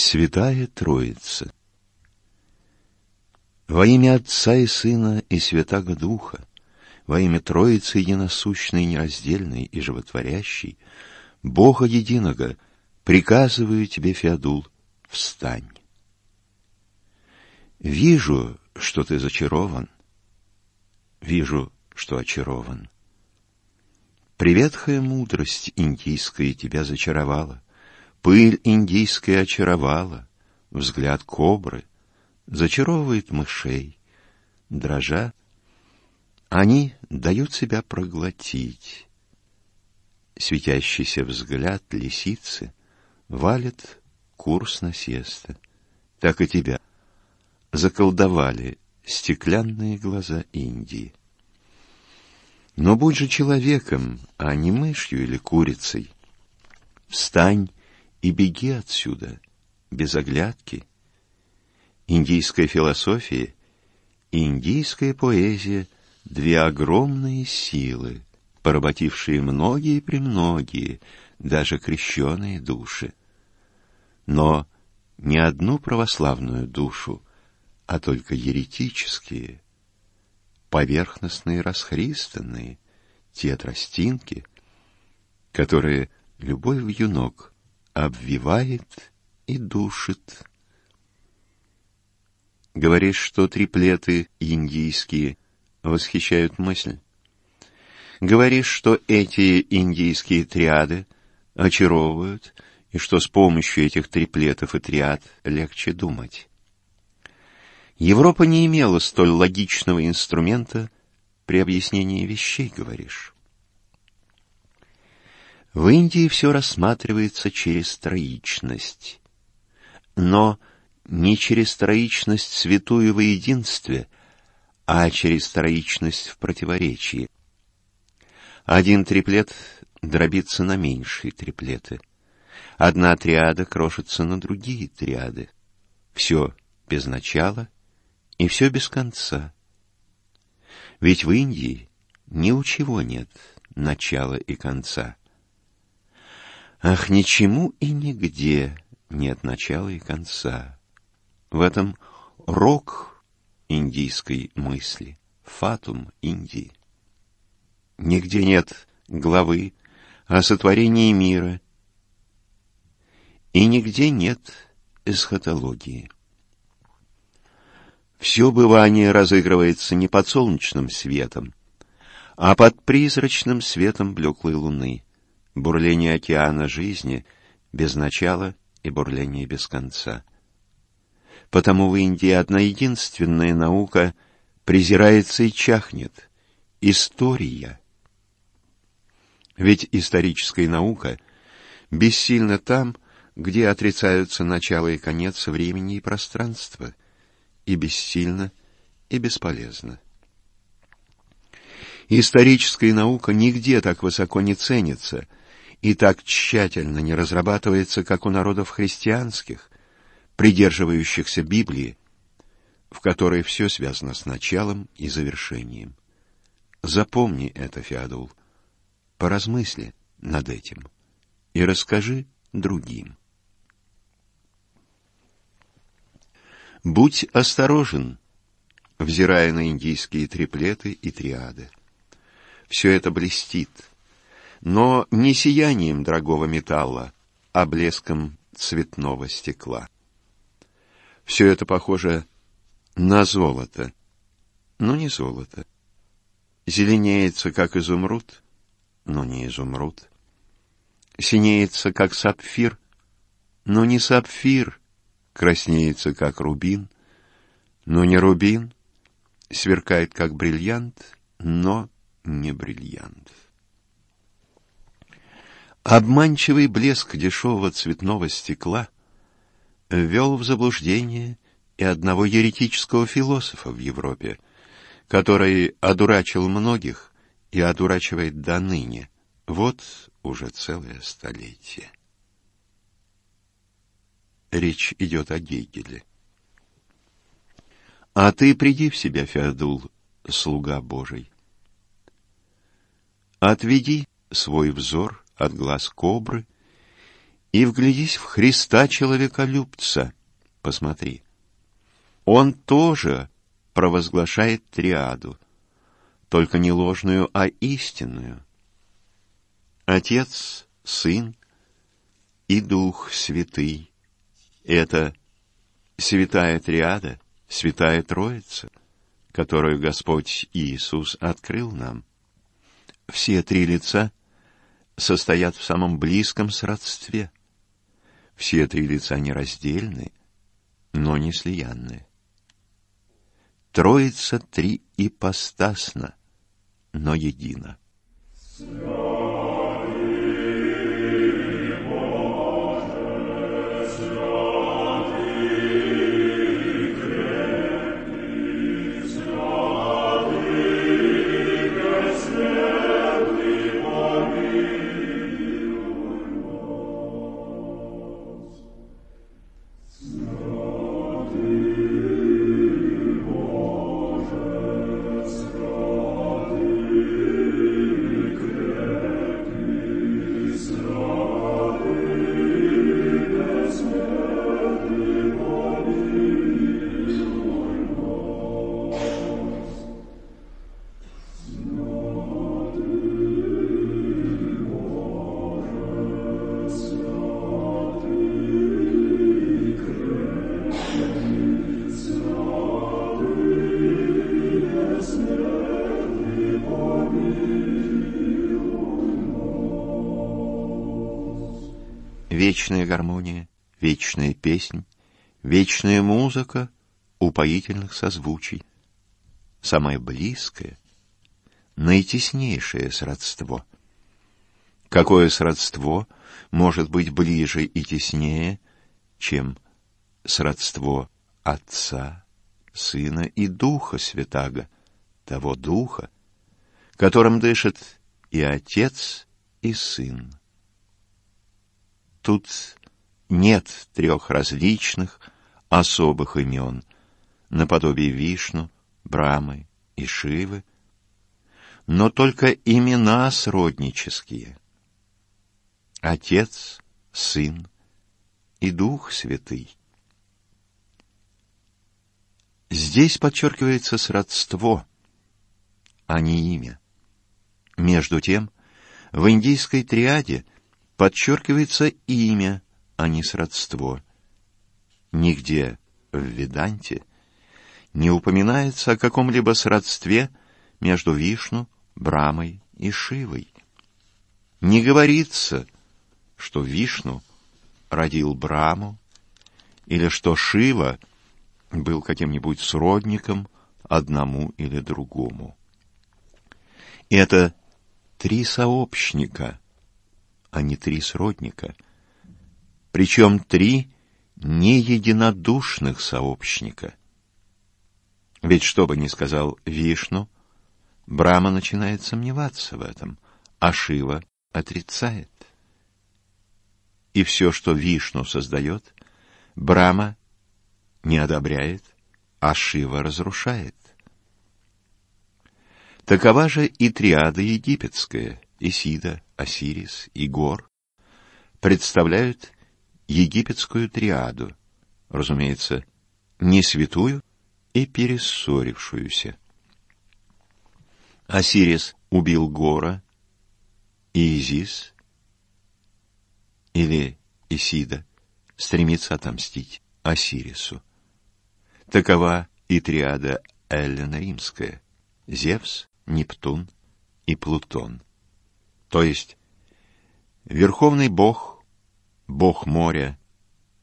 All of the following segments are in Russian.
Святая Троица Во имя Отца и Сына и Святаго Духа, во имя Троицы единосущной, нераздельной и животворящей, Бога Единого, приказываю тебе, Феодул, встань. Вижу, что ты зачарован. Вижу, что очарован. Приветхая мудрость индийская тебя зачаровала, Пыль индийская очаровала, Взгляд кобры зачаровывает мышей. Дрожа, они дают себя проглотить. Светящийся взгляд лисицы Валит курс насеста. Так и тебя заколдовали стеклянные глаза Индии. Но будь же человеком, а не мышью или курицей. Встань и беги отсюда, без оглядки. Индийская философия и индийская поэзия — две огромные силы, поработившие многие-премногие, даже крещеные души. Но не одну православную душу, а только еретические — поверхностные расхристанные, те тростинки, которые любой вьюнок обвивает и душит. Говоришь, что триплеты индийские восхищают мысль. Говоришь, что эти индийские триады очаровывают, и что с помощью этих триплетов и триад легче думать. Европа не имела столь логичного инструмента при объяснении вещей, говоришь. В Индии все рассматривается через троичность. Но не через троичность святую во единстве, а через троичность в противоречии. Один триплет дробится на меньшие триплеты. Одна триада крошится на другие триады. Все без начала и все без конца. Ведь в Индии ни у чего нет начала и конца. Ах, ничему и нигде нет начала и конца. В этом рок индийской мысли, фатум Индии. Нигде нет главы о сотворении мира, и нигде нет эсхатологии. Все бывание разыгрывается не под солнечным светом, а под призрачным светом блеклой луны, бурление океана жизни без начала и бурление без конца. Потому в Индии одна единственная наука презирается и чахнет — история. Ведь историческая наука бессильна там, где отрицаются начало и конец времени и пространства — и бессильно, и бесполезно. Историческая наука нигде так высоко не ценится и так тщательно не разрабатывается, как у народов христианских, придерживающихся Библии, в которой все связано с началом и завершением. Запомни это, Феодул, поразмысли над этим и расскажи другим. Будь осторожен, взирая на индийские триплеты и триады. Все это блестит, но не сиянием дорогого металла, а блеском цветного стекла. Все это похоже на золото, но не золото. Зеленеется, как изумруд, но не изумруд. Синеется, как сапфир, но не сапфир, краснеется, как рубин, но не рубин, сверкает, как бриллиант, но не бриллиант. Обманчивый блеск дешевого цветного стекла ввел в заблуждение и одного еретического философа в Европе, который одурачил многих и одурачивает до ныне, вот уже целое столетие. Речь идет о Гегеле. А ты приди в себя, Феодул, слуга Божий. Отведи свой взор от глаз кобры И вглядись в Христа человеколюбца. Посмотри. Он тоже провозглашает триаду, только не ложную, а истинную. Отец, Сын и Дух Святый. Это святая триада, святая Троица, которую Господь Иисус открыл нам. Все три лица состоят в самом близком сродстве. Все три лица нераздельны, но не слиянны. Троица три ипостасна, но едина. вечная вечная музыка упоительных созвучий, самое близкое, наитеснейшее сродство. Какое сродство может быть ближе и теснее, чем сродство Отца, Сына и Духа Святаго, того Духа, которым дышит и Отец, и Сын. Тут нет трех различных особых имен, наподобие Вишну, Брамы и Шивы, но только имена сроднические. Отец, Сын и Дух Святый. Здесь подчеркивается сродство, а не имя. Между тем, в индийской триаде – подчеркивается имя, а не сродство. Нигде в Веданте не упоминается о каком-либо сродстве между Вишну, Брамой и Шивой. Не говорится, что Вишну родил Браму или что Шива был каким-нибудь сродником одному или другому. Это три сообщника, а не три сродника. Причем три не единодушных сообщника. Ведь что бы ни сказал Вишну, Брама начинает сомневаться в этом, а Шива отрицает. И все, что Вишну создает, Брама не одобряет, а Шива разрушает. Такова же и триада египетская, Исида, Осирис и Гор представляют египетскую триаду, разумеется, не святую и перессорившуюся. Осирис убил Гора, и Изис или Исида стремится отомстить Осирису. Такова и триада Эллина Римская — Зевс, Нептун и Плутон — то есть верховный бог, бог моря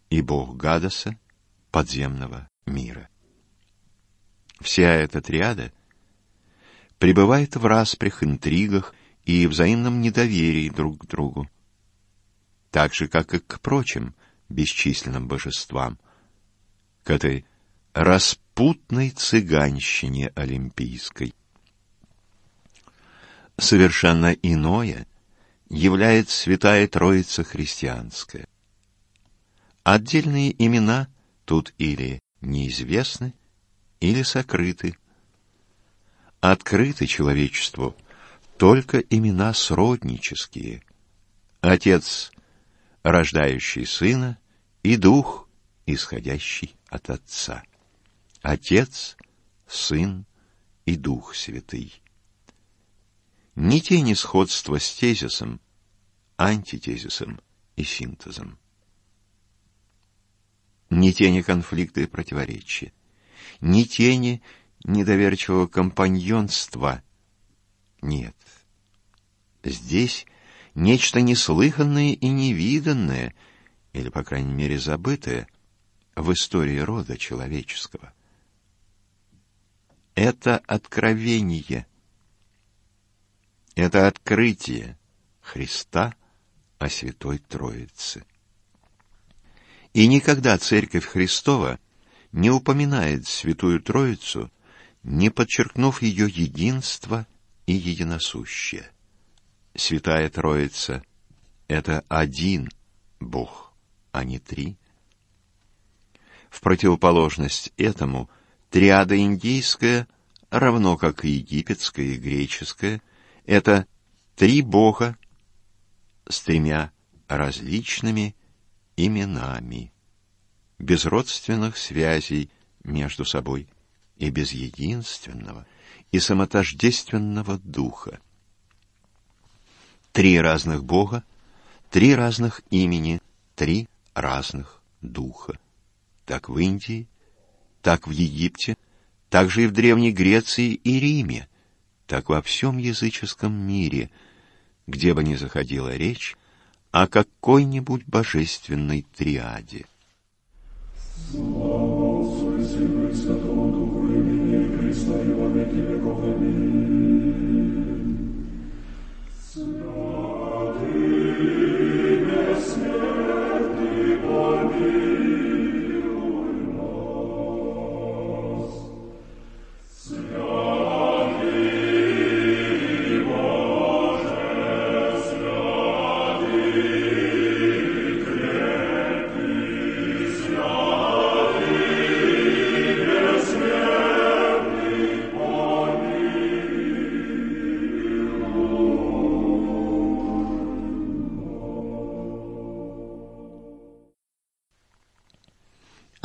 и бог Гадаса подземного мира. Вся эта триада пребывает в распрях, интригах и взаимном недоверии друг к другу, так же, как и к прочим бесчисленным божествам, к этой распутной цыганщине олимпийской совершенно иное является Святая Троица Христианская. Отдельные имена тут или неизвестны, или сокрыты. Открыты человечеству только имена сроднические. Отец рождающий Сына, и Дух, исходящий от Отца. Отец, Сын и Дух Святый. Ни тени сходства с тезисом, антитезисом и синтезом. Ни тени конфликта и противоречия, ни тени недоверчивого компаньонства. Нет. Здесь нечто неслыханное и невиданное, или, по крайней мере, забытое в истории рода человеческого. Это откровение. Это открытие Христа о Святой Троице. И никогда Церковь Христова не упоминает Святую Троицу, не подчеркнув ее единство и единосущее. Святая Троица — это один Бог, а не три. В противоположность этому триада индийская, равно как и египетская и греческая, это три Бога с тремя различными именами, без родственных связей между собой и без единственного и самотождественного духа три разных Бога, три разных имени, три разных духа. Так в Индии, так в Египте, так же и в Древней Греции и Риме, так во всем языческом мире, где бы ни заходила речь о какой-нибудь божественной триаде. Слава Отцу и Сыну и Святому Духу, и и присно, и во веки веков. Аминь.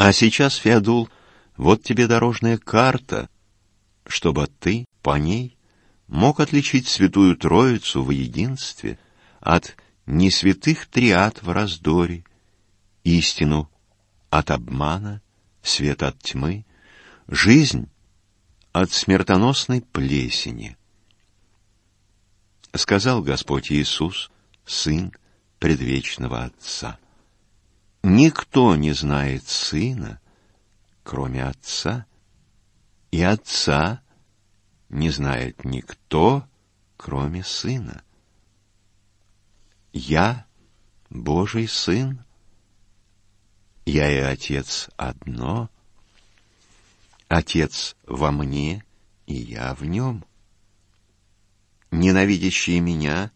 А сейчас, Феодул, вот тебе дорожная карта, чтобы ты по ней мог отличить Святую Троицу в единстве от несвятых триад в раздоре, истину от обмана, свет от тьмы, жизнь от смертоносной плесени. Сказал Господь Иисус, Сын предвечного Отца. Никто не знает сына, кроме отца, и отца не знает никто, кроме сына. Я Божий сын, я и отец одно, отец во мне, и я в нем. Ненавидящий меня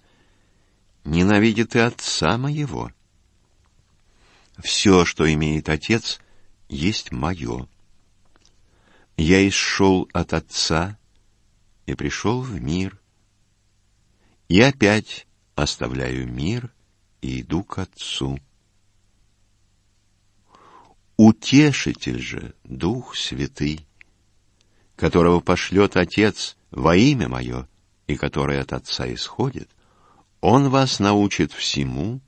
ненавидит и отца моего. Все, что имеет Отец, есть мое. Я исшел от Отца и пришел в мир. И опять оставляю мир и иду к Отцу. Утешитель же, Дух Святый, которого пошлет Отец во имя Мое, и который от Отца исходит, Он вас научит всему,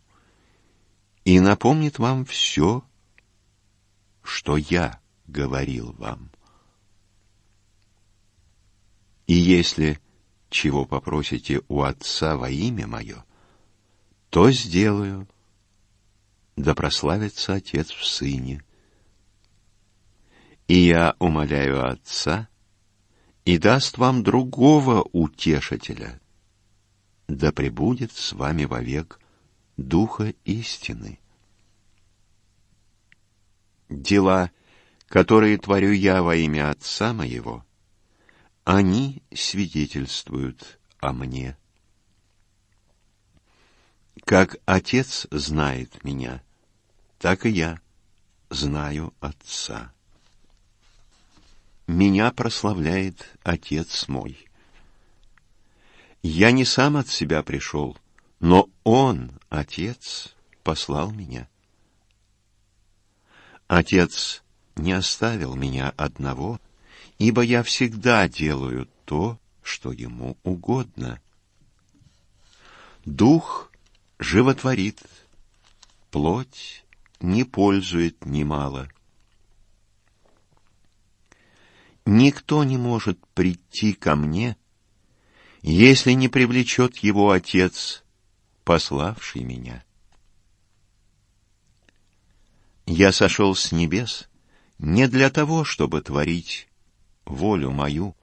и напомнит вам все, что я говорил вам. И если чего попросите у Отца во имя Мое, то сделаю, да прославится Отец в Сыне. И я умоляю Отца, и даст вам другого утешителя, да пребудет с вами вовек Духа истины. Дела, которые творю я во имя Отца моего, они свидетельствуют о мне. Как Отец знает меня, так и я знаю Отца. Меня прославляет Отец мой. Я не сам от себя пришел, но Он, Отец, послал меня. Отец не оставил меня одного, ибо я всегда делаю то, что ему угодно. Дух животворит, плоть не пользует немало. Никто не может прийти ко мне, если не привлечет его Отец, пославший меня. Я сошел с небес не для того, чтобы творить волю мою,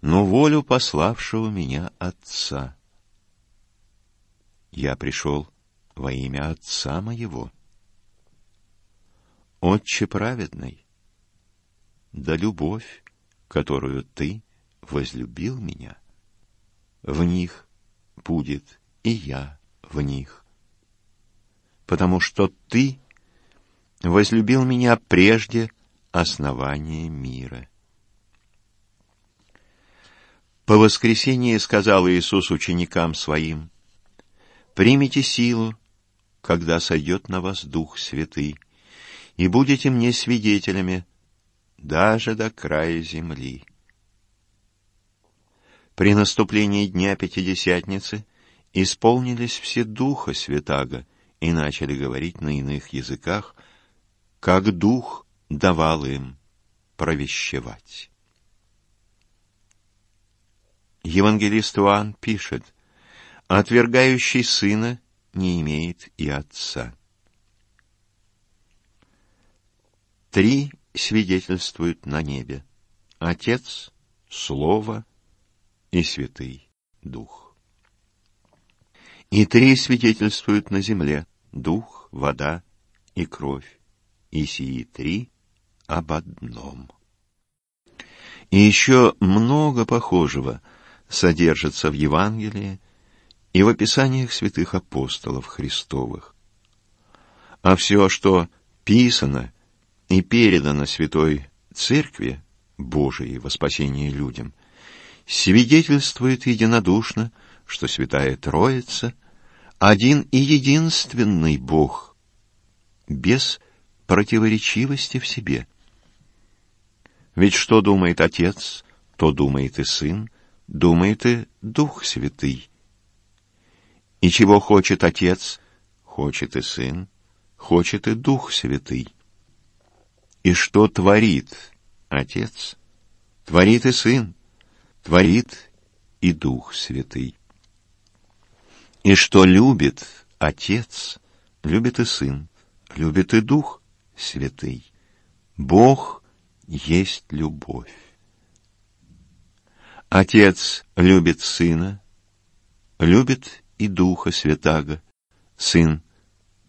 но волю пославшего меня Отца. Я пришел во имя Отца моего. Отче праведный, да любовь, которую Ты возлюбил меня, в них будет и я в них, потому что Ты возлюбил меня прежде основания мира. По воскресении сказал Иисус ученикам Своим, «Примите силу, когда сойдет на вас Дух Святый, и будете мне свидетелями даже до края земли». При наступлении Дня Пятидесятницы исполнились все Духа Святаго и начали говорить на иных языках, как Дух давал им провещевать. Евангелист Иоанн пишет, «Отвергающий сына не имеет и отца». Три свидетельствуют на небе — Отец, Слово и Святый Дух. И три свидетельствуют на земле — Дух, вода и кровь, и сии три об одном. И еще много похожего — содержится в Евангелии и в описаниях святых апостолов Христовых. А все, что писано и передано Святой Церкви Божией во спасение людям, свидетельствует единодушно, что Святая Троица — один и единственный Бог, без противоречивости в себе. Ведь что думает Отец, то думает и Сын, думает и Дух Святый. И чего хочет Отец, хочет и Сын, хочет и Дух Святый. И что творит Отец, творит и Сын, творит и Дух Святый. И что любит Отец, любит и Сын, любит и Дух Святый. Бог есть любовь. Отец любит Сына, любит и Духа Святаго. Сын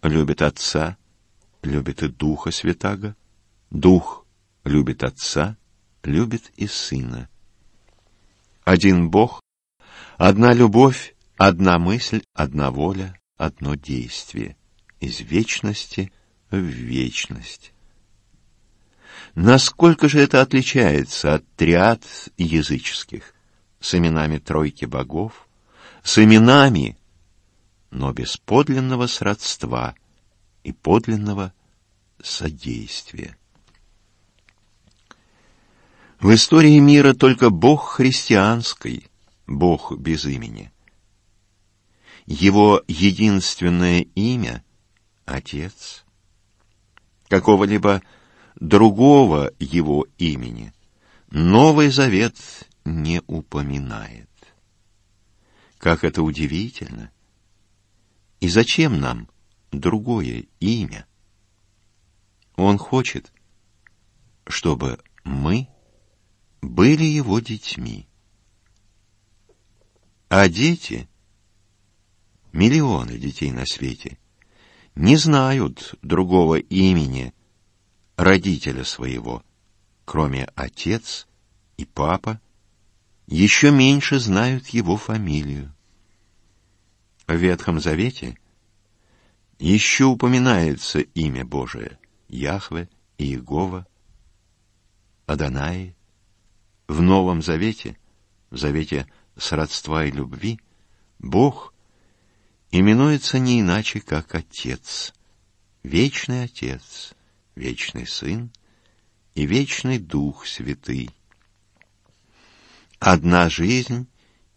любит Отца, любит и Духа Святаго. Дух любит Отца, любит и Сына. Один Бог, одна любовь, одна мысль, одна воля, одно действие. Из вечности в вечность. Насколько же это отличается от триад языческих с именами тройки богов, с именами, но без подлинного сродства и подлинного содействия. В истории мира только Бог христианский, Бог без имени. Его единственное имя — Отец. Какого-либо другого его имени Новый Завет не упоминает. Как это удивительно! И зачем нам другое имя? Он хочет, чтобы мы были его детьми. А дети, миллионы детей на свете, не знают другого имени, родителя своего, кроме отец и папа, еще меньше знают его фамилию. В Ветхом Завете еще упоминается имя Божие Яхве и Иегова, Адонai. В Новом Завете, в Завете сродства и любви, Бог именуется не иначе, как Отец, Вечный Отец, Вечный Сын и Вечный Дух Святый. Одна жизнь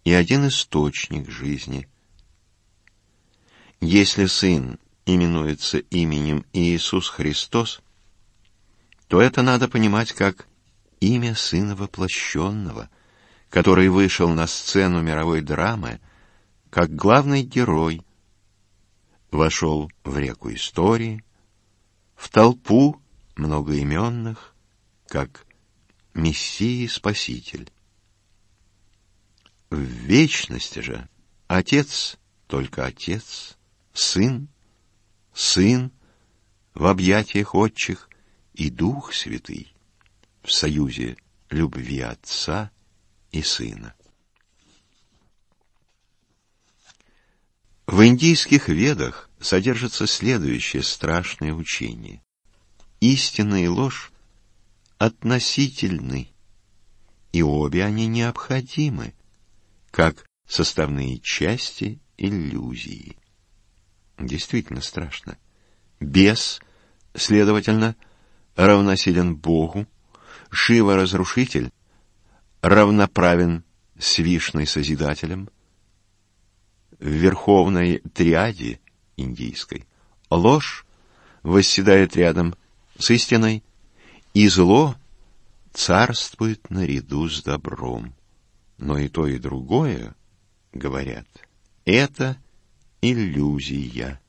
и один источник жизни. Если Сын именуется именем Иисус Христос, то это надо понимать как имя Сына Воплощенного, который вышел на сцену мировой драмы как главный герой, вошел в реку истории, в толпу многоименных, как Мессия Спаситель. В вечности же Отец только Отец, Сын, Сын в объятиях отчих и Дух Святый в союзе любви Отца и Сына. В индийских ведах содержится следующее страшное учение. Истина и ложь относительны, и обе они необходимы, как составные части иллюзии. Действительно страшно. Бес, следовательно, равносилен Богу, Шива-разрушитель равноправен с Вишной-созидателем, в верховной триаде индийской ложь восседает рядом с истиной, и зло царствует наряду с добром. Но и то, и другое, говорят, это иллюзия.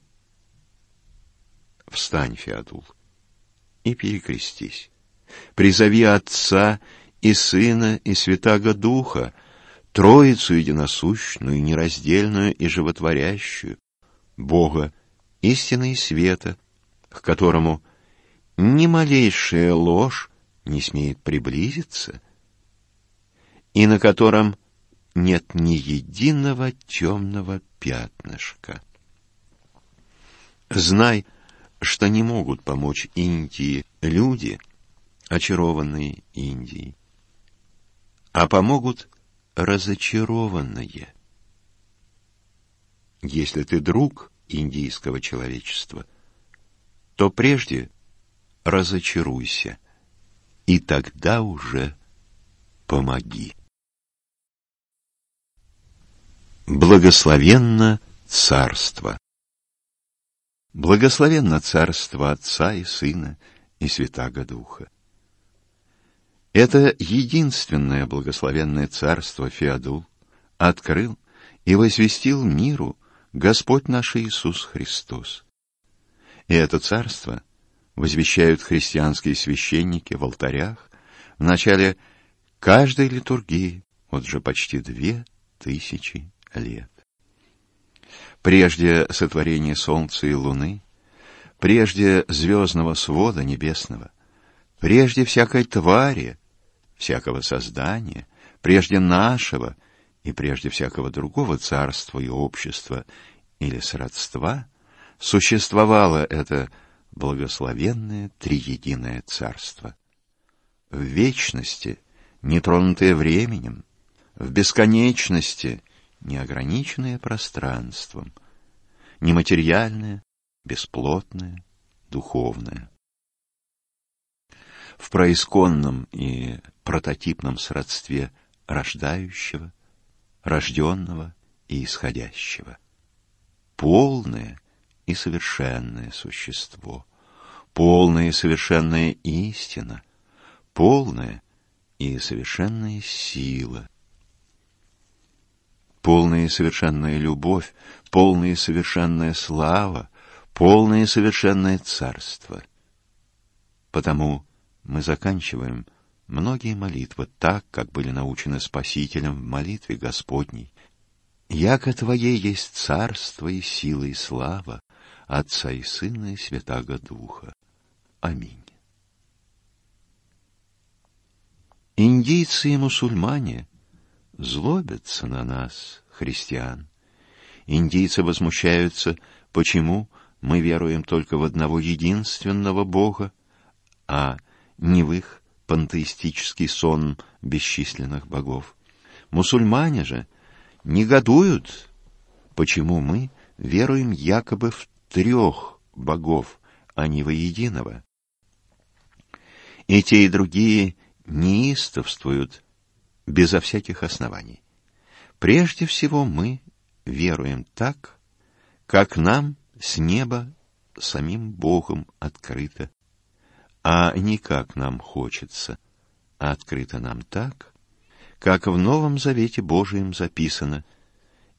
Встань, Феодул, и перекрестись. Призови Отца и Сына и Святаго Духа, Троицу единосущную, нераздельную и животворящую, Бога, истины и света, к которому ни малейшая ложь не смеет приблизиться, и на котором нет ни единого темного пятнышка. Знай, что не могут помочь Индии люди, очарованные Индией, а помогут разочарованные. Если ты друг индийского человечества, то прежде разочаруйся, и тогда уже помоги. Благословенно Царство. Благословенно Царство Отца и Сына и Святаго Духа. Это единственное благословенное царство Феодул открыл и возвестил миру Господь наш Иисус Христос. И это царство возвещают христианские священники в алтарях в начале каждой литургии вот же почти две тысячи лет. Прежде сотворения солнца и луны, прежде звездного свода небесного, прежде всякой твари, всякого создания, прежде нашего и прежде всякого другого царства и общества или сродства, существовало это благословенное триединое царство. В вечности, нетронутое временем, в бесконечности, неограниченное пространством, нематериальное, бесплотное, духовное. В происконном и прототипном сродстве рождающего, рожденного и исходящего. Полное и совершенное существо, полная и совершенная истина, полная и совершенная сила, полная и совершенная любовь, полная и совершенная слава, полное и совершенное царство. Потому мы заканчиваем многие молитвы так, как были научены Спасителем в молитве Господней. «Яко Твое есть царство и сила и слава Отца и Сына и Святаго Духа. Аминь». Индийцы и мусульмане злобятся на нас, христиан. Индийцы возмущаются, почему мы веруем только в одного единственного Бога, а не в их пантеистический сон бесчисленных богов. Мусульмане же негодуют, почему мы веруем якобы в трех богов, а не воединого. И те, и другие неистовствуют безо всяких оснований. Прежде всего мы веруем так, как нам с неба самим Богом открыто, а не как нам хочется, а открыто нам так, как в Новом Завете Божием записано,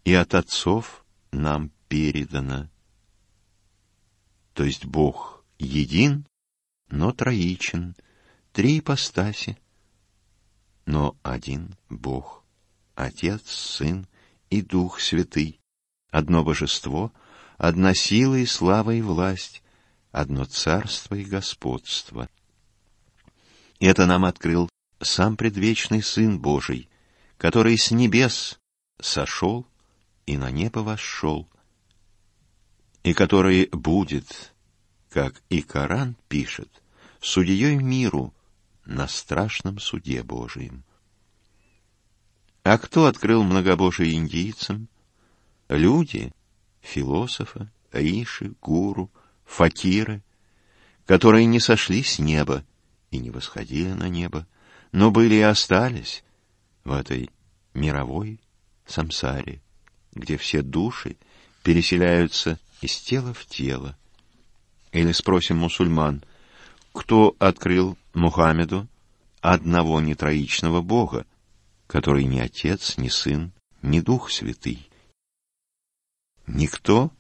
и от отцов нам передано. То есть Бог един, но троичен, три ипостаси, но один Бог, Отец, Сын и Дух Святый, одно божество, одна сила и слава и власть, одно царство и господство. Это нам открыл сам предвечный Сын Божий, который с небес сошел и на небо вошел, и который будет, как и Коран пишет, судьей миру на страшном суде Божием. А кто открыл многобожие индийцам? Люди, философы, риши, гуру, факиры, которые не сошли с неба и не восходили на небо, но были и остались в этой мировой самсаре, где все души переселяются из тела в тело. Или спросим мусульман, кто открыл Мухаммеду одного нетроичного Бога, который ни Отец, ни Сын, ни Дух Святый. Никто,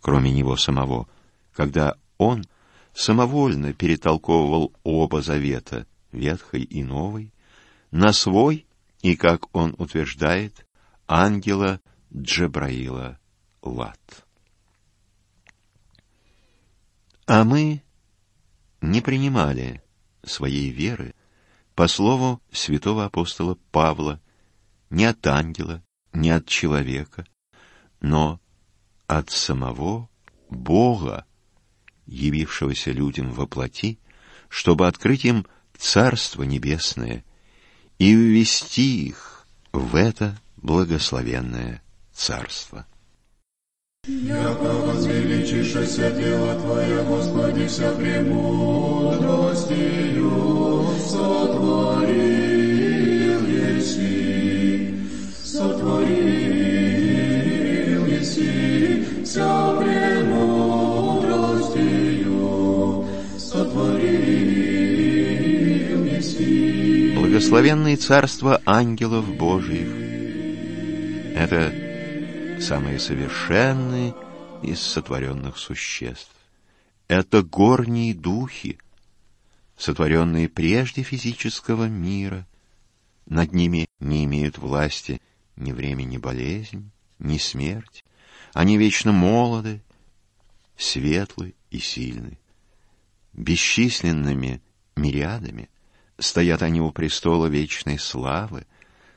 кроме него самого, когда он самовольно перетолковывал оба завета, Ветхой и Новой, на свой и, как он утверждает, ангела Джебраила лад. А мы не принимали своей веры по слову святого апостола Павла не от ангела, не от человека, но от самого Бога, явившегося людям во плоти, чтобы открыть им Царство Небесное и ввести их в это благословенное Царство. Яко возвеличишься дело Твое, Господи, вся премудростью сотворил еси, сотворил еси, вся премудростью еси. Благословенное царство ангелов Божиих. Это самые совершенные из сотворенных существ. Это горние духи, сотворенные прежде физического мира. Над ними не имеют власти ни время, ни болезнь, ни смерть. Они вечно молоды, светлы и сильны. Бесчисленными мириадами стоят они у престола вечной славы,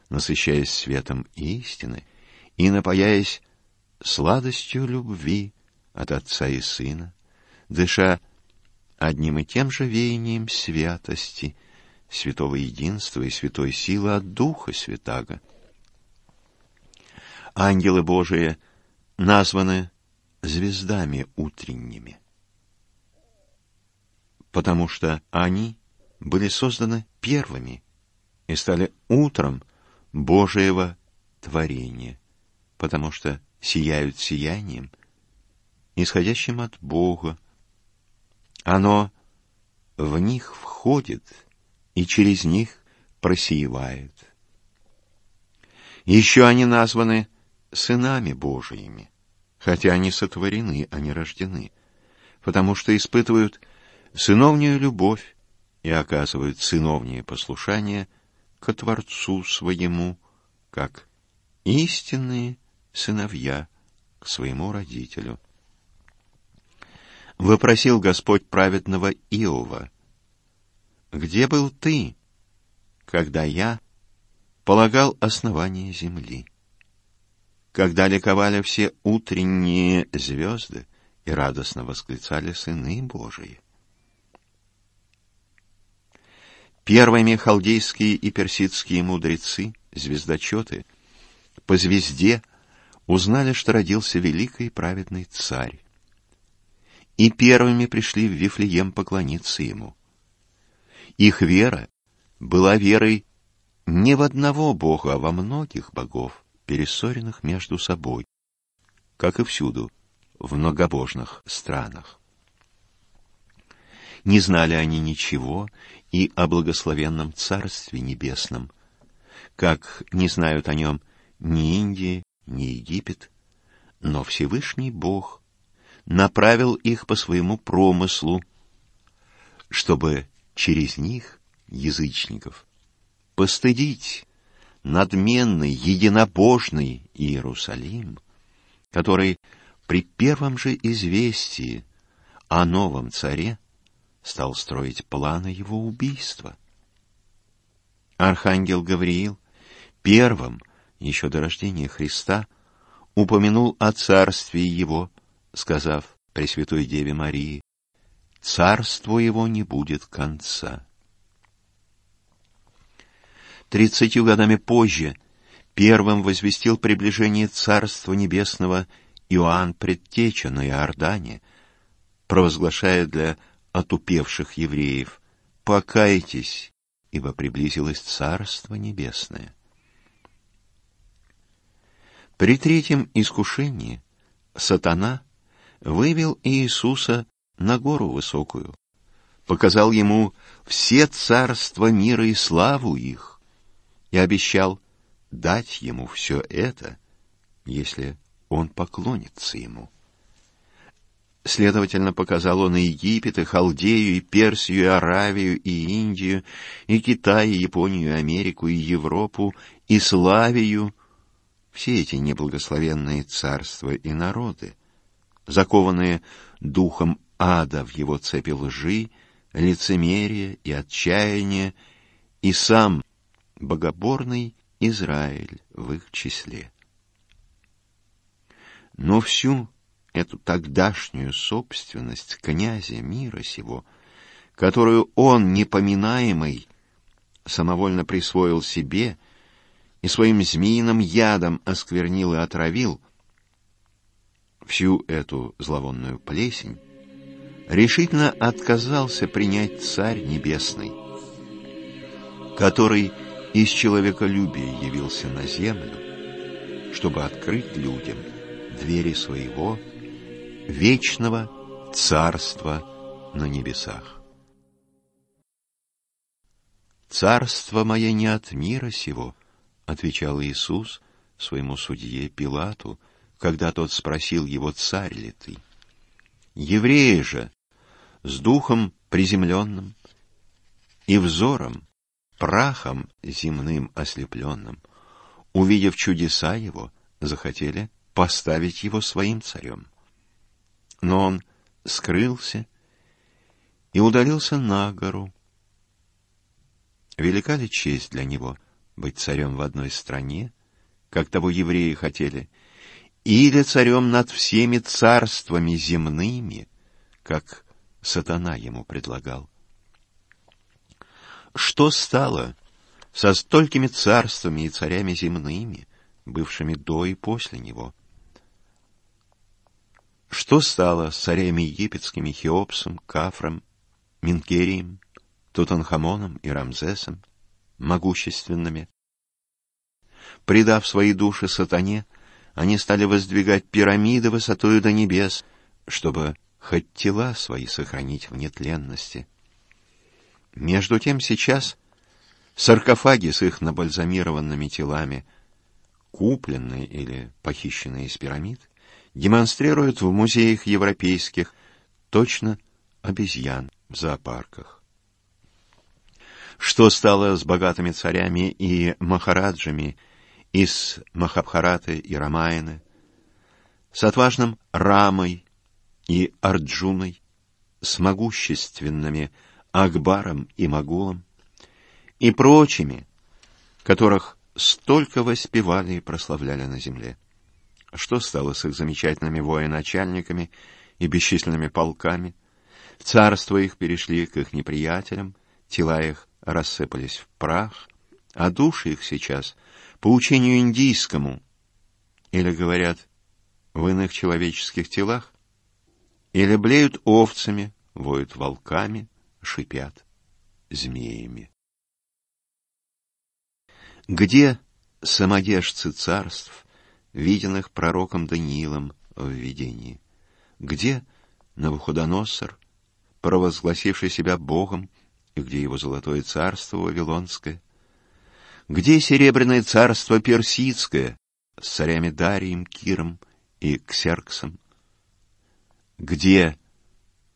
насыщаясь светом истины — и напаяясь сладостью любви от Отца и Сына, дыша одним и тем же веянием святости, святого единства и святой силы от Духа Святаго. Ангелы Божии названы звездами утренними, потому что они были созданы первыми и стали утром Божьего творения потому что сияют сиянием, исходящим от Бога. Оно в них входит и через них просеивает. Еще они названы сынами Божиими, хотя они сотворены, а не рождены, потому что испытывают сыновнюю любовь и оказывают сыновнее послушание к Творцу своему, как истинные сыновья к своему родителю. Вопросил Господь праведного Иова, «Где был ты, когда я полагал основание земли? Когда ликовали все утренние звезды и радостно восклицали сыны Божии?» Первыми халдейские и персидские мудрецы, звездочеты, по звезде узнали, что родился великий праведный царь. И первыми пришли в Вифлеем поклониться ему. Их вера была верой не в одного бога, а во многих богов, перессоренных между собой, как и всюду в многобожных странах. Не знали они ничего и о благословенном Царстве Небесном, как не знают о нем ни Индия, ни Египет, но Всевышний Бог направил их по своему промыслу, чтобы через них, язычников, постыдить надменный, единобожный Иерусалим, который при первом же известии о новом царе стал строить планы его убийства. Архангел Гавриил первым, еще до рождения Христа, упомянул о царстве его, сказав Пресвятой Деве Марии, «Царство его не будет конца». Тридцатью годами позже первым возвестил приближение Царства Небесного Иоанн Предтеча на Иордане, провозглашая для отупевших евреев «Покайтесь, ибо приблизилось Царство Небесное». При третьем искушении сатана вывел Иисуса на гору высокую, показал ему все царства мира и славу их, и обещал дать ему все это, если он поклонится ему. Следовательно, показал он и Египет, и Халдею, и Персию, и Аравию, и Индию, и Китай, и Японию, и Америку, и Европу, и Славию, все эти неблагословенные царства и народы, закованные духом ада в его цепи лжи, лицемерия и отчаяния, и сам богоборный Израиль в их числе. Но всю эту тогдашнюю собственность князя мира сего, которую он, непоминаемый, самовольно присвоил себе и своим змеиным ядом осквернил и отравил, всю эту зловонную плесень, решительно отказался принять Царь Небесный, который из человеколюбия явился на землю, чтобы открыть людям двери своего вечного царства на небесах. «Царство мое не от мира сего», — отвечал Иисус своему судье Пилату, когда тот спросил его, царь ли ты. Евреи же, с духом приземленным и взором, прахом земным ослепленным, увидев чудеса его, захотели поставить его своим царем. Но он скрылся и удалился на гору. Велика ли честь для него быть царем в одной стране, как того евреи хотели, или царем над всеми царствами земными, как сатана ему предлагал? Что стало со столькими царствами и царями земными, бывшими до и после него? Что стало с царями египетскими Хеопсом, Кафром, Минкерием, Тутанхамоном и Рамзесом, могущественными? Предав свои души сатане, они стали воздвигать пирамиды высотою до небес, чтобы хоть тела свои сохранить в нетленности. Между тем сейчас саркофаги с их набальзамированными телами, купленные или похищенные из пирамид, демонстрируют в музеях европейских точно обезьян в зоопарках. Что стало с богатыми царями и махараджами из Махабхараты и Рамаяны, с отважным Рамой и Арджуной, с могущественными Акбаром и Магулом и прочими, которых столько воспевали и прославляли на земле. Что стало с их замечательными военачальниками и бесчисленными полками? Царства их перешли к их неприятелям, тела их рассыпались в прах, а души их сейчас, по учению индийскому, Или говорят в иных человеческих телах? Или блеют овцами, воют волками, шипят змеями? Где самодержцы царств, виденных пророком Даниилом в видении? Где Навуходоносор, провозгласивший себя Богом, и где его золотое царство Вавилонское? Где серебряное царство Персидское с царями Дарием, Киром и Ксерксом? Где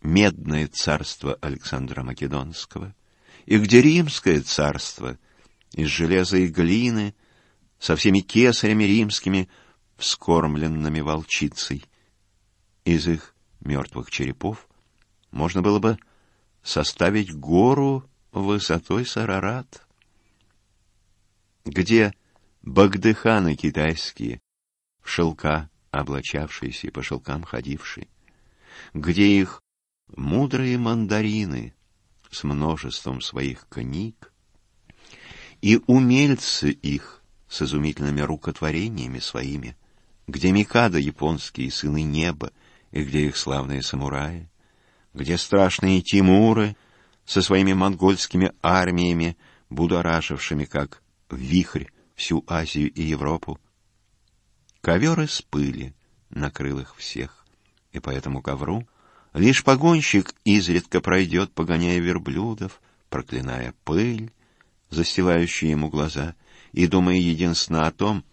медное царство Александра Македонского? И где римское царство из железа и глины со всеми кесарями римскими, вскормленными волчицей? Из их мертвых черепов можно было бы составить гору высотой Сарарат. Где багдыханы китайские, в шелка облачавшиеся и по шелкам ходившие, где их мудрые мандарины с множеством своих книг и умельцы их с изумительными рукотворениями своими, где Микада японские сыны неба и где их славные самураи, где страшные Тимуры со своими монгольскими армиями, будоражившими как вихрь всю Азию и Европу. Ковер из пыли накрыл их всех, и по этому ковру лишь погонщик изредка пройдет, погоняя верблюдов, проклиная пыль, застилающую ему глаза, и думая единственно о том,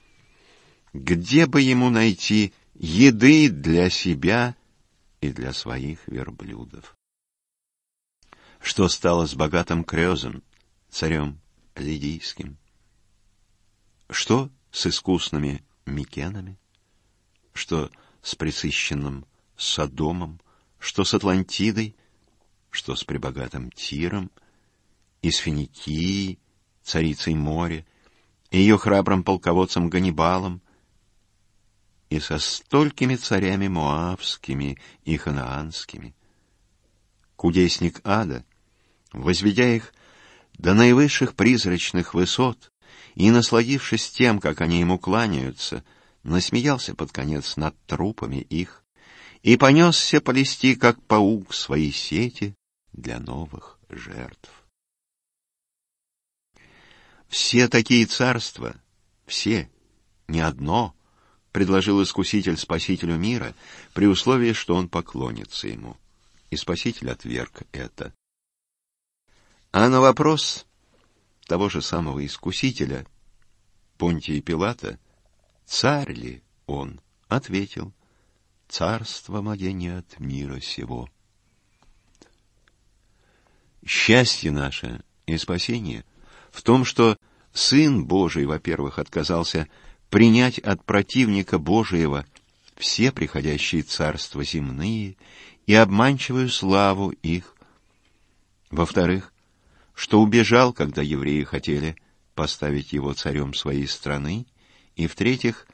где бы ему найти еды для себя и для своих верблюдов. Что стало с богатым Крёзом, царем лидийским? Что с искусными Микенами? Что с присыщенным Содомом? Что с Атлантидой? Что с пребогатым Тиром? И с Финикией, царицей моря, и ее храбрым полководцем Ганнибалом, и со столькими царями Моавскими и Ханаанскими. Кудесник ада, возведя их до наивысших призрачных высот и насладившись тем, как они ему кланяются, насмеялся под конец над трупами их и понесся полести, как паук, свои сети для новых жертв. Все такие царства, все, не одно — предложил искуситель спасителю мира при условии, что он поклонится ему. И спаситель отверг это. А на вопрос того же самого искусителя, Понтия Пилата, царь ли он, ответил, царство мое не от мира сего. Счастье наше и спасение в том, что Сын Божий, во-первых, отказался принять от противника Божиего все приходящие царства земные и обманчивую славу их. Во-вторых, что убежал, когда евреи хотели поставить его царем своей страны, и в-третьих,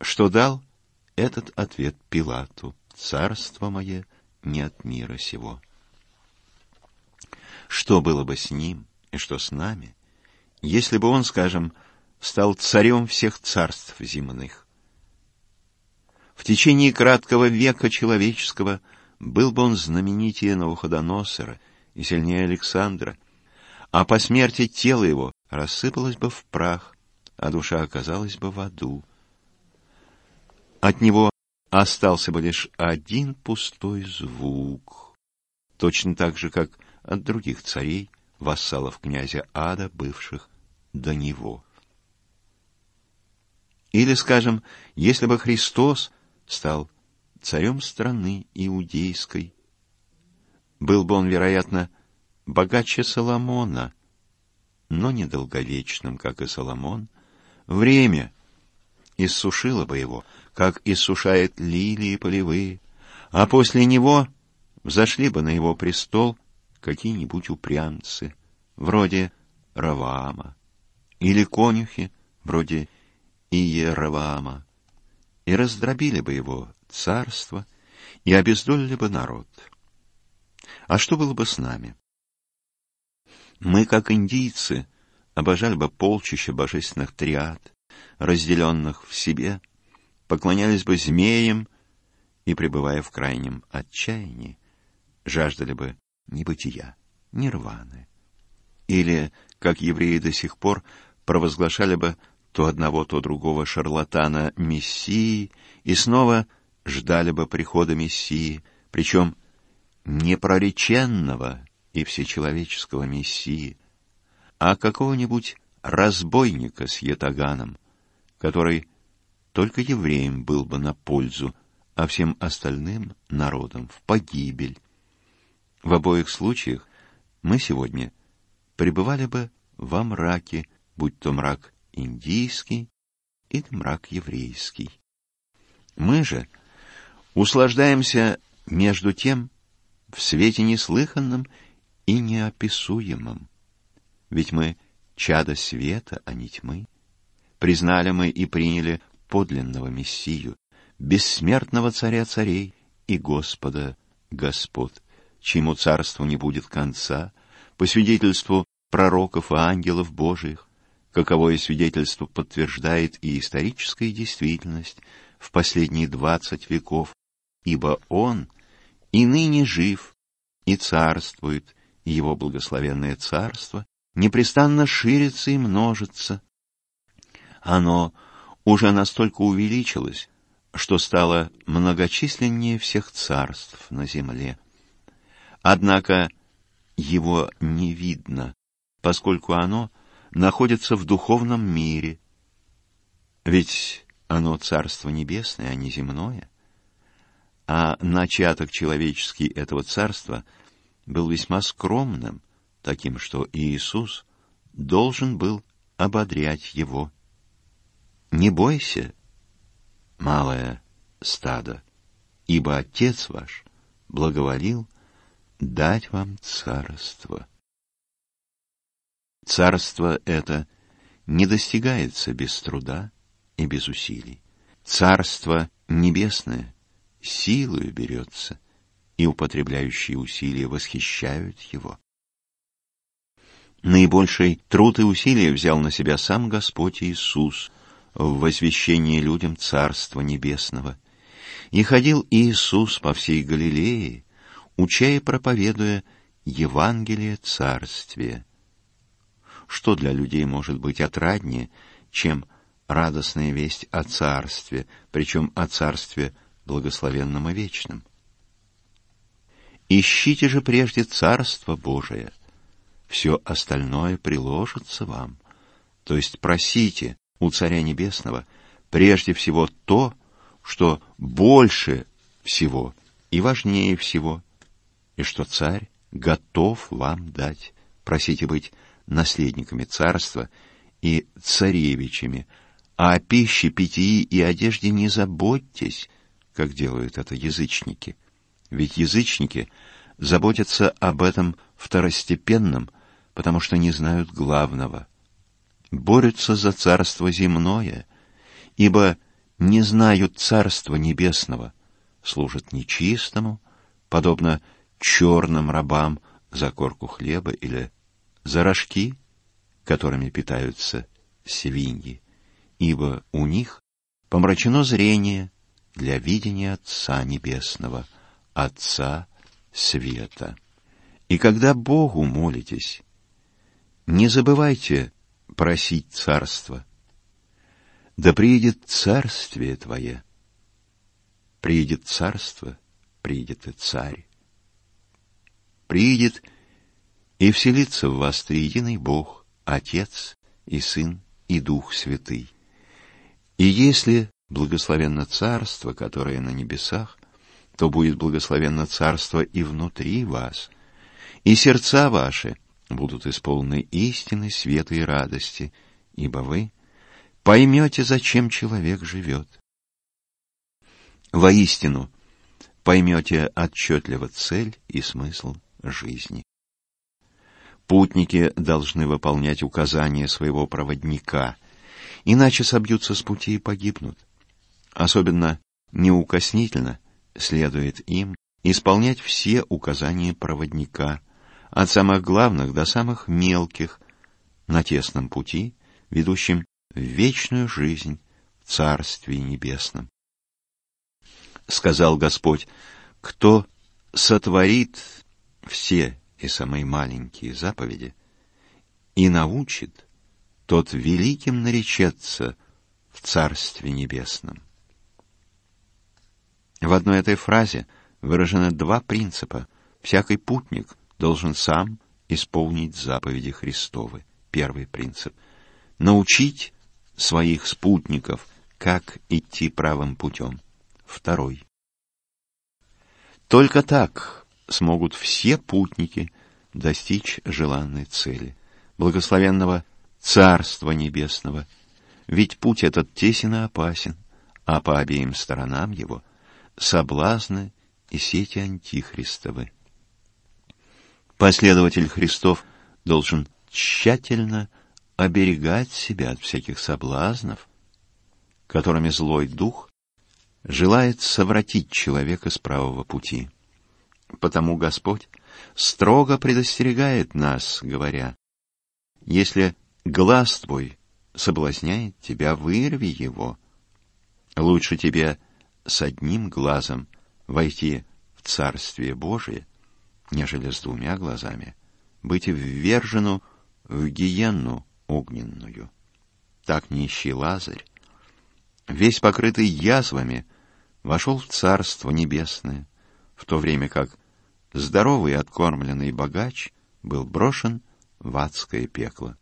что дал этот ответ Пилату: "Царство мое не от мира сего". Что было бы с ним и что с нами, если бы он, скажем, стал царем всех царств земных. В течение краткого века человеческого был бы он знаменитее Навуходоносора и сильнее Александра, а по смерти тело его рассыпалось бы в прах, а душа оказалась бы в аду. От него остался бы лишь один пустой звук, точно так же, как от других царей, вассалов князя ада, бывших до него. Или, скажем, если бы Христос стал царем страны иудейской, был бы он, вероятно, богаче Соломона, но недолговечным, как и Соломон, время иссушило бы его, как иссушает лилии полевые, а после него взошли бы на его престол какие-нибудь упрямцы, вроде Раваама, или конюхи, вроде Иераваама, и раздробили бы его царство, и обездолили бы народ. А что было бы с нами? Мы, как индийцы, обожали бы полчища божественных триад, разделенных в себе, поклонялись бы змеям и, пребывая в крайнем отчаянии, жаждали бы небытия, нирваны. Или, как евреи до сих пор, провозглашали бы то одного, то другого шарлатана Мессии и снова ждали бы прихода Мессии, причем непрореченного и всечеловеческого Мессии, а какого-нибудь разбойника с ятаганом, который только евреям был бы на пользу, а всем остальным народам в погибель. В обоих случаях мы сегодня пребывали бы во мраке, будь то мрак индийский или мрак еврейский. Мы же услаждаемся между тем в свете неслыханном и неописуемом. Ведь мы чада света, а не тьмы. Признали мы и приняли подлинного Мессию, бессмертного царя царей и Господа Господ, чьему царству не будет конца, по свидетельству пророков и ангелов Божиих, каковое свидетельство подтверждает и историческая действительность в последние двадцать веков, ибо Он и ныне жив, и царствует, и Его благословенное царство непрестанно ширится и множится. Оно уже настолько увеличилось, что стало многочисленнее всех царств на земле. Однако его не видно, поскольку оно находится в духовном мире. Ведь оно царство небесное, а не земное. А начаток человеческий этого царства был весьма скромным, таким, что Иисус должен был ободрять его. Не бойся, малое стадо, ибо Отец ваш благоволил дать вам царство. Царство это не достигается без труда и без усилий. Царство небесное силою берется, и употребляющие усилия восхищают его. Наибольший труд и усилия взял на себя сам Господь Иисус в возвещении людям Царства Небесного. И ходил Иисус по всей Галилее, уча и проповедуя Евангелие Царствия. Что для людей может быть отраднее, чем радостная весть о Царстве, причем о Царстве благословенном и вечном? Ищите же прежде Царство Божие — все остальное приложится вам. То есть просите у Царя Небесного прежде всего то, что больше всего и важнее всего, и что Царь готов вам дать. Просите быть наследниками царства и царевичами, а о пище, питьи и одежде не заботьтесь, как делают это язычники. Ведь язычники заботятся об этом второстепенном, потому что не знают главного. Борются за царство земное, ибо не знают царства небесного, служат нечистому, подобно черным рабам за корку хлеба или за рожки, которыми питаются свиньи, ибо у них помрачено зрение для видения Отца Небесного, Отца Света. И когда Богу молитесь, не забывайте просить царства. Да приедет царствие Твое. Приедет царство, приедет и царь. Приедет и вселится в вас триединый Бог, Отец и Сын и Дух Святый. И если благословенно царство, которое на небесах, то будет благословенно царство и внутри вас, и сердца ваши — будут исполнены истины, света и радости, ибо вы поймете, зачем человек живет. Воистину, поймете отчетливо цель и смысл жизни. Путники должны выполнять указания своего проводника, иначе собьются с пути и погибнут. Особенно неукоснительно следует им исполнять все указания проводника – от самых главных до самых мелких, на тесном пути, ведущем в вечную жизнь в Царстве Небесном. Сказал Господь, кто сотворит все и самые маленькие заповеди и научит, тот великим наречется в Царстве Небесном. В одной этой фразе выражены два принципа. Всякий путник должен сам исполнить заповеди Христовы. Первый принцип. Научить своих спутников, как идти правым путем. Второй. Только так смогут все путники достичь желанной цели, благословенного Царства Небесного, ведь путь этот тесен и опасен, а по обеим сторонам его соблазны и сети антихристовы. Последователь Христов должен тщательно оберегать себя от всяких соблазнов, которыми злой дух желает совратить человека с правого пути. Потому Господь строго предостерегает нас, говоря, «Если глаз твой соблазняет тебя, вырви его. Лучше тебе с одним глазом войти в Царствие Божие, нежели с двумя глазами быть ввержену в гиенну огненную. Так нищий Лазарь, весь покрытый язвами, вошел в Царство Небесное, в то время как здоровый откормленный богач был брошен в адское пекло.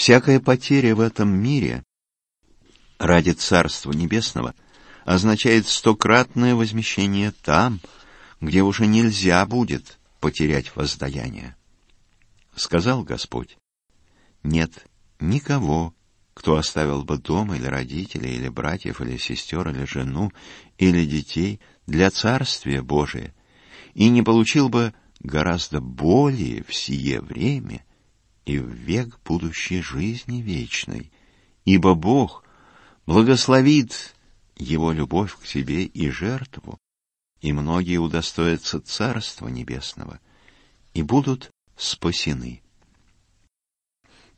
Всякая потеря в этом мире ради Царства Небесного означает стократное возмещение там, где уже нельзя будет потерять воздаяние. Сказал Господь, нет никого, кто оставил бы дом или родителей, или братьев, или сестер, или жену, или детей для Царствия Божия, и не получил бы гораздо более в сие время — и в век будущей жизни вечной, ибо Бог благословит его любовь к себе и жертву, и многие удостоятся Царства Небесного и будут спасены.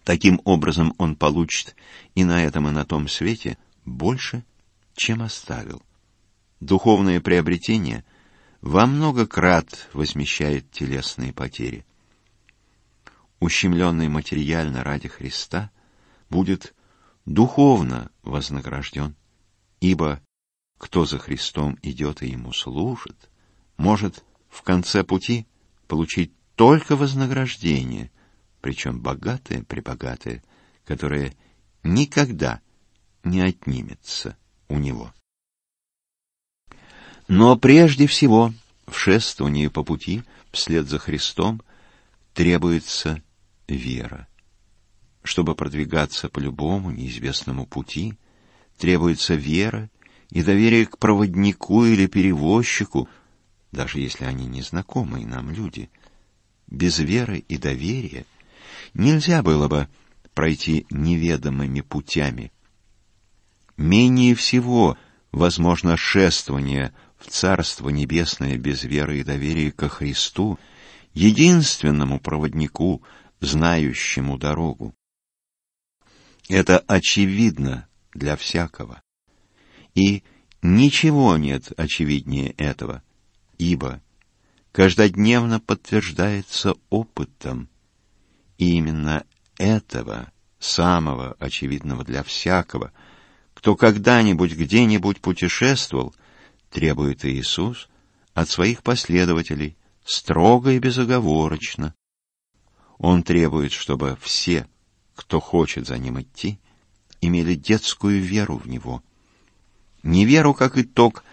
Таким образом он получит и на этом, и на том свете больше, чем оставил. Духовное приобретение во много крат возмещает телесные потери ущемленный материально ради Христа, будет духовно вознагражден, ибо кто за Христом идет и ему служит, может в конце пути получить только вознаграждение, причем богатое-пребогатое, которое никогда не отнимется у него. Но прежде всего в шествовании по пути вслед за Христом требуется вера. Чтобы продвигаться по любому неизвестному пути, требуется вера и доверие к проводнику или перевозчику, даже если они незнакомые нам люди. Без веры и доверия нельзя было бы пройти неведомыми путями. Менее всего возможно шествование в Царство Небесное без веры и доверия ко Христу, единственному проводнику, знающему дорогу. Это очевидно для всякого. И ничего нет очевиднее этого, ибо каждодневно подтверждается опытом. И именно этого, самого очевидного для всякого, кто когда-нибудь где-нибудь путешествовал, требует Иисус от своих последователей строго и безоговорочно. Он требует, чтобы все, кто хочет за ним идти, имели детскую веру в него. Не веру как итог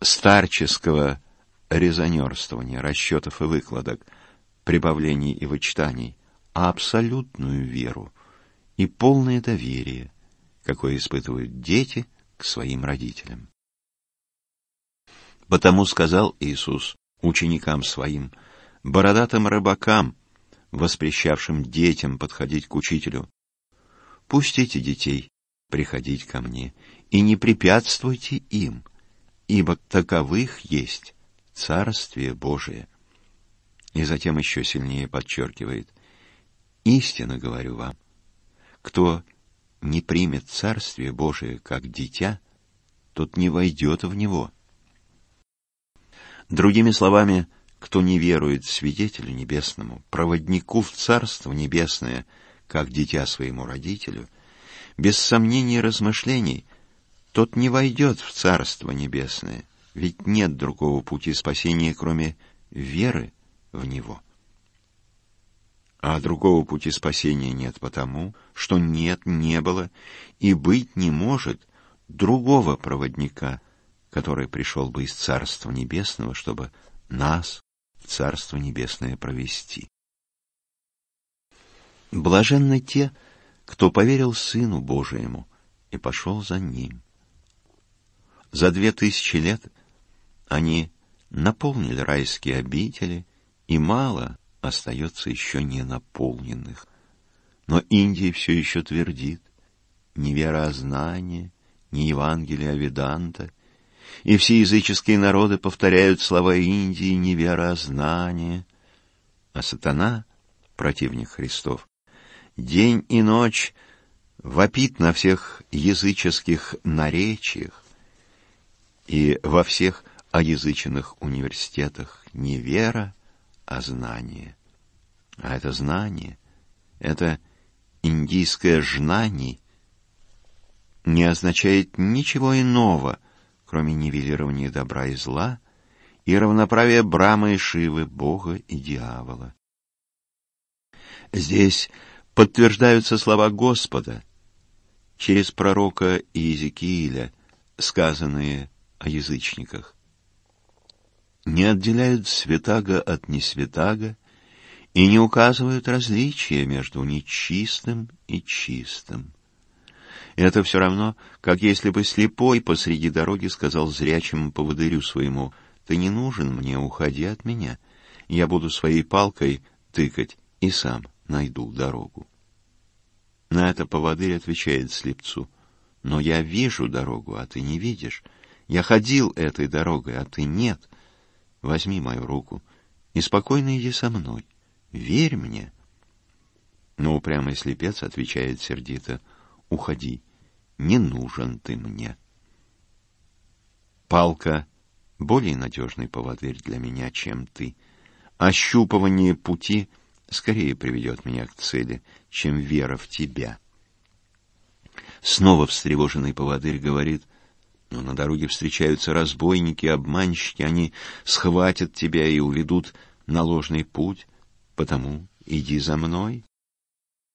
старческого резонерствования, расчетов и выкладок, прибавлений и вычитаний, а абсолютную веру и полное доверие, какое испытывают дети к своим родителям. Потому сказал Иисус ученикам своим, бородатым рыбакам, воспрещавшим детям подходить к учителю, «Пустите детей приходить ко мне, и не препятствуйте им, ибо таковых есть Царствие Божие». И затем еще сильнее подчеркивает, «Истинно говорю вам, кто не примет Царствие Божие как дитя, тот не войдет в него». Другими словами, кто не верует свидетелю небесному, проводнику в Царство Небесное, как дитя своему родителю, без сомнений и размышлений, тот не войдет в Царство Небесное, ведь нет другого пути спасения, кроме веры в Него. А другого пути спасения нет потому, что нет, не было и быть не может другого проводника, который пришел бы из Царства Небесного, чтобы нас Царство Небесное провести. Блаженны те, кто поверил Сыну Божиему и пошел за Ним. За две тысячи лет они наполнили райские обители, и мало остается еще не наполненных. Но Индия все еще твердит, ни верознание, ни Евангелие Веданта, и все языческие народы повторяют слова Индии неверознание. А сатана, противник Христов, день и ночь вопит на всех языческих наречиях и во всех оязыченных университетах не вера, а знание. А это знание, это индийское жнание не означает ничего иного — кроме нивелирования добра и зла, и равноправия Брама и Шивы, Бога и дьявола. Здесь подтверждаются слова Господа через пророка Иезекииля, сказанные о язычниках. Не отделяют святаго от несвятаго и не указывают различия между нечистым и чистым. Это все равно, как если бы слепой посреди дороги сказал зрячему поводырю своему, «Ты не нужен мне, уходи от меня. Я буду своей палкой тыкать и сам найду дорогу». На это поводырь отвечает слепцу, «Но я вижу дорогу, а ты не видишь. Я ходил этой дорогой, а ты нет. Возьми мою руку и спокойно иди со мной. Верь мне». Но упрямый слепец отвечает сердито, «Уходи, не нужен ты мне. Палка — более надежный поводырь для меня, чем ты. Ощупывание пути скорее приведет меня к цели, чем вера в тебя. Снова встревоженный поводырь говорит, но на дороге встречаются разбойники, обманщики, они схватят тебя и уведут на ложный путь, потому иди за мной.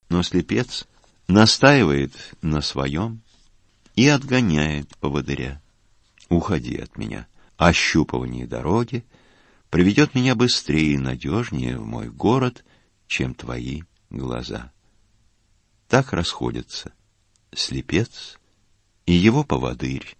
Но слепец настаивает на своем, и отгоняет поводыря. Уходи от меня. Ощупывание дороги приведет меня быстрее и надежнее в мой город, чем твои глаза. Так расходятся слепец и его поводырь.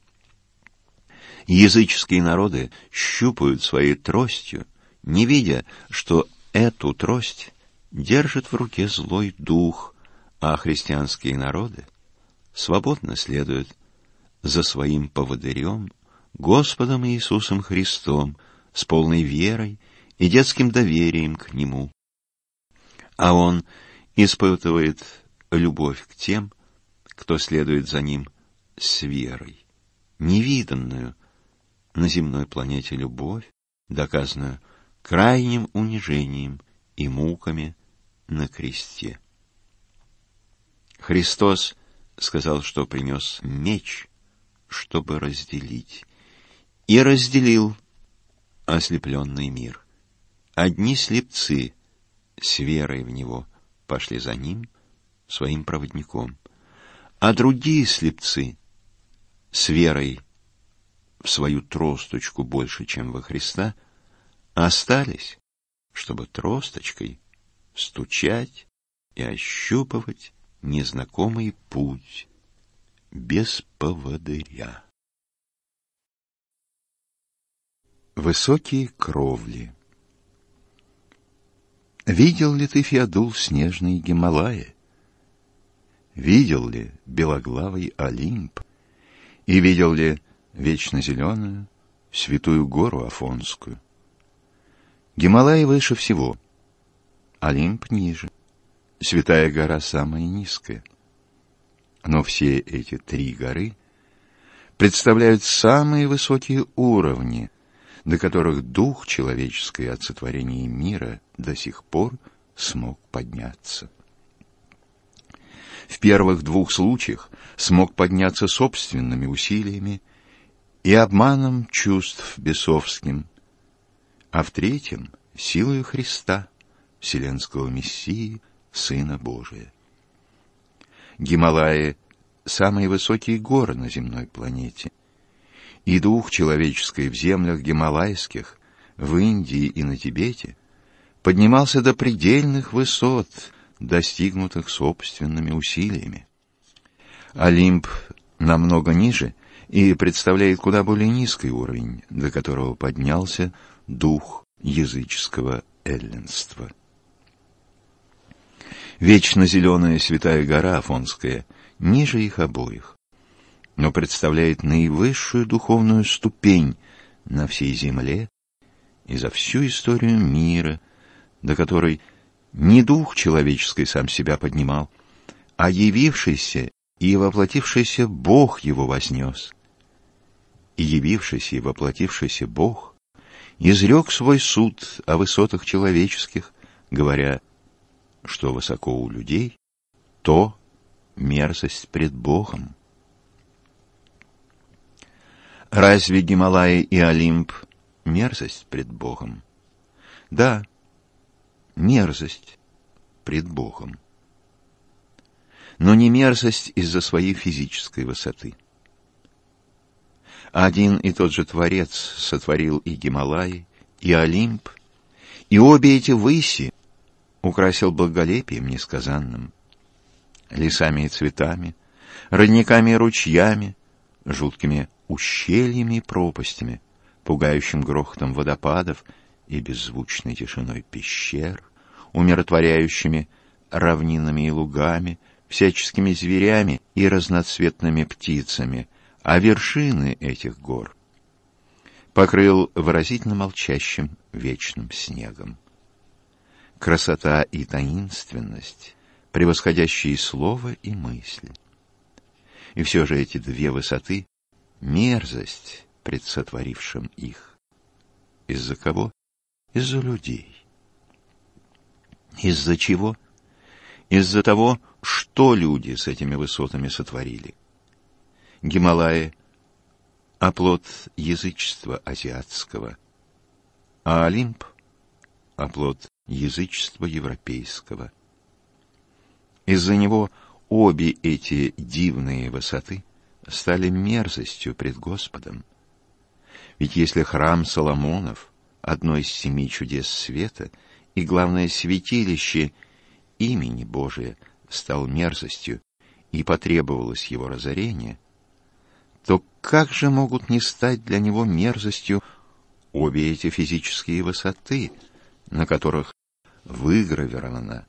Языческие народы щупают своей тростью, не видя, что эту трость держит в руке злой дух, а христианские народы свободно следует за своим поводырем, Господом Иисусом Христом, с полной верой и детским доверием к Нему. А Он испытывает любовь к тем, кто следует за Ним с верой, невиданную на земной планете любовь, доказанную крайним унижением и муками на кресте. Христос сказал, что принес меч, чтобы разделить, и разделил ослепленный мир. Одни слепцы с верой в него пошли за ним, своим проводником, а другие слепцы с верой в свою тросточку больше, чем во Христа, остались, чтобы тросточкой стучать и ощупывать незнакомый путь без поводыря. Высокие кровли Видел ли ты, Феодул, снежные Гималаи? Видел ли белоглавый Олимп? И видел ли вечно зеленую святую гору Афонскую? Гималаи выше всего, Олимп ниже, святая гора самая низкая. Но все эти три горы представляют самые высокие уровни – до которых дух человеческий от сотворения мира до сих пор смог подняться. В первых двух случаях смог подняться собственными усилиями и обманом чувств бесовским, а в третьем — силою Христа, Вселенского Мессии, Сына Божия. Гималаи — самые высокие горы на земной планете — и дух человеческий в землях гималайских, в Индии и на Тибете поднимался до предельных высот, достигнутых собственными усилиями. Олимп намного ниже и представляет куда более низкий уровень, до которого поднялся дух языческого эллинства. Вечно зеленая святая гора Афонская ниже их обоих но представляет наивысшую духовную ступень на всей земле и за всю историю мира, до которой не дух человеческий сам себя поднимал, а явившийся и воплотившийся Бог его вознес. И явившийся и воплотившийся Бог изрек свой суд о высотах человеческих, говоря, что высоко у людей, то мерзость пред Богом. Разве Гималаи и Олимп — мерзость пред Богом? Да, мерзость пред Богом. Но не мерзость из-за своей физической высоты. Один и тот же Творец сотворил и Гималаи, и Олимп, и обе эти выси украсил благолепием несказанным, лесами и цветами, родниками и ручьями, жуткими ущельями и пропастями, пугающим грохотом водопадов и беззвучной тишиной пещер, умиротворяющими равнинами и лугами, всяческими зверями и разноцветными птицами, а вершины этих гор покрыл выразительно молчащим вечным снегом. Красота и таинственность, превосходящие слово и мысль. И все же эти две высоты мерзость пред сотворившим их. Из-за кого? Из-за людей. Из-за чего? Из-за того, что люди с этими высотами сотворили. Гималаи — оплот язычества азиатского, а Олимп — оплот язычества европейского. Из-за него обе эти дивные высоты — стали мерзостью пред Господом. Ведь если храм Соломонов, одно из семи чудес света и главное святилище имени Божия, стал мерзостью и потребовалось его разорение, то как же могут не стать для него мерзостью обе эти физические высоты, на которых выгравировано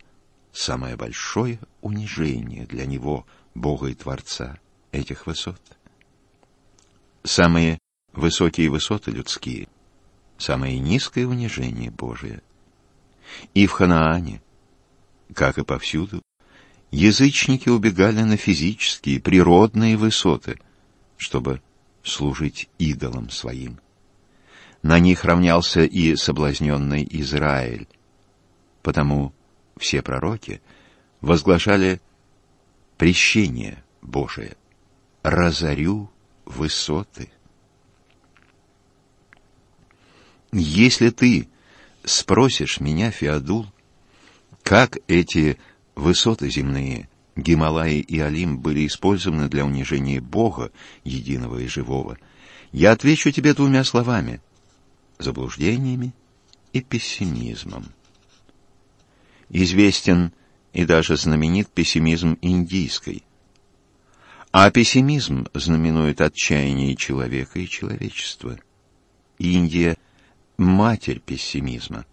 самое большое унижение для него, Бога и Творца? этих высот. Самые высокие высоты людские, самое низкое унижение Божие. И в Ханаане, как и повсюду, язычники убегали на физические, природные высоты, чтобы служить идолам своим. На них равнялся и соблазненный Израиль, потому все пророки возглашали прещение Божие. «Разорю высоты». Если ты спросишь меня, Феодул, как эти высоты земные, Гималаи и Алим были использованы для унижения Бога, единого и живого, я отвечу тебе двумя словами — заблуждениями и пессимизмом. Известен и даже знаменит пессимизм индийской. А пессимизм знаменует отчаяние человека и человечества. Индия — матерь пессимизма,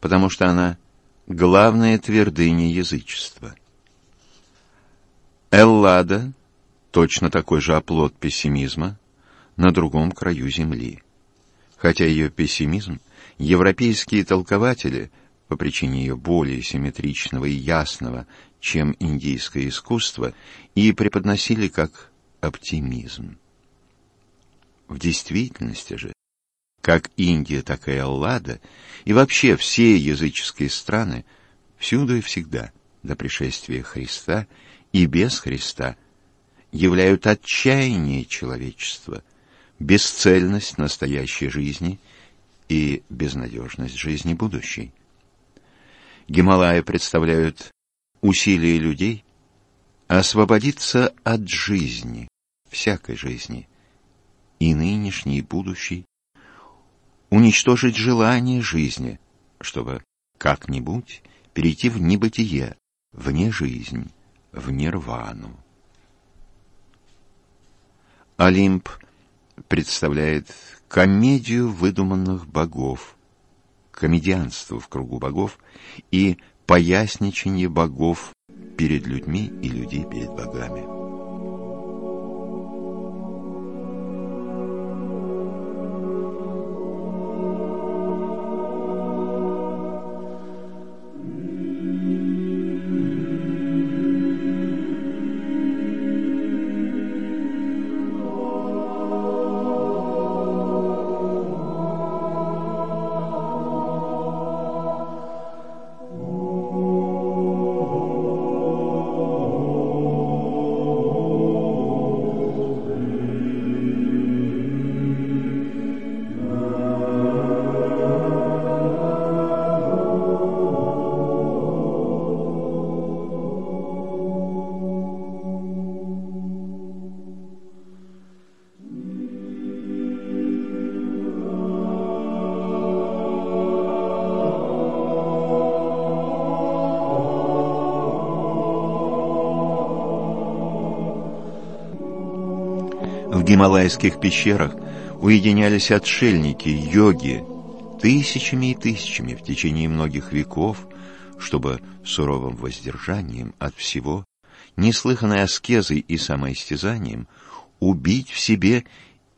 потому что она — главная твердыня язычества. Эллада — точно такой же оплот пессимизма на другом краю земли. Хотя ее пессимизм европейские толкователи — по причине ее более симметричного и ясного, чем индийское искусство, и преподносили как оптимизм. В действительности же, как Индия, так и Аллада, и вообще все языческие страны, всюду и всегда, до пришествия Христа и без Христа, являют отчаяние человечества, бесцельность настоящей жизни и безнадежность жизни будущей. Гималаи представляют усилия людей освободиться от жизни, всякой жизни, и нынешней, и будущей, уничтожить желание жизни, чтобы как-нибудь перейти в небытие, вне жизнь, в нирвану. Олимп представляет комедию выдуманных богов, комедианство в кругу богов и поясничание богов перед людьми и людей перед богами. Гималайских пещерах уединялись отшельники, йоги, тысячами и тысячами в течение многих веков, чтобы суровым воздержанием от всего, неслыханной аскезой и самоистязанием убить в себе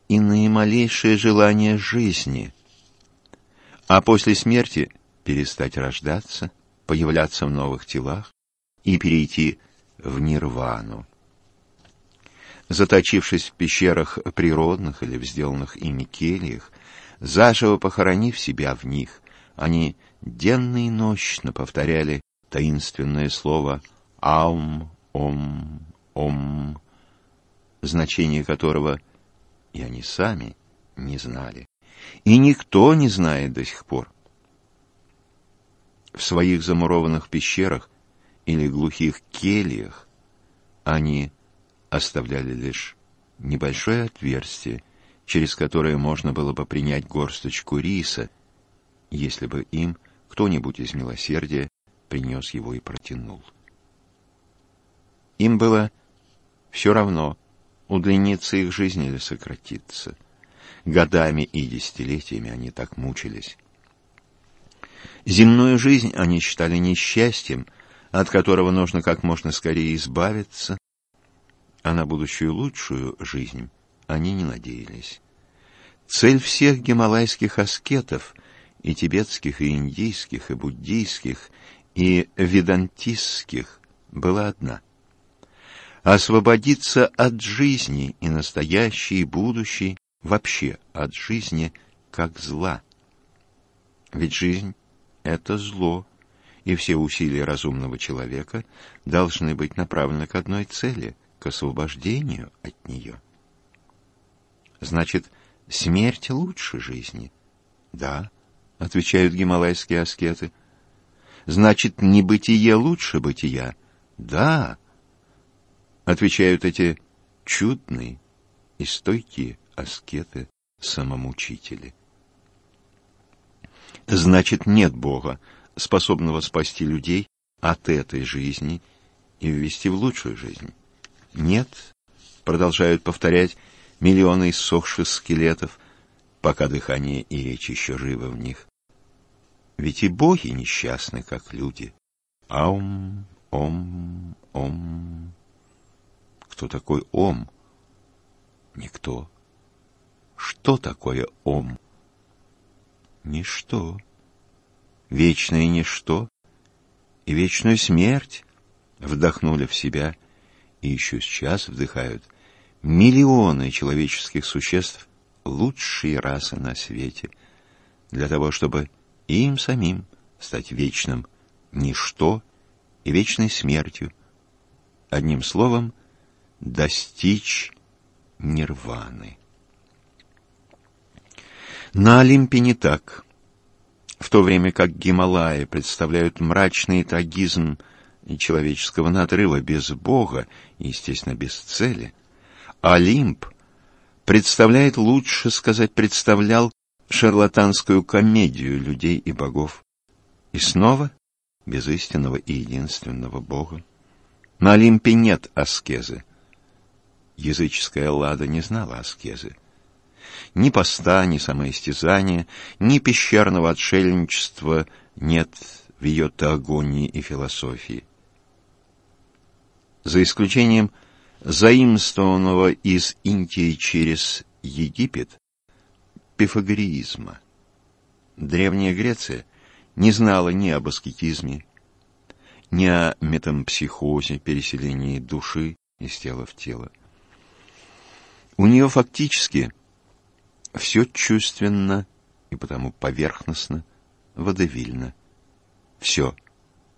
и наималейшее желание жизни, а после смерти перестать рождаться, появляться в новых телах и перейти в нирвану заточившись в пещерах природных или в сделанных ими кельях, заживо похоронив себя в них, они денно и нощно повторяли таинственное слово «Аум, Ом, Ом», значение которого и они сами не знали, и никто не знает до сих пор. В своих замурованных пещерах или глухих кельях они оставляли лишь небольшое отверстие, через которое можно было бы принять горсточку риса, если бы им кто-нибудь из милосердия принес его и протянул. Им было все равно, удлинится их жизнь или сократится. Годами и десятилетиями они так мучились. Земную жизнь они считали несчастьем, от которого нужно как можно скорее избавиться, а на будущую лучшую жизнь они не надеялись. Цель всех гималайских аскетов, и тибетских, и индийских, и буддийских, и ведантистских, была одна — освободиться от жизни и настоящей, и будущей, вообще от жизни как зла. Ведь жизнь — это зло, и все усилия разумного человека должны быть направлены к одной цели — к освобождению от нее. Значит, смерть лучше жизни. Да, отвечают гималайские аскеты. Значит, небытие лучше бытия. Да, отвечают эти чудные и стойкие аскеты-самомучители. Значит, нет Бога, способного спасти людей от этой жизни и ввести в лучшую жизнь. Нет, продолжают повторять миллионы иссохших скелетов, пока дыхание и речь еще живы в них. Ведь и боги несчастны, как люди. Аум, ом, ом. Кто такой ом? Никто. Что такое ом? Ничто. Вечное ничто и вечную смерть вдохнули в себя и еще сейчас вдыхают миллионы человеческих существ лучшие расы на свете, для того, чтобы им самим стать вечным ничто и вечной смертью, одним словом, достичь нирваны. На Олимпе не так. В то время как Гималаи представляют мрачный трагизм человеческого надрыва без Бога и, естественно, без цели, Олимп представляет, лучше сказать, представлял шарлатанскую комедию людей и богов. И снова без истинного и единственного Бога. На Олимпе нет аскезы. Языческая Лада не знала аскезы. Ни поста, ни самоистязания, ни пещерного отшельничества нет в ее теогонии и философии. За исключением заимствованного из Индии через Египет пифагореизма. Древняя Греция не знала ни об аскетизме, ни о метампсихозе, переселении души из тела в тело. У нее фактически все чувственно и потому поверхностно, водовильно. Все,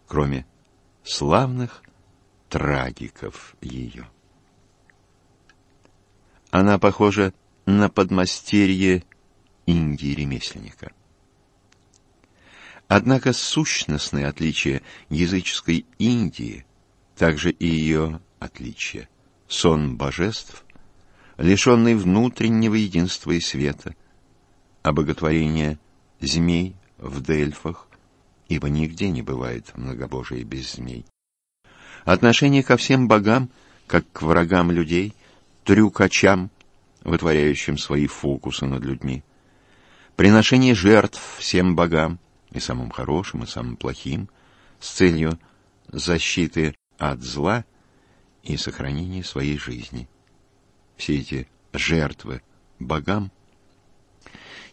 кроме славных трагиков ее. Она похожа на подмастерье Индии ремесленника. Однако сущностное отличие языческой Индии, также и ее отличие, сон божеств, лишенный внутреннего единства и света, обоготворение змей в Дельфах, ибо нигде не бывает многобожие без змей. Отношение ко всем богам, как к врагам людей, трюкачам, вытворяющим свои фокусы над людьми. Приношение жертв всем богам, и самым хорошим, и самым плохим, с целью защиты от зла и сохранения своей жизни все эти жертвы богам,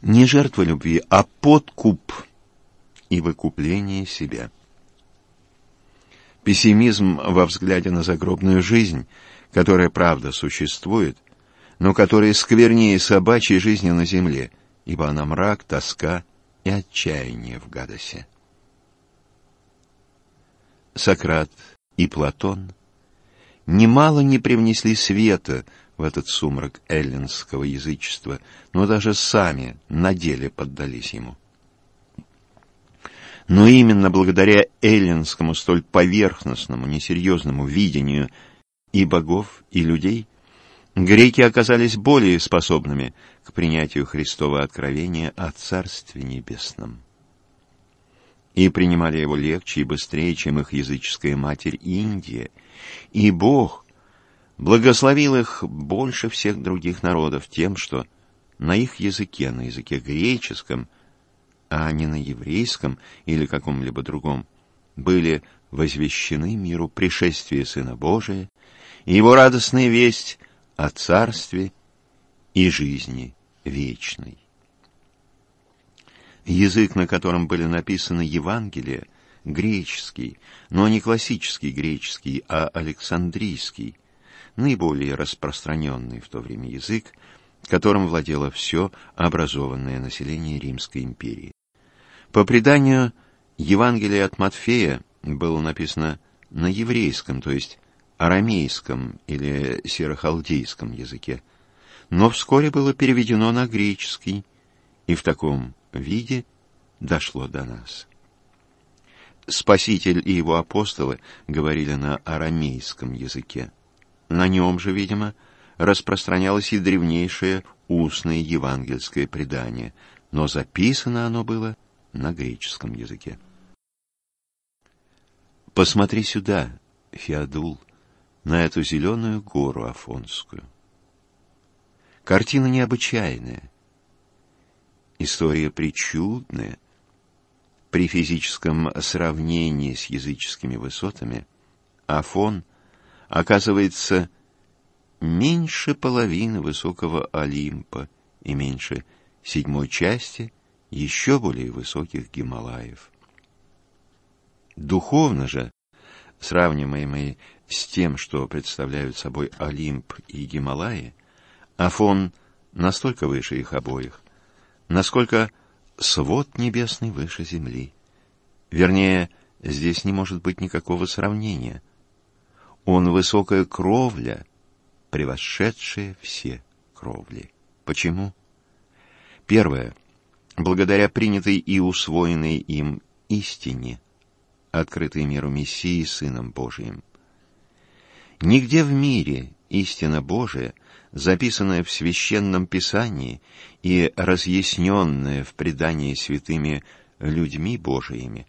не жертва любви, а подкуп и выкупление себя. Пессимизм во взгляде на загробную жизнь, которая, правда, существует, но которая сквернее собачьей жизни на земле, ибо она мрак, тоска и отчаяние в гадосе. Сократ и Платон немало не привнесли света в этот сумрак эллинского язычества, но даже сами на деле поддались ему. Но именно благодаря эллинскому столь поверхностному, несерьезному видению и богов, и людей, греки оказались более способными к принятию Христова откровения о Царстве Небесном. И принимали его легче и быстрее, чем их языческая матерь Индия. И Бог благословил их больше всех других народов тем, что на их языке, на языке греческом, а не на еврейском или каком-либо другом, были возвещены миру пришествие Сына Божия и его радостная весть о царстве и жизни вечный. Язык, на котором были написаны Евангелия, греческий, но не классический греческий, а александрийский, наиболее распространенный в то время язык, которым владело все образованное население Римской империи. По преданию, Евангелие от Матфея было написано на еврейском, то есть арамейском или сирохалдейском языке, но вскоре было переведено на греческий и в таком виде дошло до нас. Спаситель и его апостолы говорили на арамейском языке. На нем же, видимо, распространялось и древнейшее устное евангельское предание, но записано оно было на греческом языке. Посмотри сюда, Феодул, на эту зеленую гору Афонскую. Картина необычайная, история причудная. При физическом сравнении с языческими высотами Афон оказывается меньше половины высокого Олимпа и меньше седьмой части еще более высоких Гималаев. Духовно же, сравниваемый с тем, что представляют собой Олимп и Гималаи, Афон настолько выше их обоих, насколько свод небесный выше земли. Вернее, здесь не может быть никакого сравнения. Он высокая кровля, превосшедшая все кровли. Почему? Первое. Благодаря принятой и усвоенной им истине, открытой миру Мессии Сыном Божиим. Нигде в мире истина Божия записанное в священном писании и разъясненное в предании святыми людьми Божиими,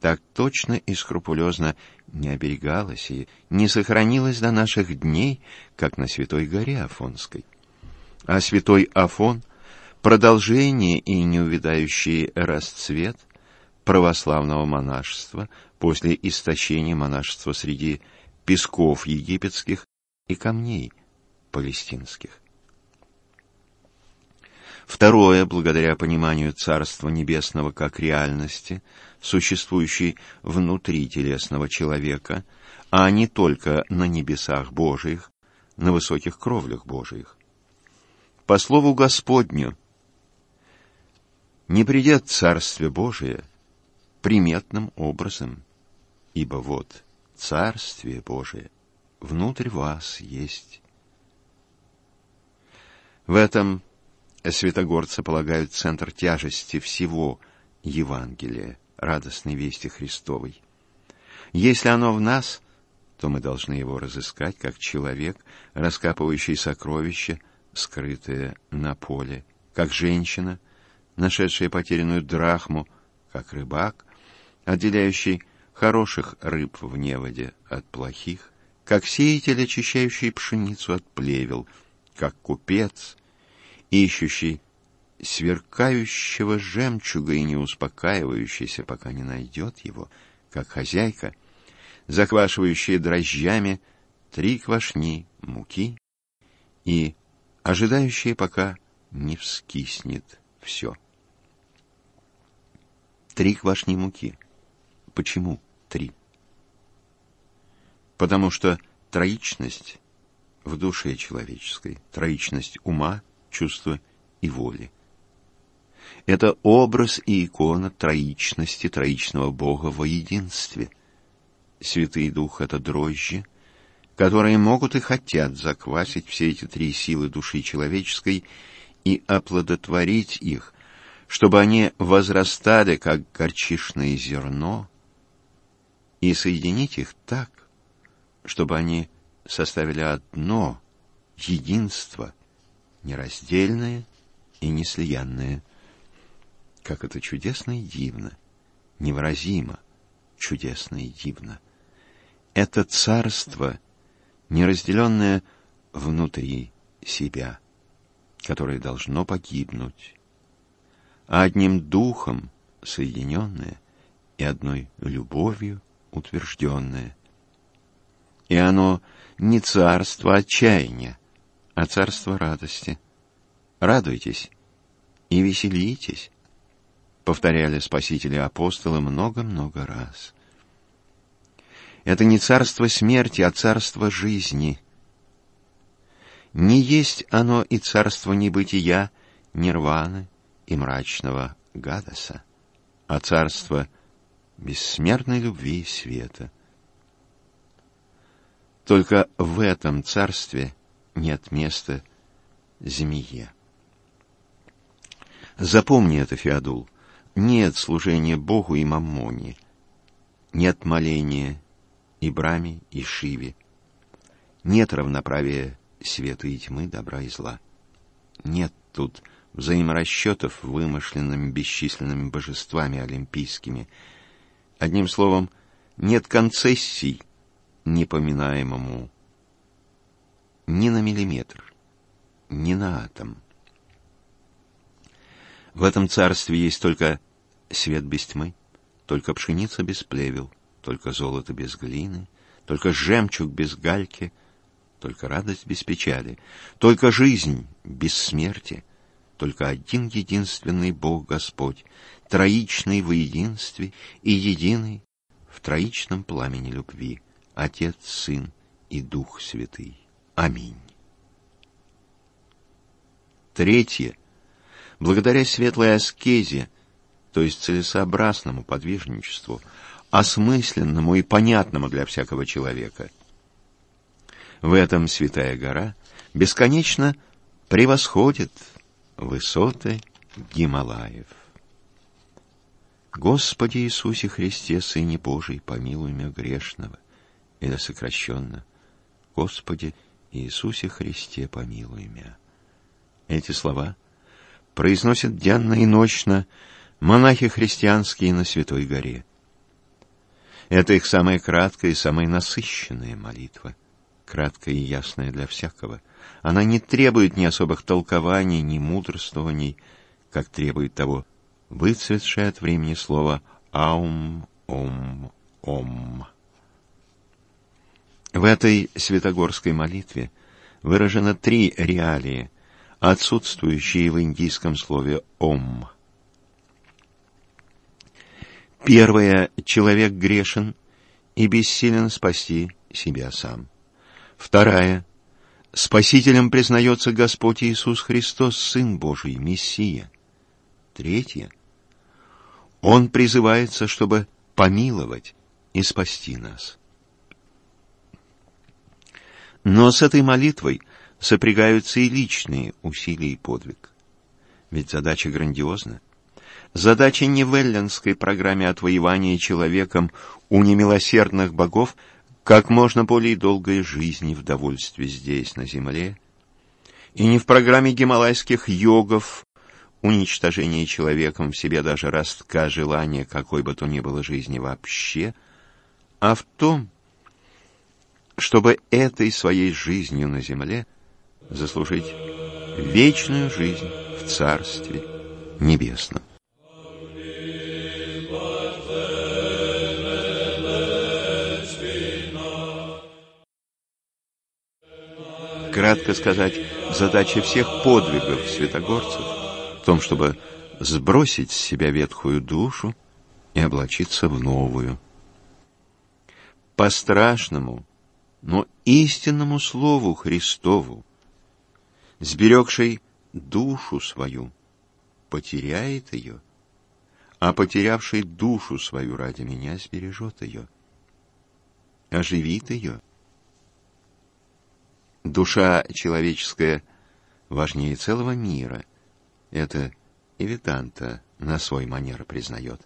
так точно и скрупулезно не оберегалось и не сохранилось до наших дней, как на Святой горе Афонской. А Святой Афон — продолжение и неувядающий расцвет православного монашества после истощения монашества среди песков египетских и камней, палестинских. Второе, благодаря пониманию Царства Небесного как реальности, существующей внутри телесного человека, а не только на небесах Божиих, на высоких кровлях Божиих. По слову Господню, не придет Царствие Божие приметным образом, ибо вот Царствие Божие внутрь вас есть. В этом святогорцы полагают центр тяжести всего Евангелия, радостной вести Христовой. Если оно в нас, то мы должны его разыскать, как человек, раскапывающий сокровища, скрытые на поле, как женщина, нашедшая потерянную драхму, как рыбак, отделяющий хороших рыб в неводе от плохих, как сеятель, очищающий пшеницу от плевел, как купец, ищущий сверкающего жемчуга и не успокаивающийся, пока не найдет его, как хозяйка, заквашивающая дрожжами три квашни муки и ожидающая, пока не вскиснет все. Три квашни муки. Почему три? Потому что троичность в душе человеческой, троичность ума, чувства и воли. Это образ и икона троичности, троичного Бога во единстве. Святый Дух — это дрожжи, которые могут и хотят заквасить все эти три силы души человеческой и оплодотворить их, чтобы они возрастали, как горчишное зерно, и соединить их так, чтобы они составили одно единство, нераздельное и неслиянное. Как это чудесно и дивно, невыразимо, чудесно и дивно. Это царство, неразделенное внутри себя, которое должно погибнуть, а одним духом соединенное и одной любовью утвержденное. И оно не царство отчаяния, а царство радости. Радуйтесь и веселитесь, повторяли спасители апостолы много-много раз. Это не царство смерти, а царство жизни. Не есть оно и царство небытия, нирваны и мрачного гадоса, а царство бессмертной любви и света. Только в этом царстве нет места змее. Запомни это, Феодул. Нет служения Богу и Маммоне. Нет моления и Браме, и Шиве. Нет равноправия света и тьмы, добра и зла. Нет тут взаиморасчетов вымышленными бесчисленными божествами олимпийскими. Одним словом, нет концессий непоминаемому ни на миллиметр, ни на атом. В этом царстве есть только свет без тьмы, только пшеница без плевел, только золото без глины, только жемчуг без гальки, только радость без печали, только жизнь без смерти, только один единственный Бог Господь, троичный в единстве и единый в троичном пламени любви, Отец, Сын и Дух Святый. Аминь. Третье. Благодаря светлой аскезе, то есть целесообразному подвижничеству, осмысленному и понятному для всякого человека. В этом Святая Гора бесконечно превосходит высоты Гималаев. Господи Иисусе Христе, Сыне Божий, помилуй меня грешного, или сокращенно, Господи Иисусе Христе, помилуй меня. Эти слова произносят денно и ночно монахи христианские на Святой Горе. Это их самая краткая и самая насыщенная молитва, краткая и ясная для всякого. Она не требует ни особых толкований, ни мудрствований, как требует того выцветшее от времени слово «аум», «ом», «ом». В этой святогорской молитве выражено три реалии, отсутствующие в индийском слове «ом». Первое — человек грешен и бессилен спасти себя сам. Вторая — спасителем признается Господь Иисус Христос, Сын Божий, Мессия. Третье — Он призывается, чтобы помиловать и спасти нас. Но с этой молитвой сопрягаются и личные усилия и подвиг. Ведь задача грандиозна. Задача не в эллинской программе отвоевания человеком у немилосердных богов как можно более долгой жизни в довольстве здесь, на земле, и не в программе гималайских йогов уничтожение человеком в себе даже ростка желания какой бы то ни было жизни вообще, а в том, чтобы этой своей жизнью на земле заслужить вечную жизнь в Царстве Небесном. Кратко сказать, задача всех подвигов святогорцев в том, чтобы сбросить с себя ветхую душу и облачиться в новую. По страшному, но истинному Слову Христову, сберегший душу свою, потеряет ее, а потерявший душу свою ради меня сбережет ее, оживит ее. Душа человеческая важнее целого мира. Это и Витанта на свой манер признает.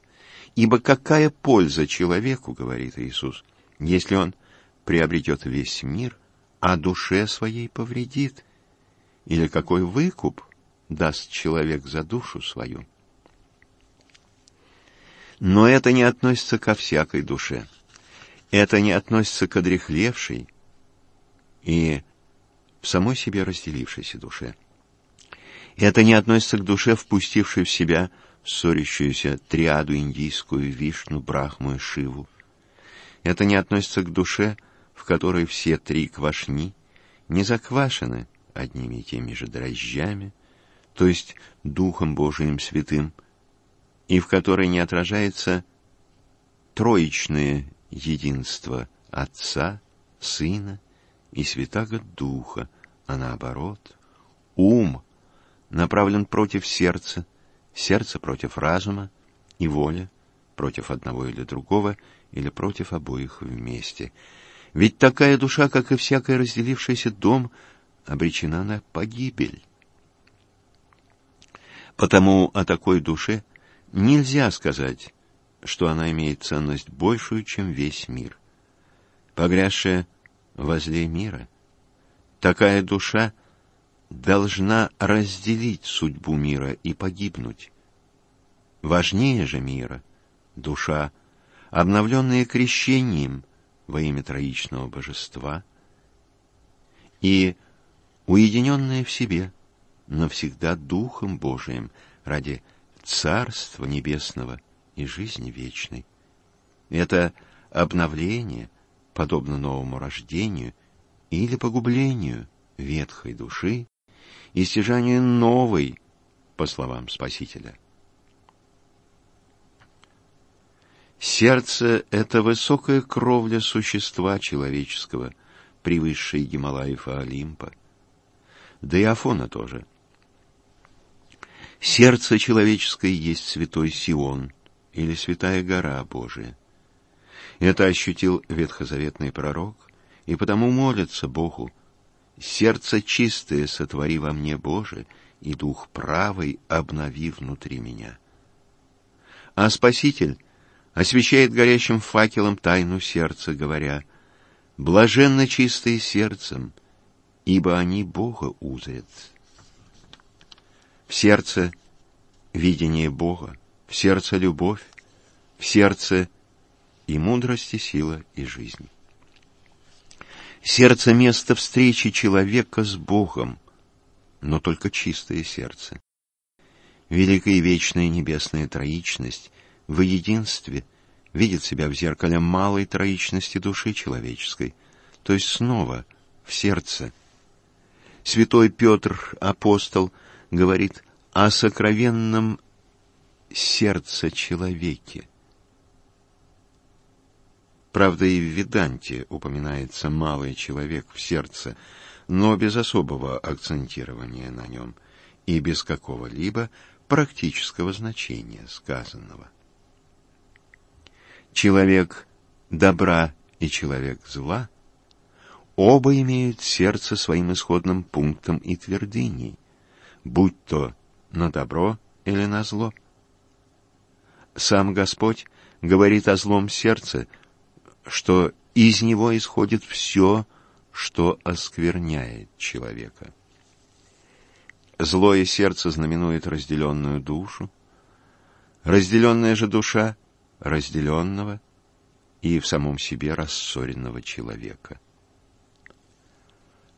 Ибо какая польза человеку, говорит Иисус, если он приобретет весь мир, а душе своей повредит? Или какой выкуп даст человек за душу свою? Но это не относится ко всякой душе. Это не относится к одрехлевшей и в самой себе разделившейся душе. Это не относится к душе, впустившей в себя ссорящуюся триаду индийскую, Вишну, Брахму и Шиву. Это не относится к душе, в которой все три квашни не заквашены одними и теми же дрожжами, то есть Духом Божиим Святым, и в которой не отражается троичное единство Отца, Сына и Святаго Духа, а наоборот, ум направлен против сердца, сердце против разума и воля против одного или другого, или против обоих вместе. Ведь такая душа, как и всякий разделившийся дом, обречена на погибель. Потому о такой душе нельзя сказать, что она имеет ценность большую, чем весь мир. Погрязшая возле мира, такая душа должна разделить судьбу мира и погибнуть. Важнее же мира — душа, обновленная крещением во имя троичного божества и уединенная в себе навсегда Духом Божиим ради Царства Небесного и жизни вечной. Это обновление, подобно новому рождению или погублению ветхой души и стяжанию новой, по словам Спасителя. Сердце — это высокая кровля существа человеческого, превысшей Гималаев и Олимпа. Да и Афона тоже. Сердце человеческое есть святой Сион или святая гора Божия. Это ощутил ветхозаветный пророк, и потому молится Богу, «Сердце чистое сотвори во мне, Боже, и дух правый обнови внутри меня». А Спаситель освещает горящим факелом тайну сердца, говоря, «Блаженно чистые сердцем, ибо они Бога узрят». В сердце видение Бога, в сердце любовь, в сердце и мудрость, и сила, и жизнь. Сердце — место встречи человека с Богом, но только чистое сердце. Великая и вечная небесная троичность в единстве видит себя в зеркале малой троичности души человеческой, то есть снова в сердце. Святой Петр, апостол, говорит о сокровенном сердце человеке. Правда, и в Веданте упоминается малый человек в сердце, но без особого акцентирования на нем и без какого-либо практического значения сказанного. Человек добра и человек зла оба имеют сердце своим исходным пунктом и твердыней, будь то на добро или на зло. Сам Господь говорит о злом сердце, что из него исходит все, что оскверняет человека. Злое сердце знаменует разделенную душу, разделенная же душа — разделенного и в самом себе рассоренного человека.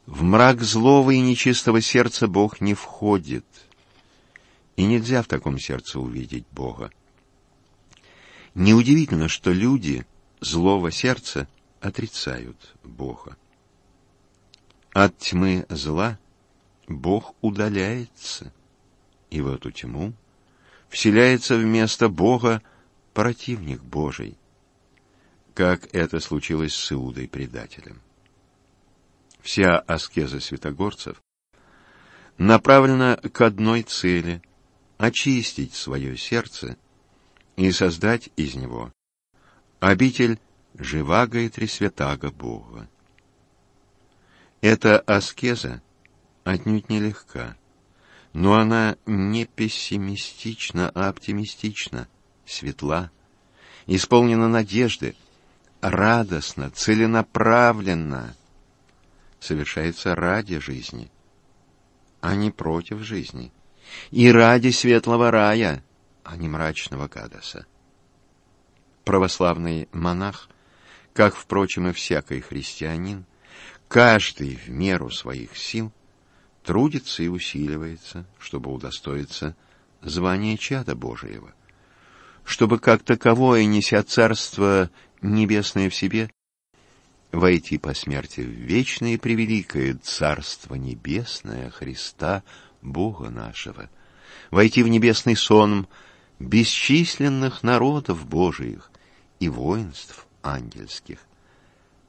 В мрак злого и нечистого сердца Бог не входит, и нельзя в таком сердце увидеть Бога. Неудивительно, что люди злого сердца отрицают Бога. От тьмы зла Бог удаляется, и в эту тьму вселяется вместо Бога противник Божий, как это случилось с Иудой-предателем. Вся аскеза святогорцев направлена к одной цели — очистить свое сердце и создать из него обитель живаго и тресвятаго Бога. Эта аскеза отнюдь не легка, но она не пессимистична, а оптимистична, светла, исполнена надежды, радостно, целенаправленно, совершается ради жизни, а не против жизни, и ради светлого рая, а не мрачного Гадаса. Православный монах, как, впрочем, и всякий христианин, каждый в меру своих сил трудится и усиливается, чтобы удостоиться звания чада Божиего, чтобы как таковое, неся Царство Небесное в себе, войти по смерти в вечное и превеликое Царство Небесное Христа, Бога нашего, войти в небесный сон бесчисленных народов Божиих и воинств ангельских,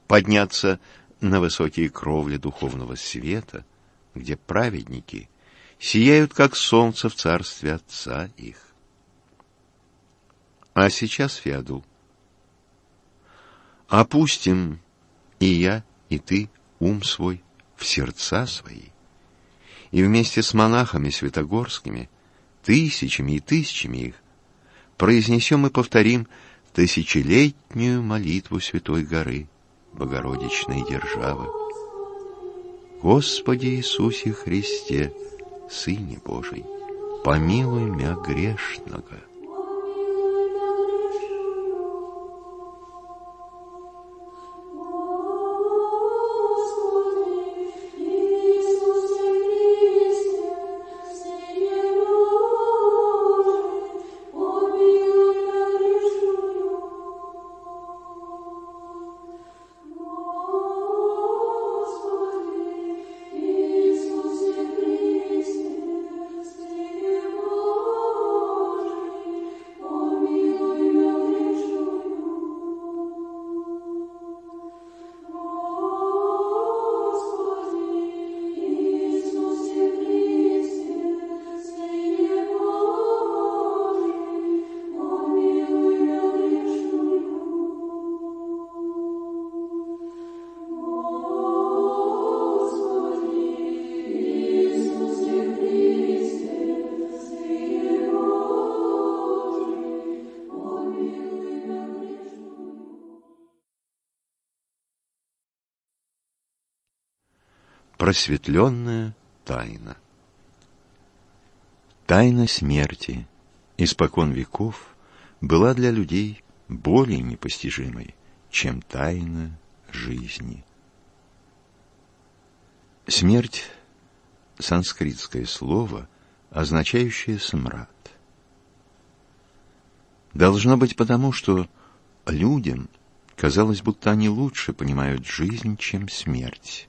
подняться на высокие кровли духовного света, где праведники сияют, как солнце в царстве Отца их. А сейчас, Феодул, опустим и я, и ты ум свой в сердца свои, и вместе с монахами святогорскими, тысячами и тысячами их, произнесем и повторим тысячелетнюю молитву Святой горы, Богородичной державы. Господи Иисусе Христе, Сыне Божий, помилуй мя грешного. Просветленная тайна. Тайна смерти испокон веков была для людей более непостижимой, чем тайна жизни. Смерть — санскритское слово, означающее «смрад». Должно быть потому, что людям казалось, будто они лучше понимают жизнь, чем смерть.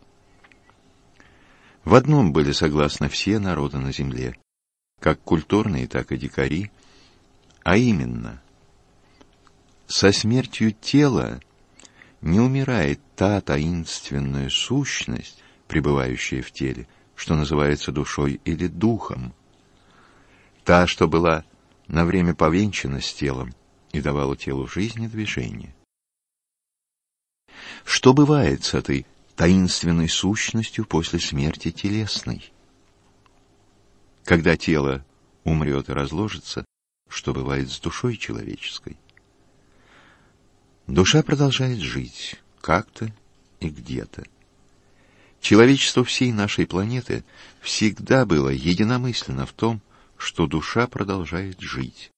В одном были согласны все народы на земле, как культурные, так и дикари, а именно, со смертью тела не умирает та таинственная сущность, пребывающая в теле, что называется душой или духом, та, что была на время повенчана с телом и давала телу жизнь и движение. Что бывает с этой таинственной сущностью после смерти телесной. Когда тело умрет и разложится, что бывает с душой человеческой? Душа продолжает жить как-то и где-то. Человечество всей нашей планеты всегда было единомысленно в том, что душа продолжает жить.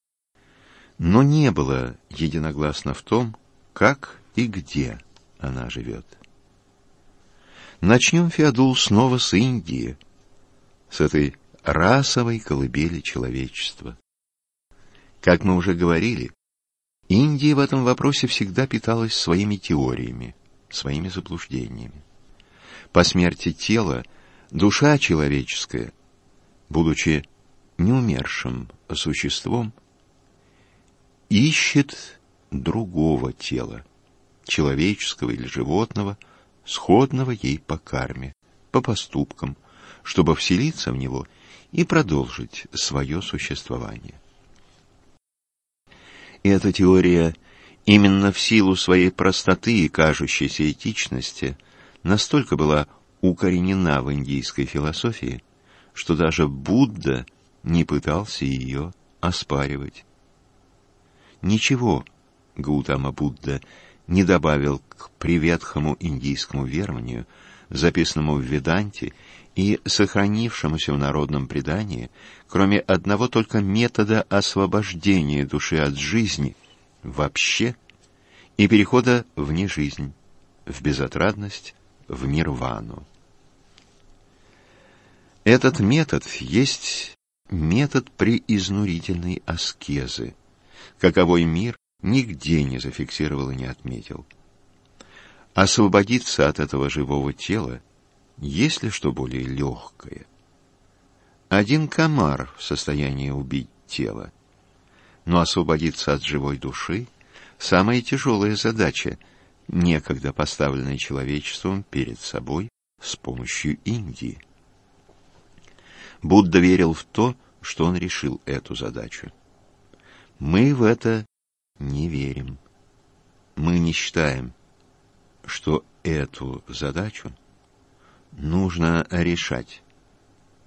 Но не было единогласно в том, как и где она живет. Начнем, Феодул, снова с Индии, с этой расовой колыбели человечества. Как мы уже говорили, Индия в этом вопросе всегда питалась своими теориями, своими заблуждениями. По смерти тела душа человеческая, будучи неумершим существом, ищет другого тела, человеческого или животного – сходного ей по карме, по поступкам, чтобы вселиться в него и продолжить свое существование. И эта теория именно в силу своей простоты и кажущейся этичности настолько была укоренена в индийской философии, что даже Будда не пытался ее оспаривать. Ничего Гаутама Будда не добавил к приветхому индийскому верованию, записанному в Веданте и сохранившемуся в народном предании, кроме одного только метода освобождения души от жизни вообще и перехода в нежизнь, в безотрадность, в нирвану. Этот метод есть метод преизнурительной аскезы, каковой мир нигде не зафиксировал и не отметил. освободиться от этого живого тела, есть ли что более легкое? Один комар в состоянии убить тело, но освободиться от живой души – самая тяжелая задача, некогда поставленная человечеством перед собой с помощью Индии. Будда верил в то, что он решил эту задачу. Мы в это не верим. Мы не считаем, что эту задачу нужно решать,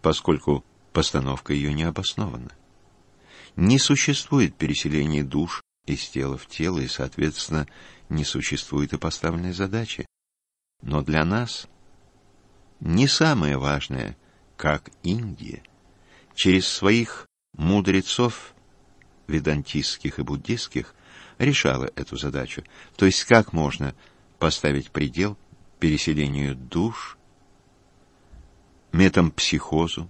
поскольку постановка ее не обоснована. Не существует переселения душ из тела в тело, и, соответственно, не существует и поставленной задачи. Но для нас не самое важное, как Индия, через своих мудрецов ведантистских и буддистских решала эту задачу. То есть как можно поставить предел переселению душ, метампсихозу.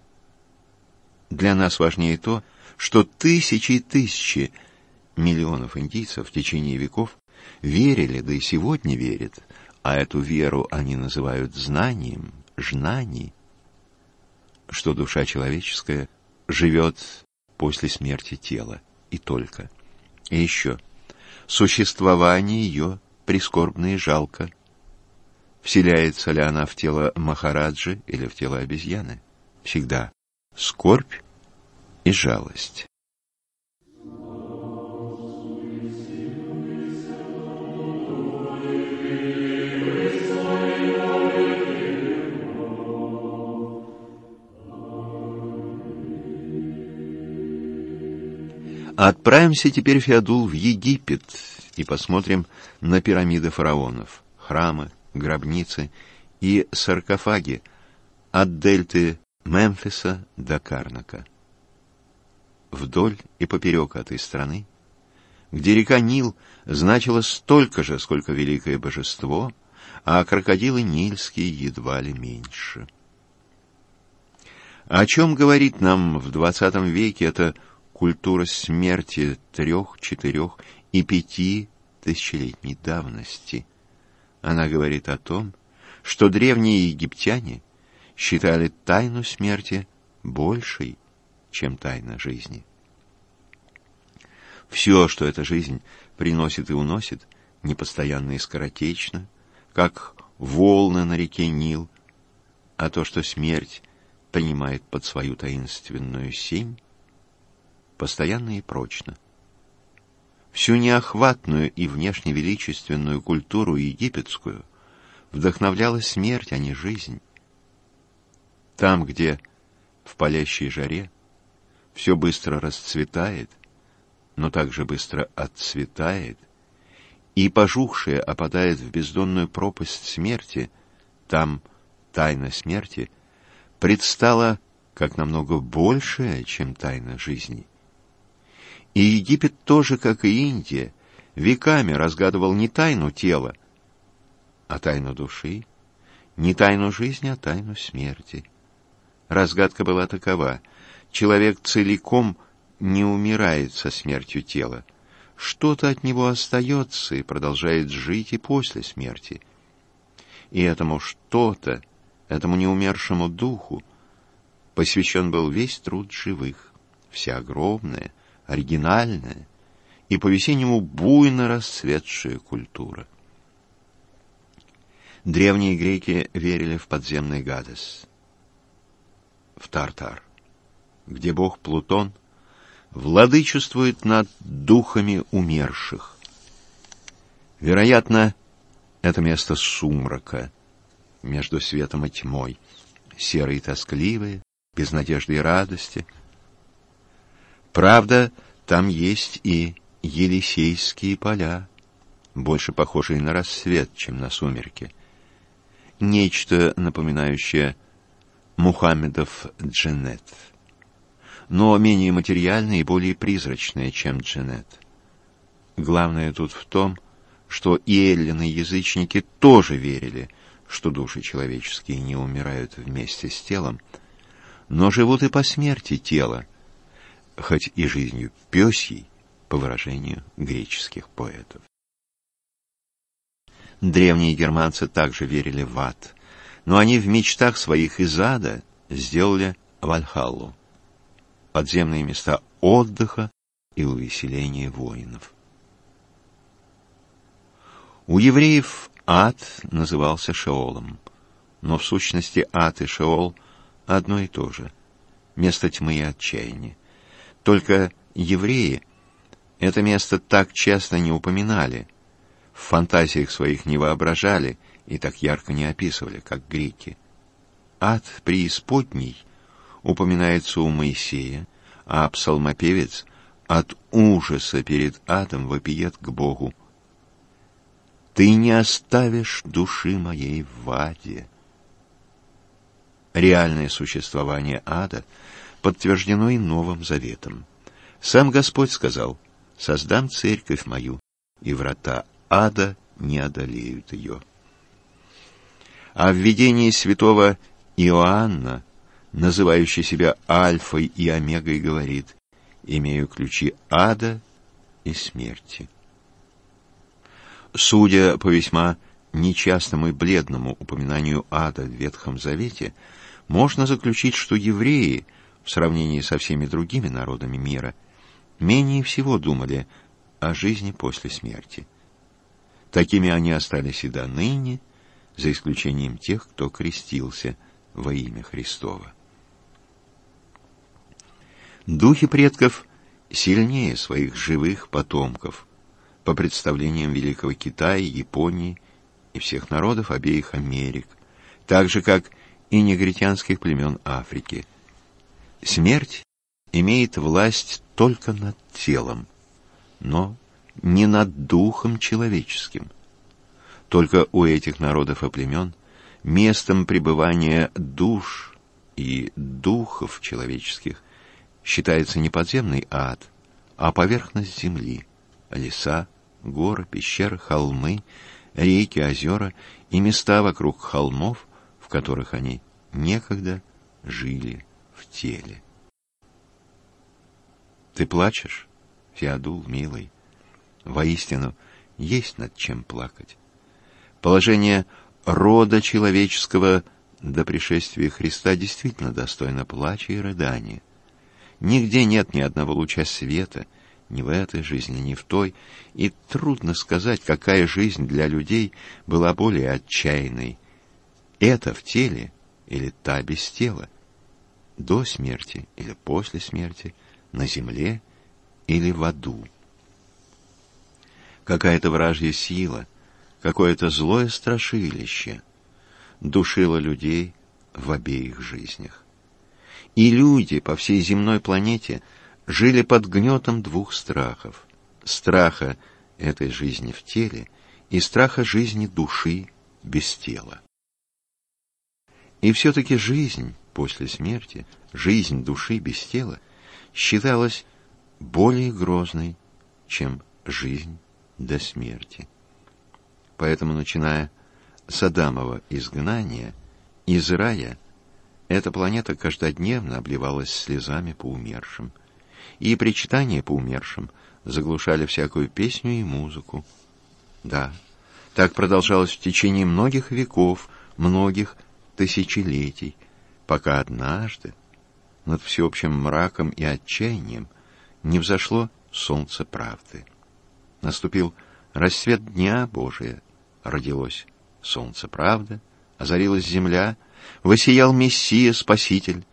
Для нас важнее то, что тысячи и тысячи миллионов индийцев в течение веков верили, да и сегодня верят, а эту веру они называют знанием, жнани, что душа человеческая живет после смерти тела, и только. И еще, существование ее прискорбно и жалко. Вселяется ли она в тело Махараджи или в тело обезьяны? Всегда скорбь и жалость. Отправимся теперь, Феодул, в Египет и посмотрим на пирамиды фараонов, храмы, гробницы и саркофаги от дельты Мемфиса до Карнака. Вдоль и поперек этой страны, где река Нил значила столько же, сколько великое божество, а крокодилы нильские едва ли меньше. О чем говорит нам в двадцатом веке эта культура смерти трех, четырех и пяти тысячелетней давности. Она говорит о том, что древние египтяне считали тайну смерти большей, чем тайна жизни. Все, что эта жизнь приносит и уносит, непостоянно и скоротечно, как волны на реке Нил, а то, что смерть принимает под свою таинственную сень, постоянно и прочно. Всю неохватную и внешне величественную культуру египетскую вдохновляла смерть, а не жизнь. Там, где в палящей жаре все быстро расцветает, но также быстро отцветает, и пожухшее опадает в бездонную пропасть смерти, там тайна смерти предстала как намного большая, чем тайна жизни. И Египет тоже, как и Индия, веками разгадывал не тайну тела, а тайну души, не тайну жизни, а тайну смерти. Разгадка была такова. Человек целиком не умирает со смертью тела. Что-то от него остается и продолжает жить и после смерти. И этому что-то, этому неумершему духу, посвящен был весь труд живых, вся огромная, оригинальная и по-весеннему буйно расцветшая культура. Древние греки верили в подземный Гадес, в Тартар, где бог Плутон владычествует над духами умерших. Вероятно, это место сумрака между светом и тьмой, серые и тоскливые, без надежды и радости — Правда, там есть и Елисейские поля, больше похожие на рассвет, чем на сумерки. Нечто напоминающее Мухаммедов дженет, но менее материальное и более призрачное, чем дженет. Главное тут в том, что и эллины-язычники тоже верили, что души человеческие не умирают вместе с телом, но живут и по смерти тела, хоть и жизнью пёсьей, по выражению греческих поэтов. Древние германцы также верили в ад, но они в мечтах своих из ада сделали Вальхаллу, подземные места отдыха и увеселения воинов. У евреев ад назывался Шеолом, но в сущности ад и Шеол одно и то же — место тьмы и отчаяния. Только евреи это место так часто не упоминали, в фантазиях своих не воображали и так ярко не описывали, как греки. Ад преисподней упоминается у Моисея, а псалмопевец от ужаса перед адом вопиет к Богу. «Ты не оставишь души моей в аде». Реальное существование ада подтверждено и Новым Заветом. Сам Господь сказал, «Создам церковь мою, и врата ада не одолеют ее». А в видении святого Иоанна, называющий себя Альфой и Омегой, говорит, «Имею ключи ада и смерти». Судя по весьма нечастному и бледному упоминанию ада в Ветхом Завете, можно заключить, что евреи, в сравнении со всеми другими народами мира, менее всего думали о жизни после смерти. Такими они остались и до ныне, за исключением тех, кто крестился во имя Христова. Духи предков сильнее своих живых потомков, по представлениям Великого Китая, Японии и всех народов обеих Америк, так же, как и негритянских племен Африки. Смерть имеет власть только над телом, но не над духом человеческим. Только у этих народов и племен местом пребывания душ и духов человеческих считается не подземный ад, а поверхность земли, леса, горы, пещеры, холмы, реки, озера и места вокруг холмов, в которых они некогда жили теле. Ты плачешь, Феодул, милый? Воистину, есть над чем плакать. Положение рода человеческого до пришествия Христа действительно достойно плача и рыдания. Нигде нет ни одного луча света, ни в этой жизни, ни в той, и трудно сказать, какая жизнь для людей была более отчаянной. Это в теле или та без тела, до смерти или после смерти, на земле или в аду. Какая-то вражья сила, какое-то злое страшилище душило людей в обеих жизнях. И люди по всей земной планете жили под гнетом двух страхов. Страха этой жизни в теле и страха жизни души без тела. И все-таки жизнь после смерти, жизнь души без тела, считалась более грозной, чем жизнь до смерти. Поэтому, начиная с Адамова изгнания из рая, эта планета каждодневно обливалась слезами по умершим, и причитания по умершим заглушали всякую песню и музыку. Да, так продолжалось в течение многих веков, многих тысячелетий, пока однажды над всеобщим мраком и отчаянием не взошло солнце правды. Наступил рассвет дня Божия, родилось солнце правды, озарилась земля, воссиял Мессия, Спаситель.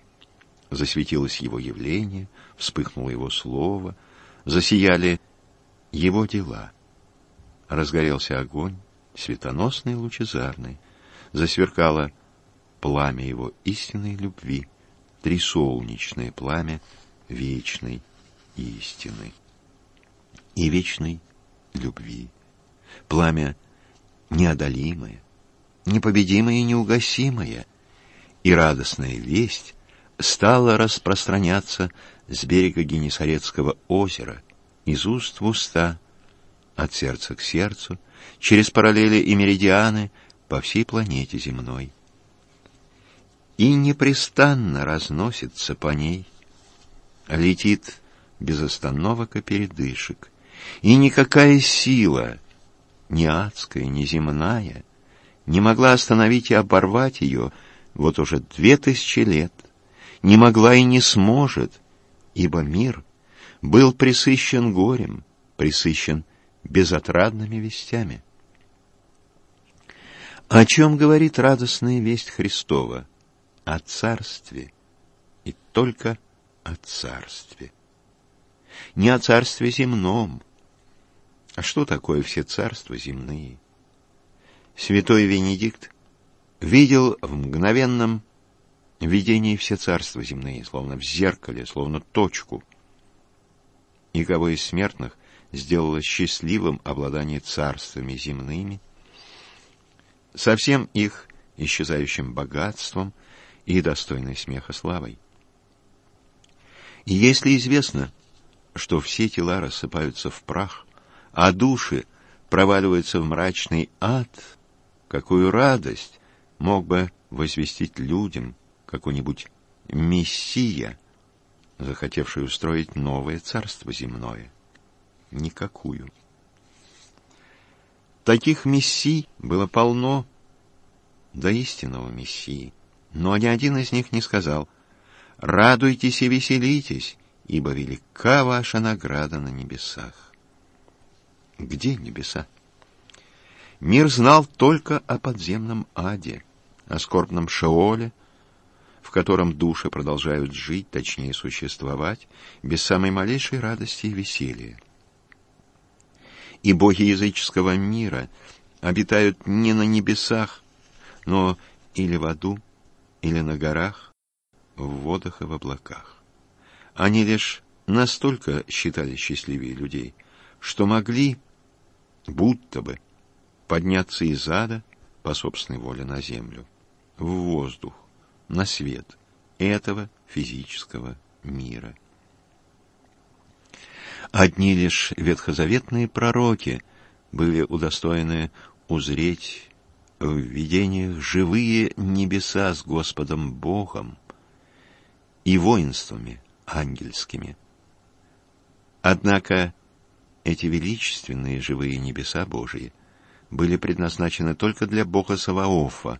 Засветилось его явление, вспыхнуло его слово, засияли его дела. Разгорелся огонь, светоносный лучезарный, засверкало пламя его истинной любви, трисолнечное пламя вечной истины и вечной любви. Пламя неодолимое, непобедимое и неугасимое, и радостная весть стала распространяться с берега Генесарецкого озера, из уст в уста, от сердца к сердцу, через параллели и меридианы по всей планете земной. И непрестанно разносится по ней, летит без остановок и передышек, и никакая сила ни адская, ни земная, не могла остановить и оборвать ее вот уже две тысячи лет, не могла и не сможет, ибо мир был присыщен горем, присыщен безотрадными вестями. О чем говорит радостная весть Христова? О царстве и только о царстве. Не о царстве земном. А что такое все царства земные? Святой Венедикт видел в мгновенном видении все царства земные, словно в зеркале, словно точку. И кого из смертных сделало счастливым обладание царствами земными, со всем их исчезающим богатством и достойной смеха славой. И если известно, что все тела рассыпаются в прах, а души проваливаются в мрачный ад, какую радость мог бы возвестить людям какой-нибудь мессия, захотевший устроить новое царство земное? Никакую. Таких мессий было полно до истинного мессии, но ни один из них не сказал «Радуйтесь и веселитесь, ибо велика ваша награда на небесах». Где небеса? Мир знал только о подземном аде, о скорбном Шеоле, в котором души продолжают жить, точнее существовать, без самой малейшей радости и веселья и боги языческого мира обитают не на небесах, но или в аду, или на горах, в водах и в облаках. Они лишь настолько считали счастливее людей, что могли, будто бы, подняться из ада по собственной воле на землю, в воздух, на свет этого физического мира. Одни лишь ветхозаветные пророки были удостоены узреть в видениях живые небеса с Господом Богом и воинствами ангельскими. Однако эти величественные живые небеса Божьи были предназначены только для Бога Саваофа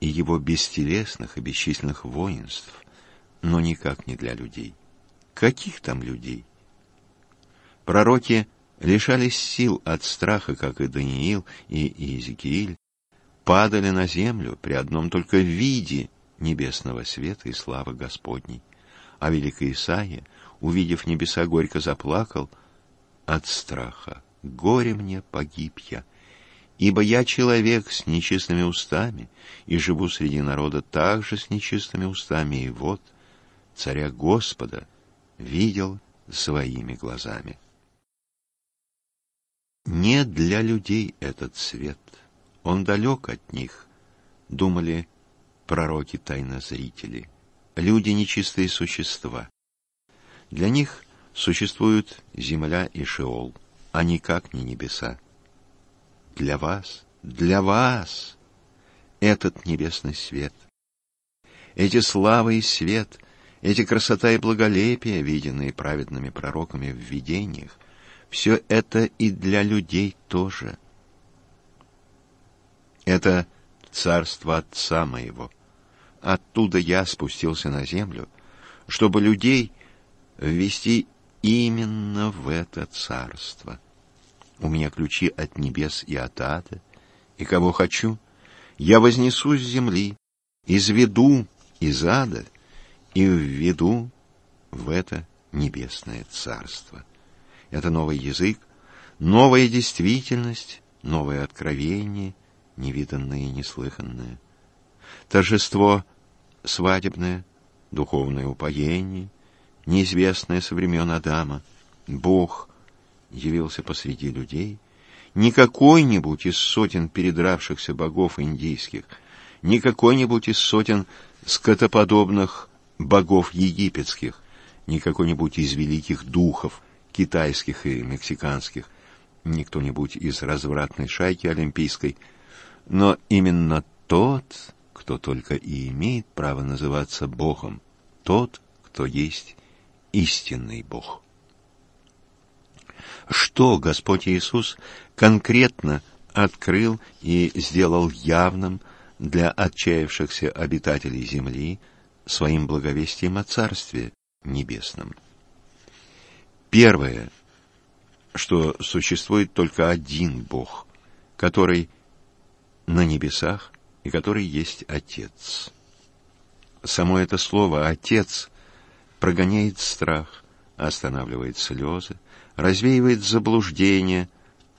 и его бестелесных и бесчисленных воинств, но никак не для людей. Каких там людей? Пророки лишались сил от страха, как и Даниил и Иезекииль, падали на землю при одном только виде небесного света и славы Господней. А великий Исаия, увидев небеса, горько заплакал от страха. «Горе мне, погиб я, ибо я человек с нечистыми устами, и живу среди народа также с нечистыми устами, и вот царя Господа видел своими глазами». Не для людей этот свет, он далек от них, думали пророки-тайнозрители, люди нечистые существа. Для них существуют земля и Шеол, а никак не небеса. Для вас, для вас этот небесный свет. Эти слава и свет, эти красота и благолепие, виденные праведными пророками в видениях, все это и для людей тоже. Это царство Отца моего. Оттуда я спустился на землю, чтобы людей ввести именно в это царство. У меня ключи от небес и от ада, и кого хочу, я вознесу с земли, изведу из ада и введу в это небесное царство. Это новый язык, новая действительность, новое откровение, невиданное и неслыханное. Торжество свадебное, духовное упоение, неизвестное со времен Адама. Бог явился посреди людей, не какой-нибудь из сотен передравшихся богов индийских, не какой-нибудь из сотен скотоподобных богов египетских, не какой-нибудь из великих духов, китайских и мексиканских, не кто-нибудь из развратной шайки олимпийской, но именно тот, кто только и имеет право называться Богом, тот, кто есть истинный Бог. Что Господь Иисус конкретно открыл и сделал явным для отчаявшихся обитателей земли своим благовестием о Царстве Небесном? Первое, что существует только один Бог, который на небесах и который есть Отец. Само это слово «Отец» прогоняет страх, останавливает слезы, развеивает заблуждение,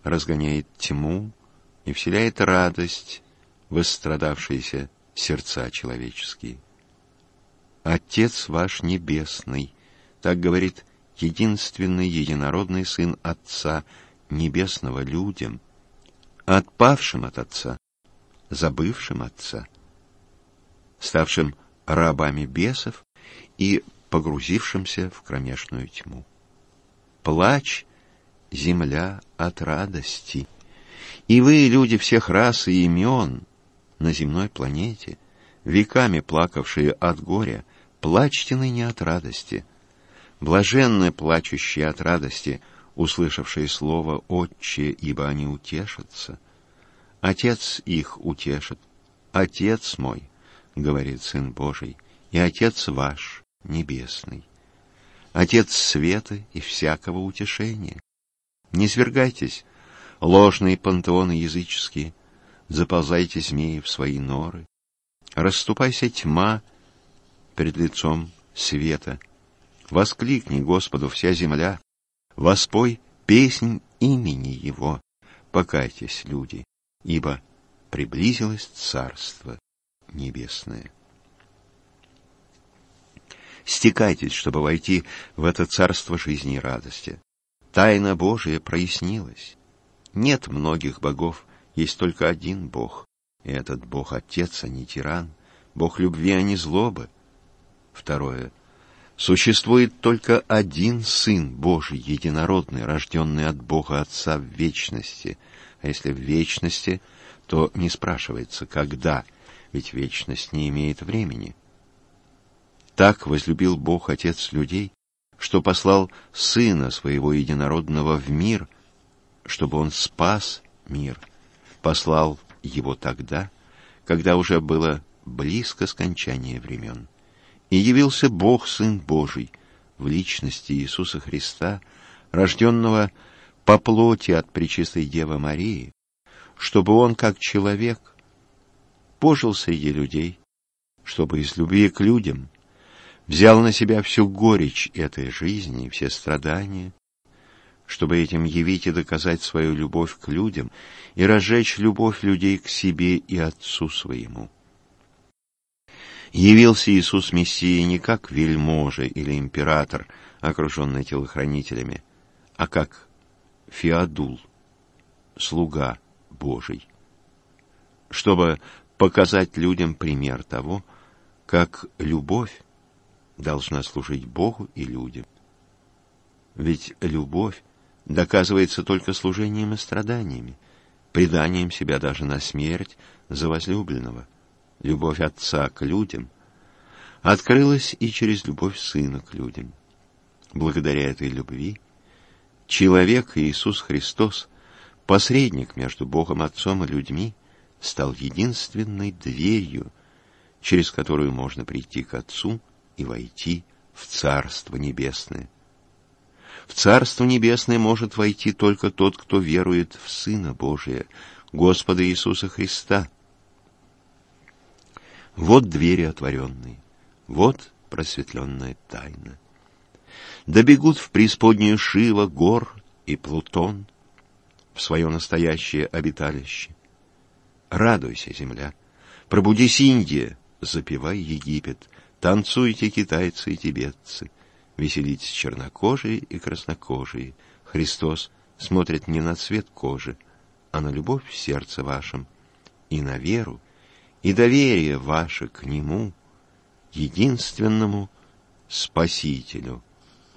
разгоняет тьму и вселяет радость в истрадавшиеся сердца человеческие. «Отец ваш небесный», так говорит единственный единородный Сын Отца Небесного людям, отпавшим от Отца, забывшим Отца, ставшим рабами бесов и погрузившимся в кромешную тьму. Плачь, земля, от радости. И вы, люди всех рас и имен на земной планете, веками плакавшие от горя, плачьте ныне от радости. Блаженны плачущие от радости, услышавшие слово «Отче», ибо они утешатся. Отец их утешит. Отец мой — говорит Сын Божий, и Отец ваш небесный, Отец света и всякого утешения. Не свергайтесь, ложные пантеоны языческие, заползайте змеи в свои норы, расступайся тьма перед лицом света, воскликни Господу вся земля, воспой песнь имени Его, покайтесь, люди, ибо приблизилось Царство небесное. Стекайтесь, чтобы войти в это царство жизни и радости. Тайна Божия прояснилась. Нет многих богов, есть только один Бог. И этот Бог Отец, а не тиран, Бог любви, а не злобы. Второе. Существует только один Сын Божий, единородный, рожденный от Бога Отца в вечности. А если в вечности, то не спрашивается, когда ведь вечность не имеет времени. Так возлюбил Бог Отец людей, что послал Сына Своего Единородного в мир, чтобы Он спас мир, послал Его тогда, когда уже было близко скончание времен. И явился Бог, Сын Божий, в личности Иисуса Христа, рожденного по плоти от Пречистой Девы Марии, чтобы Он, как человек, пожил среди людей, чтобы из любви к людям взял на себя всю горечь этой жизни все страдания, чтобы этим явить и доказать свою любовь к людям и разжечь любовь людей к себе и Отцу своему. Явился Иисус Мессия не как вельможа или император, окруженный телохранителями, а как Феодул, слуга Божий, чтобы показать людям пример того, как любовь должна служить Богу и людям. Ведь любовь доказывается только служением и страданиями, преданием себя даже на смерть за возлюбленного. Любовь Отца к людям открылась и через любовь Сына к людям. Благодаря этой любви человек Иисус Христос, посредник между Богом Отцом и людьми, стал единственной дверью, через которую можно прийти к Отцу и войти в Царство Небесное. В Царство Небесное может войти только тот, кто верует в Сына Божия, Господа Иисуса Христа. Вот двери отворенные, вот просветленная тайна. Добегут в преисподнюю Шива, Гор и Плутон в свое настоящее обиталище. Радуйся, земля. Пробудись, Индия, запевай Египет. Танцуйте, китайцы и тибетцы. Веселитесь чернокожие и краснокожие. Христос смотрит не на цвет кожи, а на любовь в сердце вашем, и на веру, и доверие ваше к Нему, единственному Спасителю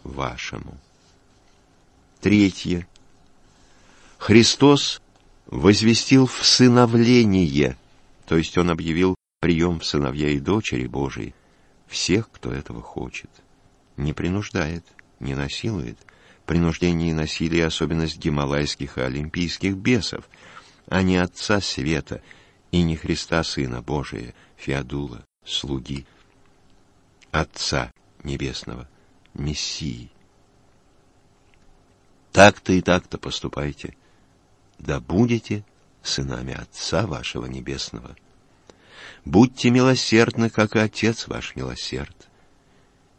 вашему. Третье. Христос возвестил всыновление, то есть он объявил прием в сыновья и дочери Божией всех, кто этого хочет. Не принуждает, не насилует, принуждение и насилие особенность гималайских и олимпийских бесов, а не Отца Света и не Христа Сына Божия, Феодула, слуги, Отца Небесного, Мессии. Так-то и так-то поступайте, да будете сынами Отца вашего Небесного. Будьте милосердны, как и Отец ваш милосерд,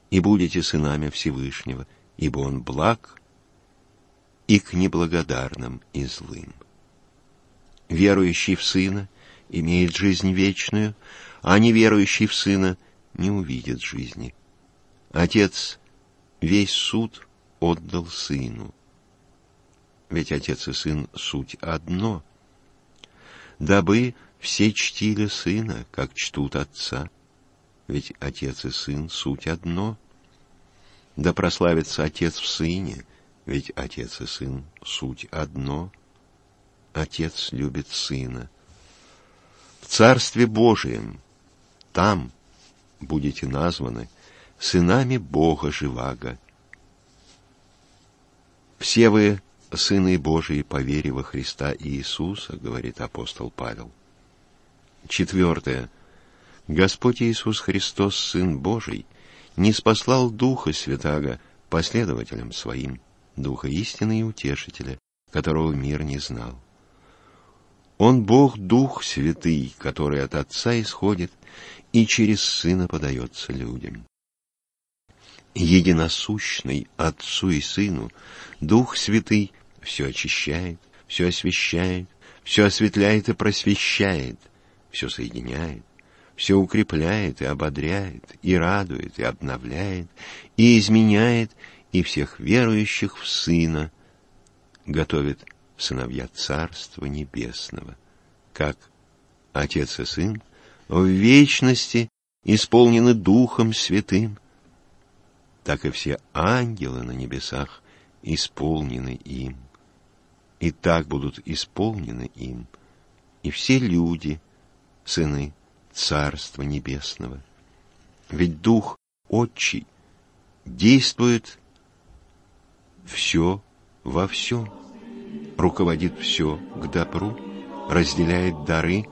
и будете сынами Всевышнего, ибо Он благ и к неблагодарным и злым. Верующий в Сына имеет жизнь вечную, а неверующий в Сына не увидит жизни. Отец весь суд отдал Сыну. Ведь Отец и Сын — суть одно, дабы все чтили Сына, как чтут Отца, ведь Отец и Сын — суть одно. Да прославится Отец в Сыне, ведь Отец и Сын — суть одно. Отец любит Сына. В Царстве Божием, там будете названы сынами Бога Живаго. Все вы сыны Божии по вере во Христа Иисуса, говорит апостол Павел. Четвертое. Господь Иисус Христос, Сын Божий, не спаслал Духа Святаго последователям Своим, Духа истины и Утешителя, которого мир не знал. Он Бог Дух Святый, который от Отца исходит и через Сына подается людям. Единосущный Отцу и Сыну, Дух Святый все очищает, все освещает, все осветляет и просвещает, все соединяет, все укрепляет и ободряет, и радует, и обновляет, и изменяет, и всех верующих в Сына готовит сыновья Царства Небесного, как Отец и Сын в вечности исполнены Духом Святым, так и все ангелы на небесах исполнены им, и так будут исполнены им и все люди, сыны Царства Небесного. Ведь Дух Отчий действует все во всем, руководит все к добру, разделяет дары,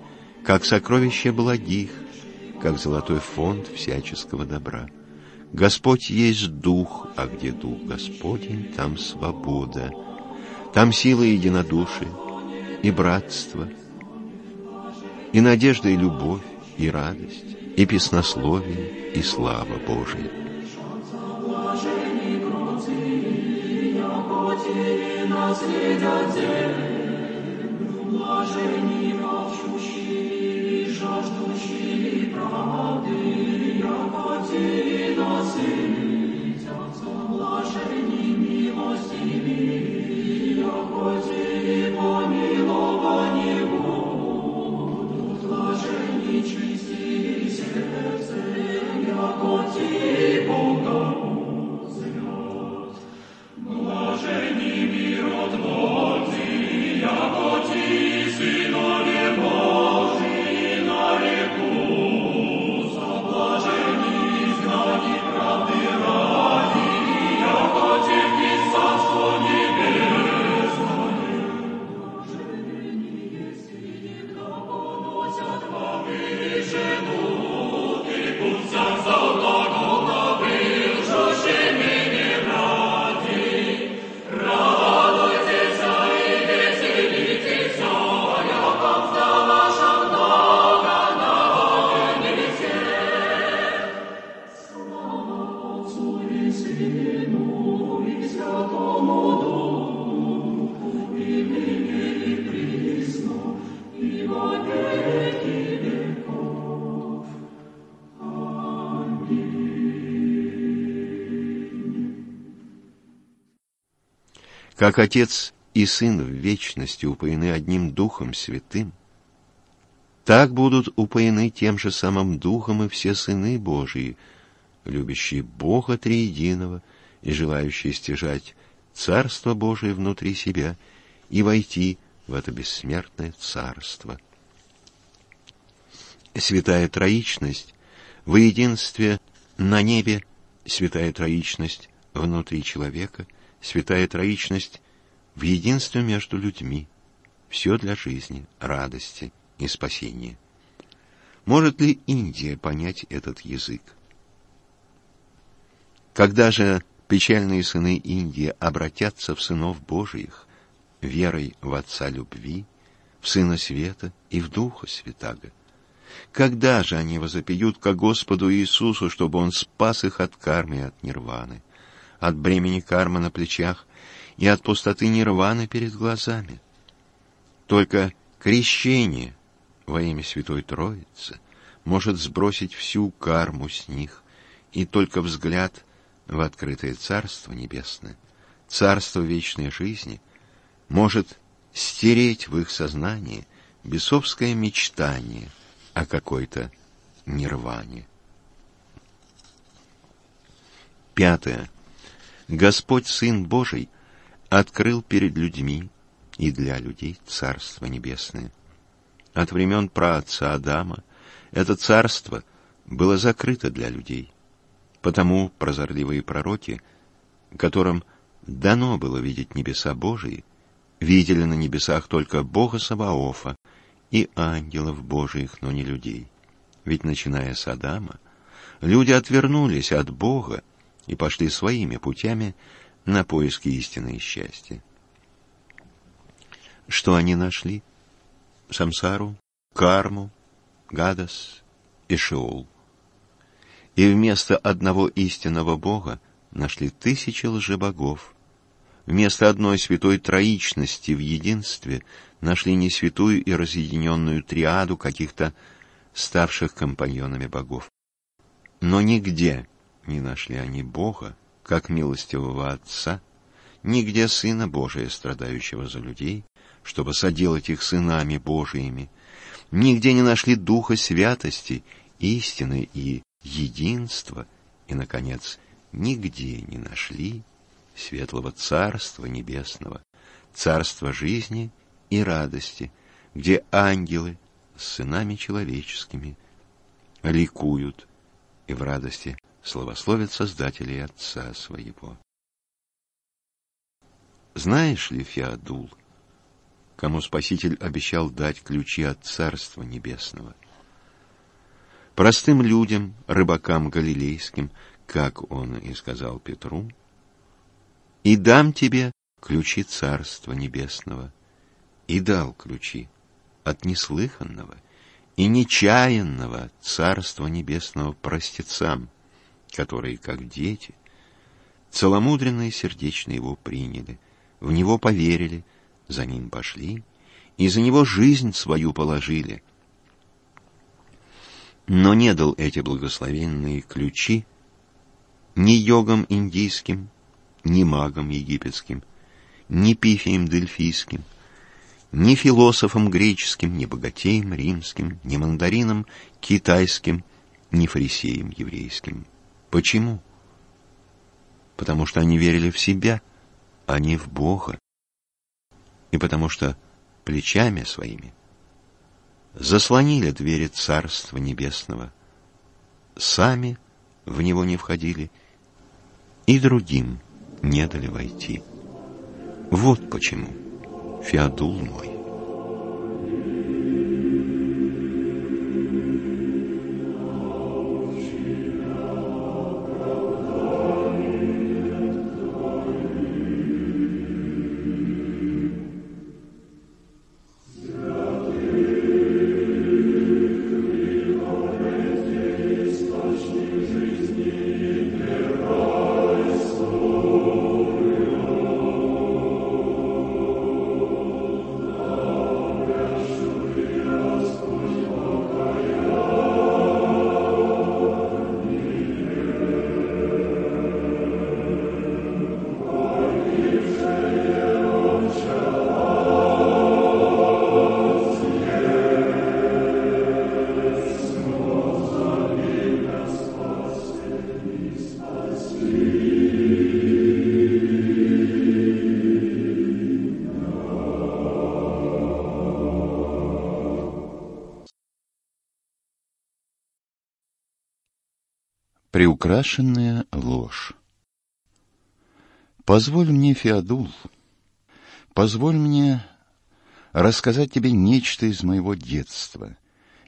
как сокровища благих, как золотой фонд всяческого добра. Господь есть Дух, а где Дух Господень, там свобода, там сила единодушия и братство, и надежда, и любовь, и радость, и песнословие, и слава Божия. Молчущие, Lord Как Отец и Сын в вечности упоены одним Духом Святым, так будут упоены тем же самым Духом и все сыны Божии, любящие Бога Триединого и желающие стяжать Царство Божие внутри себя и войти в это бессмертное Царство. Святая Троичность в единстве на небе, Святая Троичность внутри человека, Святая Троичность в единстве между людьми. Все для жизни, радости и спасения. Может ли Индия понять этот язык? Когда же печальные сыны Индии обратятся в сынов Божиих, верой в Отца любви, в Сына Света и в Духа Святаго, когда же они возопьют ко Господу Иисусу, чтобы Он спас их от кармы и от нирваны, от бремени кармы на плечах и от пустоты нирваны перед глазами? Только крещение во имя Святой Троицы может сбросить всю карму с них, и только взгляд в открытое Царство Небесное, Царство вечной жизни, может стереть в их сознании бесовское мечтание о какой-то нирване. Пятое. Господь Сын Божий открыл перед людьми и для людей Царство Небесное. От времен праотца Адама это царство было закрыто для людей. Потому прозорливые пророки, которым дано было видеть небеса Божии, видели на небесах только Бога Саваофа и ангелов Божиих, но не людей. Ведь, начиная с Адама, люди отвернулись от Бога и пошли своими путями на поиски истины и счастья. Что они нашли? Самсару, карму, гадас и шеол. И вместо одного истинного Бога нашли тысячи лжебогов. Вместо одной святой троичности в единстве нашли не святую и разъединенную триаду каких-то ставших компаньонами богов. Но нигде не нашли они Бога, как милостивого Отца, нигде Сына Божия, страдающего за людей, чтобы соделать их сынами Божиими, нигде не нашли духа святости, истины и единства, и, наконец, нигде не нашли светлого Царства Небесного, Царства жизни и радости, где ангелы с сынами человеческими ликуют и в радости славословят Создателей Отца Своего. Знаешь ли, Феодул, кому Спаситель обещал дать ключи от Царства Небесного. Простым людям, рыбакам галилейским, как он и сказал Петру, «И дам тебе ключи Царства Небесного». И дал ключи от неслыханного и нечаянного Царства Небесного простецам, которые, как дети, целомудренно и сердечно его приняли, в него поверили — за ним пошли и за него жизнь свою положили. Но не дал эти благословенные ключи ни йогам индийским, ни магам египетским, ни пифиям дельфийским, ни философам греческим, ни богатеям римским, ни мандаринам китайским, ни фарисеям еврейским. Почему? Потому что они верили в себя, а не в Бога и потому что плечами своими заслонили двери Царства Небесного, сами в него не входили и другим не дали войти. Вот почему, Феодул мой, Приукрашенная ложь. Позволь мне, Феодул, позволь мне рассказать тебе нечто из моего детства,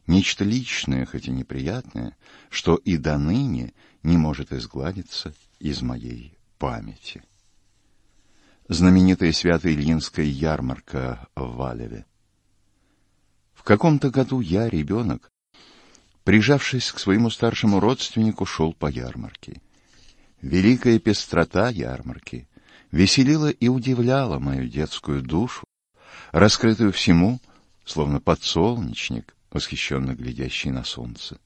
нечто личное, хоть и неприятное, что и до ныне не может изгладиться из моей памяти. Знаменитая Свято-Ильинская ярмарка в Валеве. В каком-то году я, ребенок, прижавшись к своему старшему родственнику, шел по ярмарке. Великая пестрота ярмарки веселила и удивляла мою детскую душу, раскрытую всему, словно подсолнечник, восхищенно глядящий на солнце.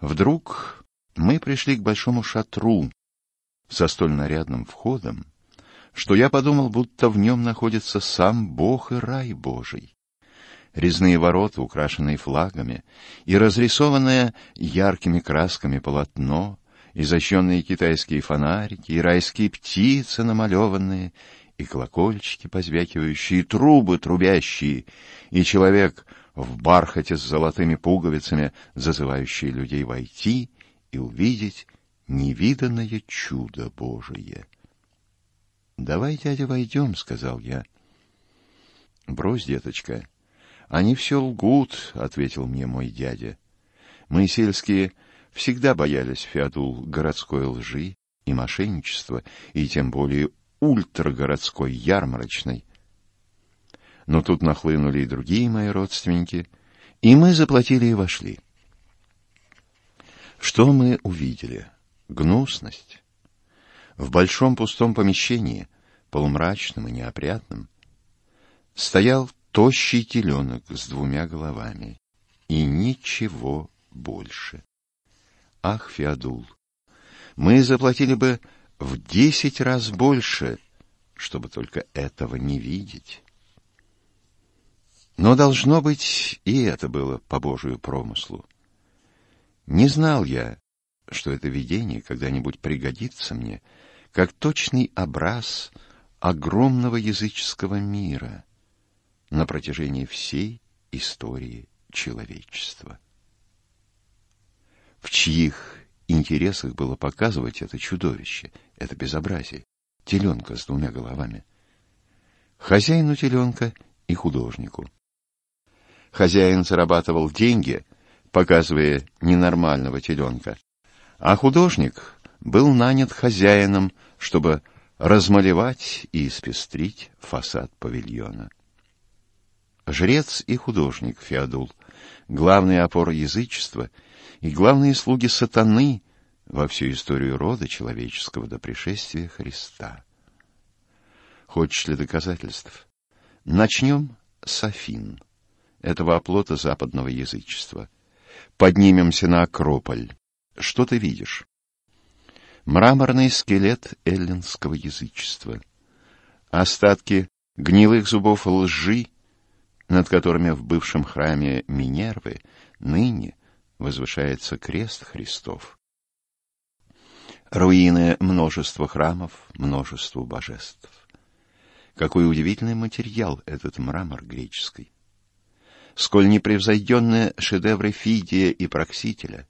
Вдруг мы пришли к большому шатру со столь нарядным входом, что я подумал, будто в нем находится сам Бог и рай Божий. Резные ворота, украшенные флагами, и разрисованное яркими красками полотно, изощренные китайские фонарики, и райские птицы намалеванные, и колокольчики позвякивающие, и трубы трубящие, и человек в бархате с золотыми пуговицами, зазывающий людей войти и увидеть невиданное чудо Божие. «Давай, дядя, войдем», — сказал я. «Брось, деточка, они все лгут», — ответил мне мой дядя. «Мы, сельские, всегда боялись, Феодул, городской лжи и мошенничества, и тем более ультрагородской, ярмарочной. Но тут нахлынули и другие мои родственники, и мы заплатили и вошли. Что мы увидели? Гнусность. В большом пустом помещении, полумрачном и неопрятном, стоял тощий теленок с двумя головами и ничего больше. Ах, Феодул, мы заплатили бы в десять раз больше, чтобы только этого не видеть. Но должно быть, и это было по Божию промыслу. Не знал я, что это видение когда-нибудь пригодится мне, как точный образ огромного языческого мира на протяжении всей истории человечества. В чьих интересах было показывать это чудовище, это безобразие, теленка с двумя головами? Хозяину теленка и художнику. Хозяин зарабатывал деньги — показывая ненормального теленка. А художник был нанят хозяином, чтобы размалевать и испестрить фасад павильона. Жрец и художник Феодул, главные опоры язычества и главные слуги сатаны во всю историю рода человеческого до пришествия Христа. Хочешь ли доказательств? Начнем с Афин, этого оплота западного язычества. Поднимемся на Акрополь. Что ты видишь? Мраморный скелет эллинского язычества. Остатки гнилых зубов лжи, над которыми в бывшем храме Минервы ныне возвышается крест Христов. Руины множества храмов, множества божеств. Какой удивительный материал этот мрамор греческий сколь непревзойденные шедевры Фидия и Проксителя,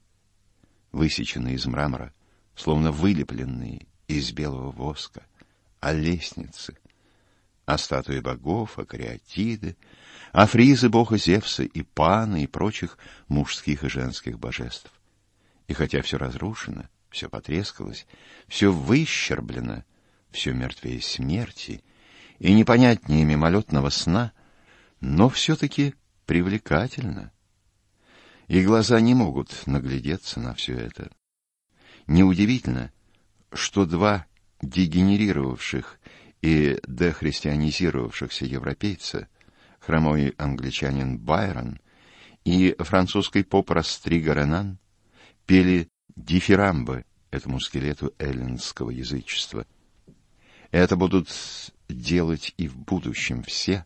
высеченные из мрамора, словно вылепленные из белого воска, а лестницы, а статуи богов, а кариатиды, а фризы бога Зевса и Пана и прочих мужских и женских божеств. И хотя все разрушено, все потрескалось, все выщерблено, все мертвее смерти и непонятнее мимолетного сна, но все-таки привлекательно. И глаза не могут наглядеться на все это. Неудивительно, что два дегенерировавших и дехристианизировавшихся европейца, хромой англичанин Байрон и французский поп Растриго Ренан, пели дифирамбы этому скелету эллинского язычества. Это будут делать и в будущем все,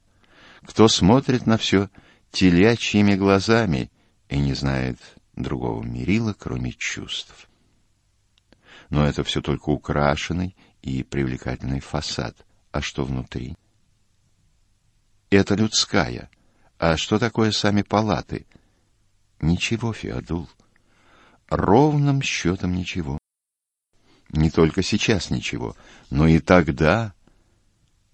кто смотрит на все телячьими глазами и не знает другого мерила, кроме чувств. Но это все только украшенный и привлекательный фасад. А что внутри? Это людская. А что такое сами палаты? Ничего, Феодул. Ровным счетом ничего. Не только сейчас ничего, но и тогда,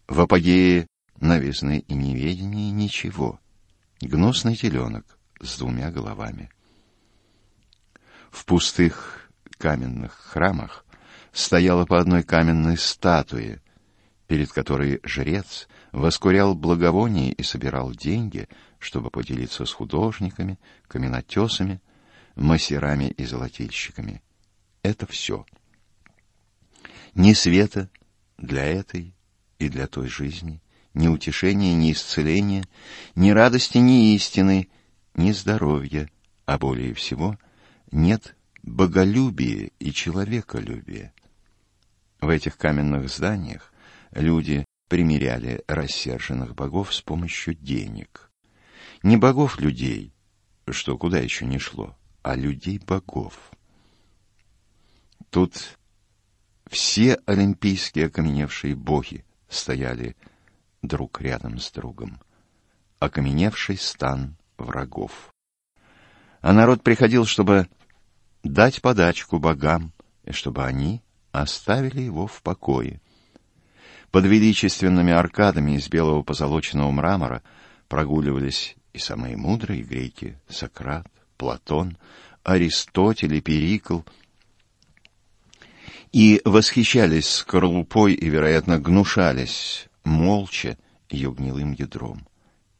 в апогее новизны и неведения, ничего. Гнусный теленок с двумя головами. В пустых каменных храмах стояла по одной каменной статуе, перед которой жрец воскурял благовоние и собирал деньги, чтобы поделиться с художниками, каменотесами, мастерами и золотильщиками. Это все. Ни света для этой и для той жизни, ни утешения, ни исцеления, ни радости, ни истины, ни здоровья, а более всего нет боголюбия и человеколюбия. В этих каменных зданиях люди примиряли рассерженных богов с помощью денег. Не богов-людей, что куда еще не шло, а людей-богов. Тут все олимпийские окаменевшие боги стояли друг рядом с другом. Окаменевший стан врагов. А народ приходил, чтобы дать подачку богам, и чтобы они оставили его в покое. Под величественными аркадами из белого позолоченного мрамора прогуливались и самые мудрые греки — Сократ, Платон, Аристотель и Перикл — и восхищались скорлупой и, вероятно, гнушались молча ее гнилым ядром.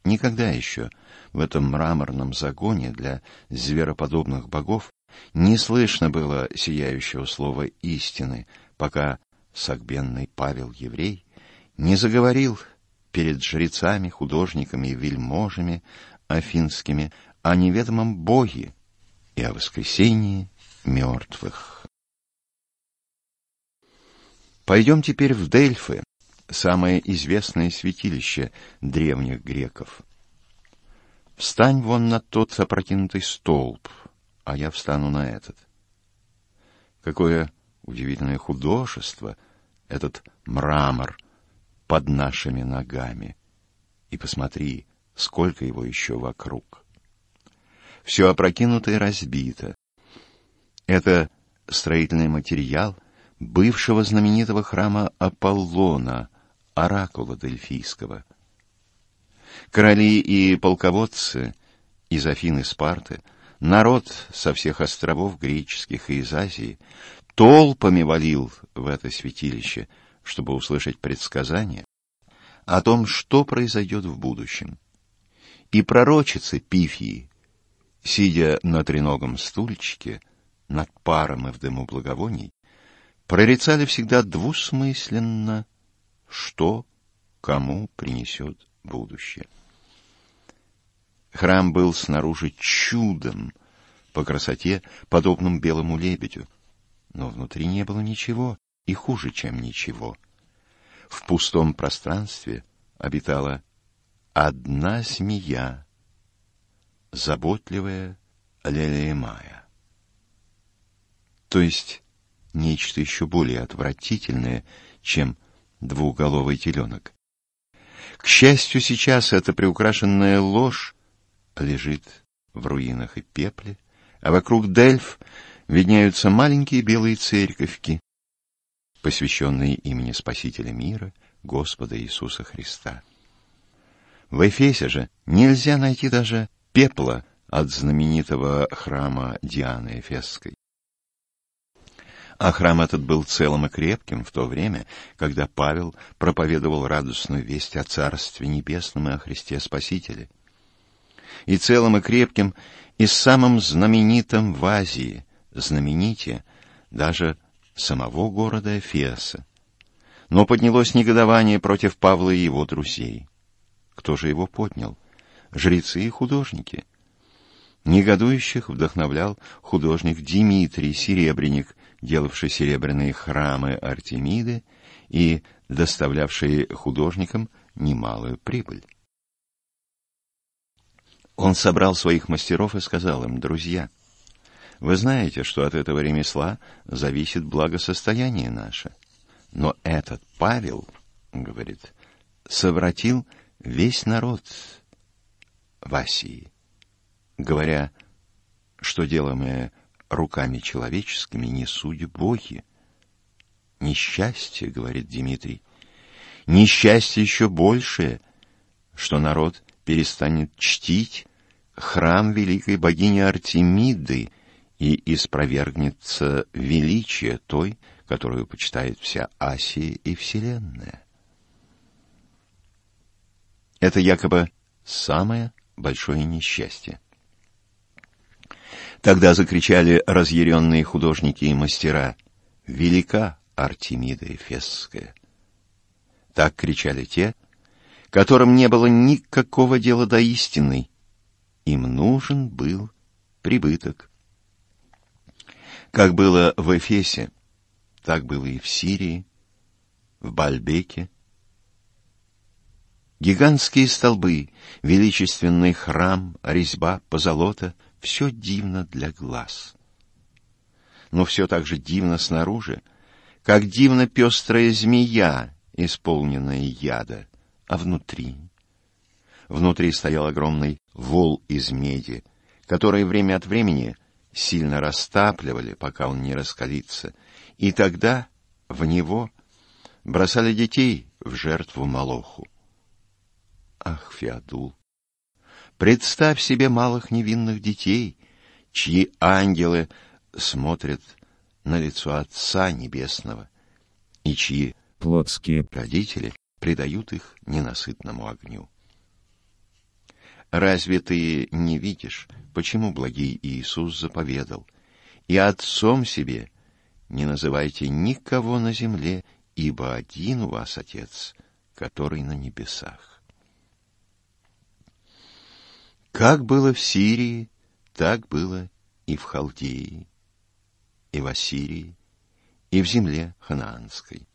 Никогда еще в этом мраморном загоне для звероподобных богов не слышно было сияющего слова истины, пока сагбенный Павел Еврей не заговорил перед жрецами, художниками и вельможами афинскими о неведомом Боге и о воскресении мертвых. Пойдем теперь в Дельфы, самое известное святилище древних греков. Встань вон на тот опрокинутый столб, а я встану на этот. Какое удивительное художество этот мрамор под нашими ногами. И посмотри, сколько его еще вокруг. Все опрокинуто и разбито. Это строительный материал бывшего знаменитого храма Аполлона, оракула Дельфийского. Короли и полководцы из Афины Спарты, народ со всех островов греческих и из Азии толпами валил в это святилище, чтобы услышать предсказания о том, что произойдет в будущем. И пророчицы Пифии, сидя на треногом стульчике, над паром и в дыму благовоний, прорицали всегда двусмысленно, что кому принесет будущее. Храм был снаружи чудом по красоте, подобным белому лебедю, но внутри не было ничего и хуже, чем ничего. В пустом пространстве обитала одна змея, заботливая Лелеемая. То есть нечто еще более отвратительное, чем двуголовый теленок. К счастью, сейчас эта приукрашенная ложь лежит в руинах и пепле, а вокруг Дельф видняются маленькие белые церковки, посвященные имени Спасителя мира, Господа Иисуса Христа. В Эфесе же нельзя найти даже пепла от знаменитого храма Дианы Эфесской. А храм этот был целым и крепким в то время, когда Павел проповедовал радостную весть о Царстве Небесном и о Христе Спасителе. И целым и крепким, и самым знаменитым в Азии, знаменитее даже самого города Эфеса. Но поднялось негодование против Павла и его друзей. Кто же его поднял? Жрецы и художники. Негодующих вдохновлял художник Дмитрий Серебренник, делавший серебряные храмы Артемиды и доставлявший художникам немалую прибыль. Он собрал своих мастеров и сказал им, «Друзья, вы знаете, что от этого ремесла зависит благосостояние наше. Но этот Павел, — говорит, — совратил весь народ в Асии, говоря, что дело мы руками человеческими не суть боги, Несчастье, говорит Дмитрий, несчастье еще большее, что народ перестанет чтить храм великой богини Артемиды и испровергнется величие той, которую почитает вся Асия и Вселенная. Это якобы самое большое несчастье. Тогда закричали разъяренные художники и мастера «Велика Артемида Эфесская!» Так кричали те, которым не было никакого дела до истины. Им нужен был прибыток. Как было в Эфесе, так было и в Сирии, в Бальбеке. Гигантские столбы, величественный храм, резьба, позолота — все дивно для глаз. Но все так же дивно снаружи, как дивно пестрая змея, исполненная яда, а внутри... Внутри стоял огромный вол из меди, который время от времени сильно растапливали, пока он не раскалится, и тогда в него бросали детей в жертву Молоху. Ах, Феодул, представь себе малых невинных детей, чьи ангелы смотрят на лицо Отца Небесного и чьи плотские родители предают их ненасытному огню. Разве ты не видишь, почему благий Иисус заповедал, и отцом себе не называйте никого на земле, ибо один у вас Отец, который на небесах. Как было в Сирии, так было и в Халдеи, и в Ассирии, и в земле ханаанской.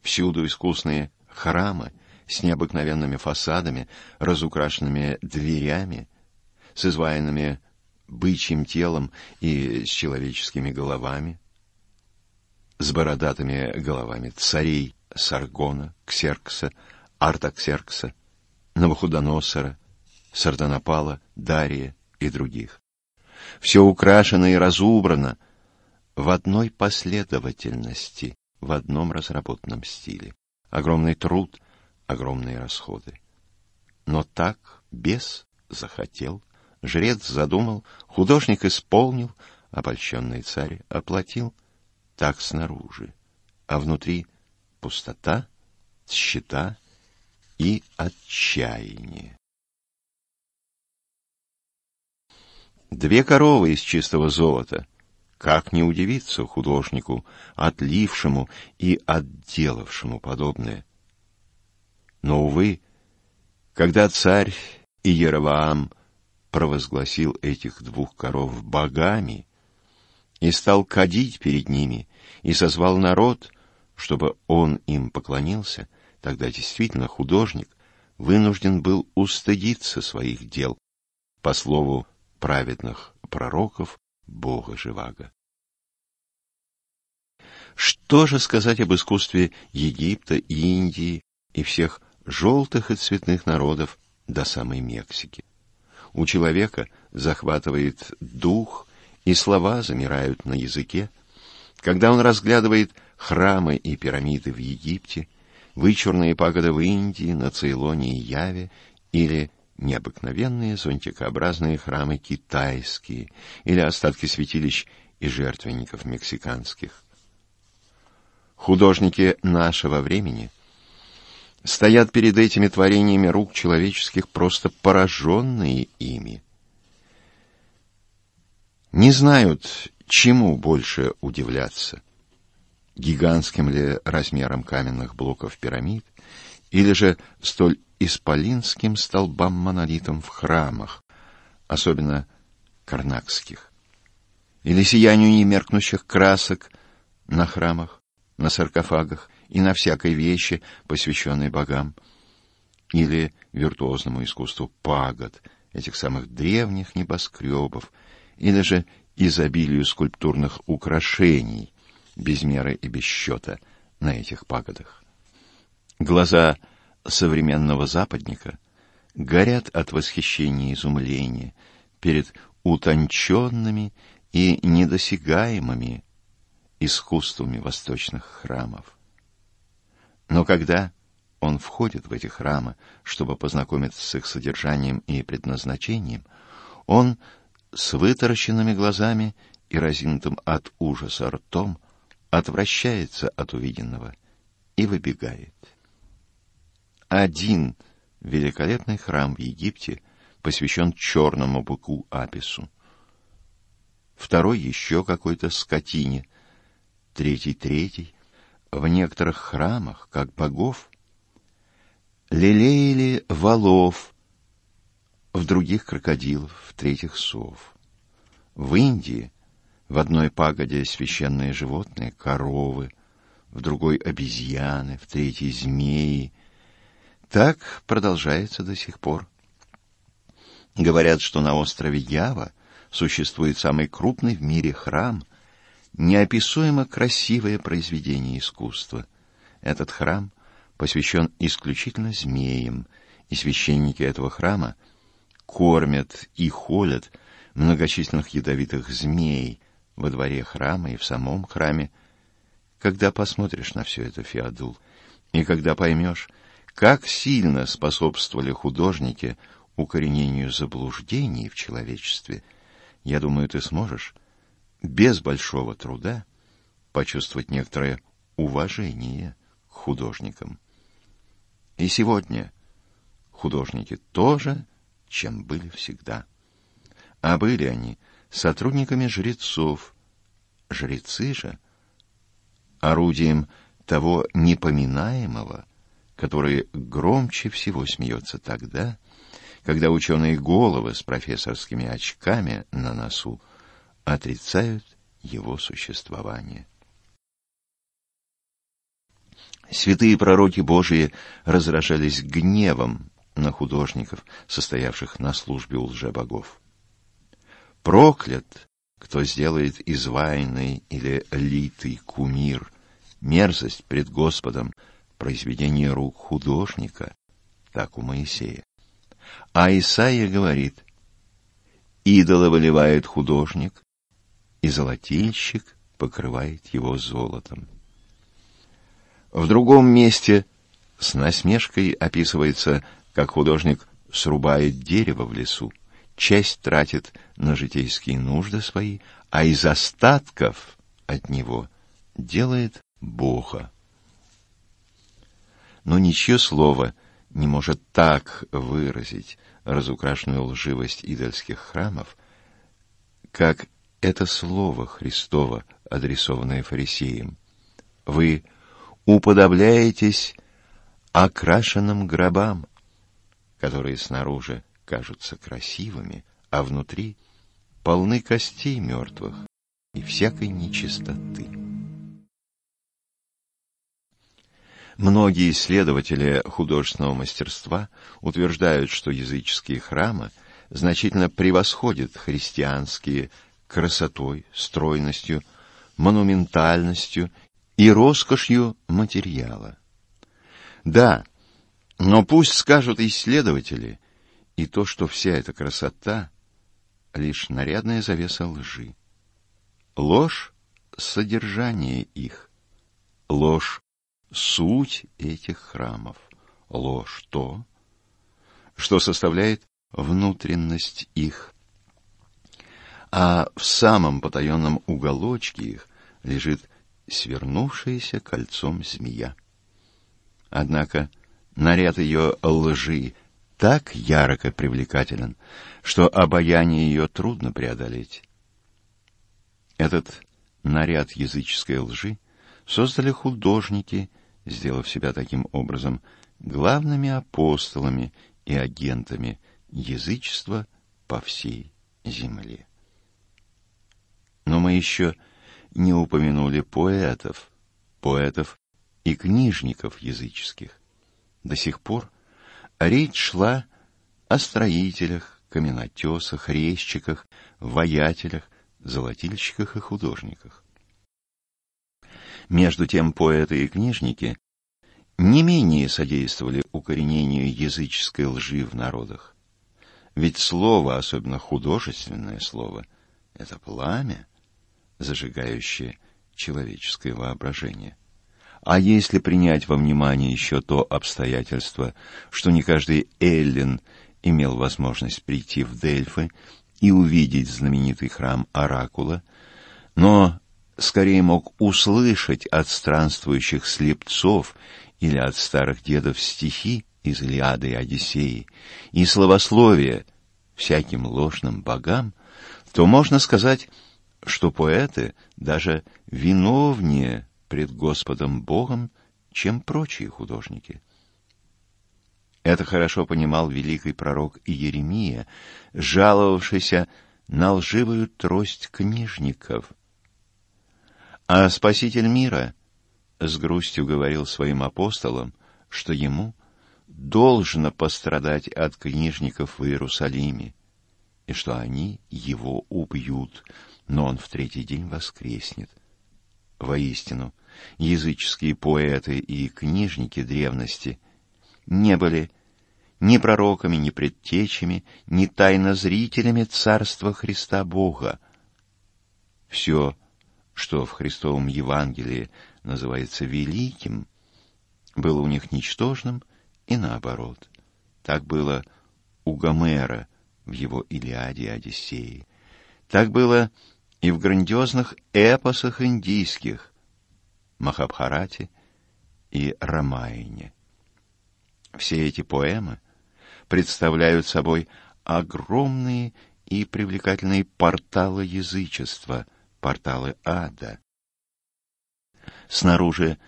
Всюду искусные храмы с необыкновенными фасадами, разукрашенными дверями, с изваянными бычьим телом и с человеческими головами, с бородатыми головами царей Саргона, Ксеркса, Артаксеркса, Навуходоносора, Сардонапала, Дария и других. Все украшено и разубрано в одной последовательности, в одном разработанном стиле. Огромный труд, огромные расходы. Но так бес захотел, жрец задумал, художник исполнил, обольщенный царь оплатил. Так снаружи, а внутри пустота, счета и отчаяние. Две коровы из чистого золота — как не удивиться художнику, отлившему и отделавшему подобное? Но, увы, когда царь Иераваам провозгласил этих двух коров богами и стал кадить перед ними и созвал народ, чтобы он им поклонился, тогда действительно художник вынужден был устыдиться своих дел, по слову праведных пророков Бога Живаго. Что же сказать об искусстве Египта, Индии и всех желтых и цветных народов до самой Мексики? У человека захватывает дух, и слова замирают на языке, когда он разглядывает храмы и пирамиды в Египте, вычурные пагоды в Индии, на Цейлоне и Яве или необыкновенные зонтикообразные храмы китайские или остатки святилищ и жертвенников мексиканских. Художники нашего времени стоят перед этими творениями рук человеческих просто пораженные ими. Не знают, чему больше удивляться. Гигантским ли размером каменных блоков пирамид, или же столь исполинским столбам-монолитам в храмах, особенно карнакских, или сиянию немеркнущих красок на храмах, на саркофагах и на всякой вещи, посвященной богам, или виртуозному искусству пагод, этих самых древних небоскребов, или же изобилию скульптурных украшений, без меры и без счета, на этих пагодах. Глаза современного западника горят от восхищения и изумления перед утонченными и недосягаемыми искусствами восточных храмов. Но когда он входит в эти храмы, чтобы познакомиться с их содержанием и предназначением, он с вытаращенными глазами и разинутым от ужаса ртом отвращается от увиденного и выбегает. Один великолепный храм в Египте посвящен черному быку Апису. Второй еще какой-то скотине, третий третий. В некоторых храмах, как богов, лелеяли валов, в других крокодилов, в третьих сов. В Индии в одной пагоде священные животные — коровы, в другой — обезьяны, в третьей — змеи. Так продолжается до сих пор. Говорят, что на острове Ява существует самый крупный в мире храм, неописуемо красивое произведение искусства. Этот храм посвящен исключительно змеям, и священники этого храма кормят и холят многочисленных ядовитых змей во дворе храма и в самом храме. Когда посмотришь на все это, Феодул, и когда поймешь, как сильно способствовали художники укоренению заблуждений в человечестве, я думаю, ты сможешь без большого труда почувствовать некоторое уважение к художникам. И сегодня художники тоже, чем были всегда. А были они сотрудниками жрецов. Жрецы же орудием того непоминаемого, который громче всего смеется тогда, когда ученые головы с профессорскими очками на носу отрицают его существование. Святые пророки Божии разражались гневом на художников, состоявших на службе у лжебогов. Проклят, кто сделает из или литый кумир, мерзость пред Господом, произведение рук художника, так у Моисея. А Исаия говорит, идола выливает художник, и золотильщик покрывает его золотом. В другом месте с насмешкой описывается, как художник срубает дерево в лесу, часть тратит на житейские нужды свои, а из остатков от него делает Бога. Но ничье слово не может так выразить разукрашенную лживость идольских храмов, как это слово Христово, адресованное фарисеям. Вы уподобляетесь окрашенным гробам, которые снаружи кажутся красивыми, а внутри полны костей мертвых и всякой нечистоты. Многие исследователи художественного мастерства утверждают, что языческие храмы значительно превосходят христианские красотой, стройностью, монументальностью и роскошью материала. Да, но пусть скажут исследователи и то, что вся эта красота — лишь нарядная завеса лжи. Ложь — содержание их, ложь — суть этих храмов, ложь — то, что составляет внутренность их. А в самом потаенном уголочке их лежит свернувшаяся кольцом змея. Однако наряд ее лжи так ярко привлекателен, что обаяние ее трудно преодолеть. Этот наряд языческой лжи создали художники, сделав себя таким образом главными апостолами и агентами язычества по всей земле. Но мы еще не упомянули поэтов, поэтов и книжников языческих. До сих пор речь шла о строителях, каменотесах, резчиках, воятелях, золотильщиках и художниках. Между тем поэты и книжники не менее содействовали укоренению языческой лжи в народах. Ведь слово, особенно художественное слово, это пламя, зажигающее человеческое воображение. А если принять во внимание еще то обстоятельство, что не каждый эллин имел возможность прийти в Дельфы и увидеть знаменитый храм Оракула, но скорее мог услышать от странствующих слепцов или от старых дедов стихи из Илиады и Одиссеи и словословия всяким ложным богам, то можно сказать, что поэты даже виновнее пред Господом Богом, чем прочие художники. Это хорошо понимал великий пророк Иеремия, жаловавшийся на лживую трость книжников. А Спаситель мира с грустью говорил своим апостолам, что ему должно пострадать от книжников в Иерусалиме, и что они его убьют, но он в третий день воскреснет. Воистину, языческие поэты и книжники древности не были ни пророками, ни предтечами, ни тайнозрителями Царства Христа Бога. Все, что в Христовом Евангелии называется великим, было у них ничтожным и наоборот. Так было у Гомера в его Илиаде и Одиссее. Так было и в грандиозных эпосах индийских Махабхарате и Рамайне. Все эти поэмы представляют собой огромные и привлекательные порталы язычества, порталы ада. Снаружи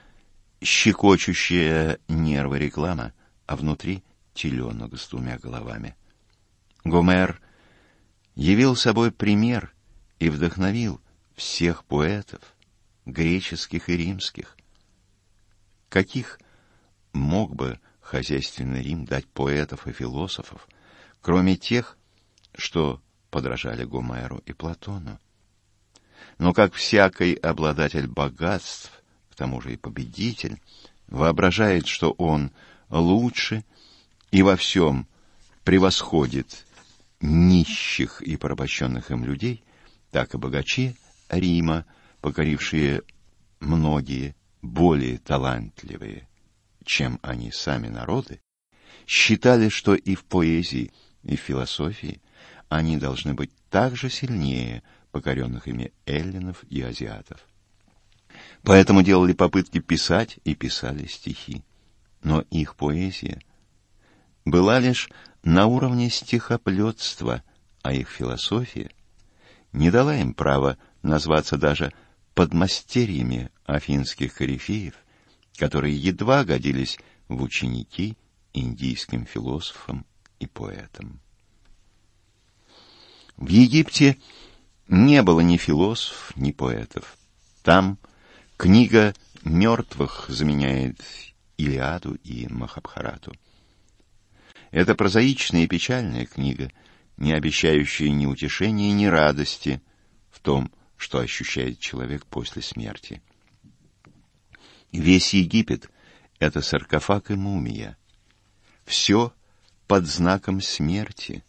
щекочущая нервы реклама, а внутри теленок с двумя головами. Гомер явил собой пример и вдохновил всех поэтов, греческих и римских. Каких мог бы хозяйственный Рим дать поэтов и философов, кроме тех, что подражали Гомеру и Платону? Но как всякий обладатель богатств, к тому же и победитель, воображает, что он лучше и во всем превосходит нищих и порабощенных им людей, так и богачи Рима, покорившие многие более талантливые, чем они сами народы, считали, что и в поэзии, и в философии они должны быть так же сильнее покоренных ими эллинов и азиатов. Поэтому делали попытки писать и писали стихи. Но их поэзия была лишь на уровне стихоплетства, а их философия не дала им права назваться даже подмастерьями афинских корифеев, которые едва годились в ученики индийским философам и поэтам. В Египте не было ни философов, ни поэтов. Там книга мертвых заменяет Илиаду и Махабхарату. Это прозаичная и печальная книга, не обещающая ни утешения, ни радости в том, что ощущает человек после смерти. Весь Египет — это саркофаг и мумия. Все под знаком смерти,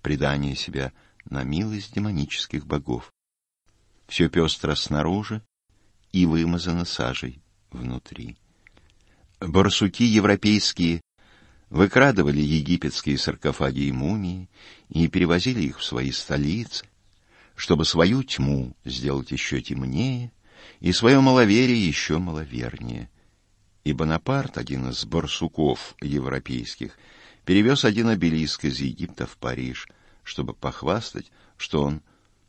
предание себя на милость демонических богов. Все пестро снаружи и вымазано сажей внутри. Барсуки европейские выкрадывали египетские саркофаги и мумии и перевозили их в свои столицы, чтобы свою тьму сделать еще темнее и свое маловерие еще маловернее. И Бонапарт, один из барсуков европейских, перевез один обелиск из Египта в Париж, чтобы похвастать, что он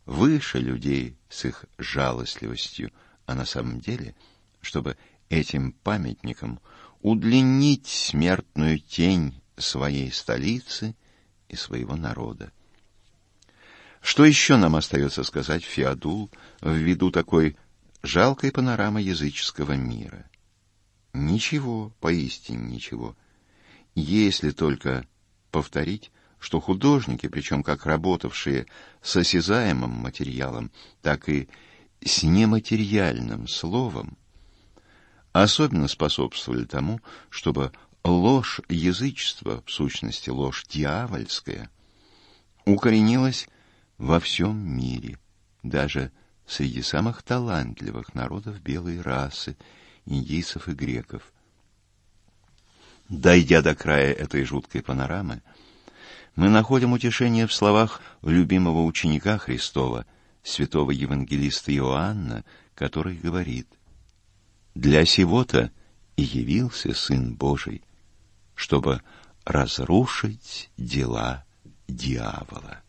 выше людей с их жалостливостью, а на самом деле, чтобы этим памятником удлинить смертную тень своей столицы и своего народа. Что еще нам остается сказать Феодул ввиду такой жалкой панорамы языческого мира? Ничего, поистине ничего. Если только повторить, что художники, причем как работавшие с осязаемым материалом, так и с нематериальным словом, особенно способствовали тому, чтобы ложь язычества, в сущности ложь дьявольская, укоренилась во всем мире, даже среди самых талантливых народов белой расы, индийцев и греков. Дойдя до края этой жуткой панорамы, мы находим утешение в словах любимого ученика Христова, святого евангелиста Иоанна, который говорит «Для сего-то и явился Сын Божий, чтобы разрушить дела дьявола».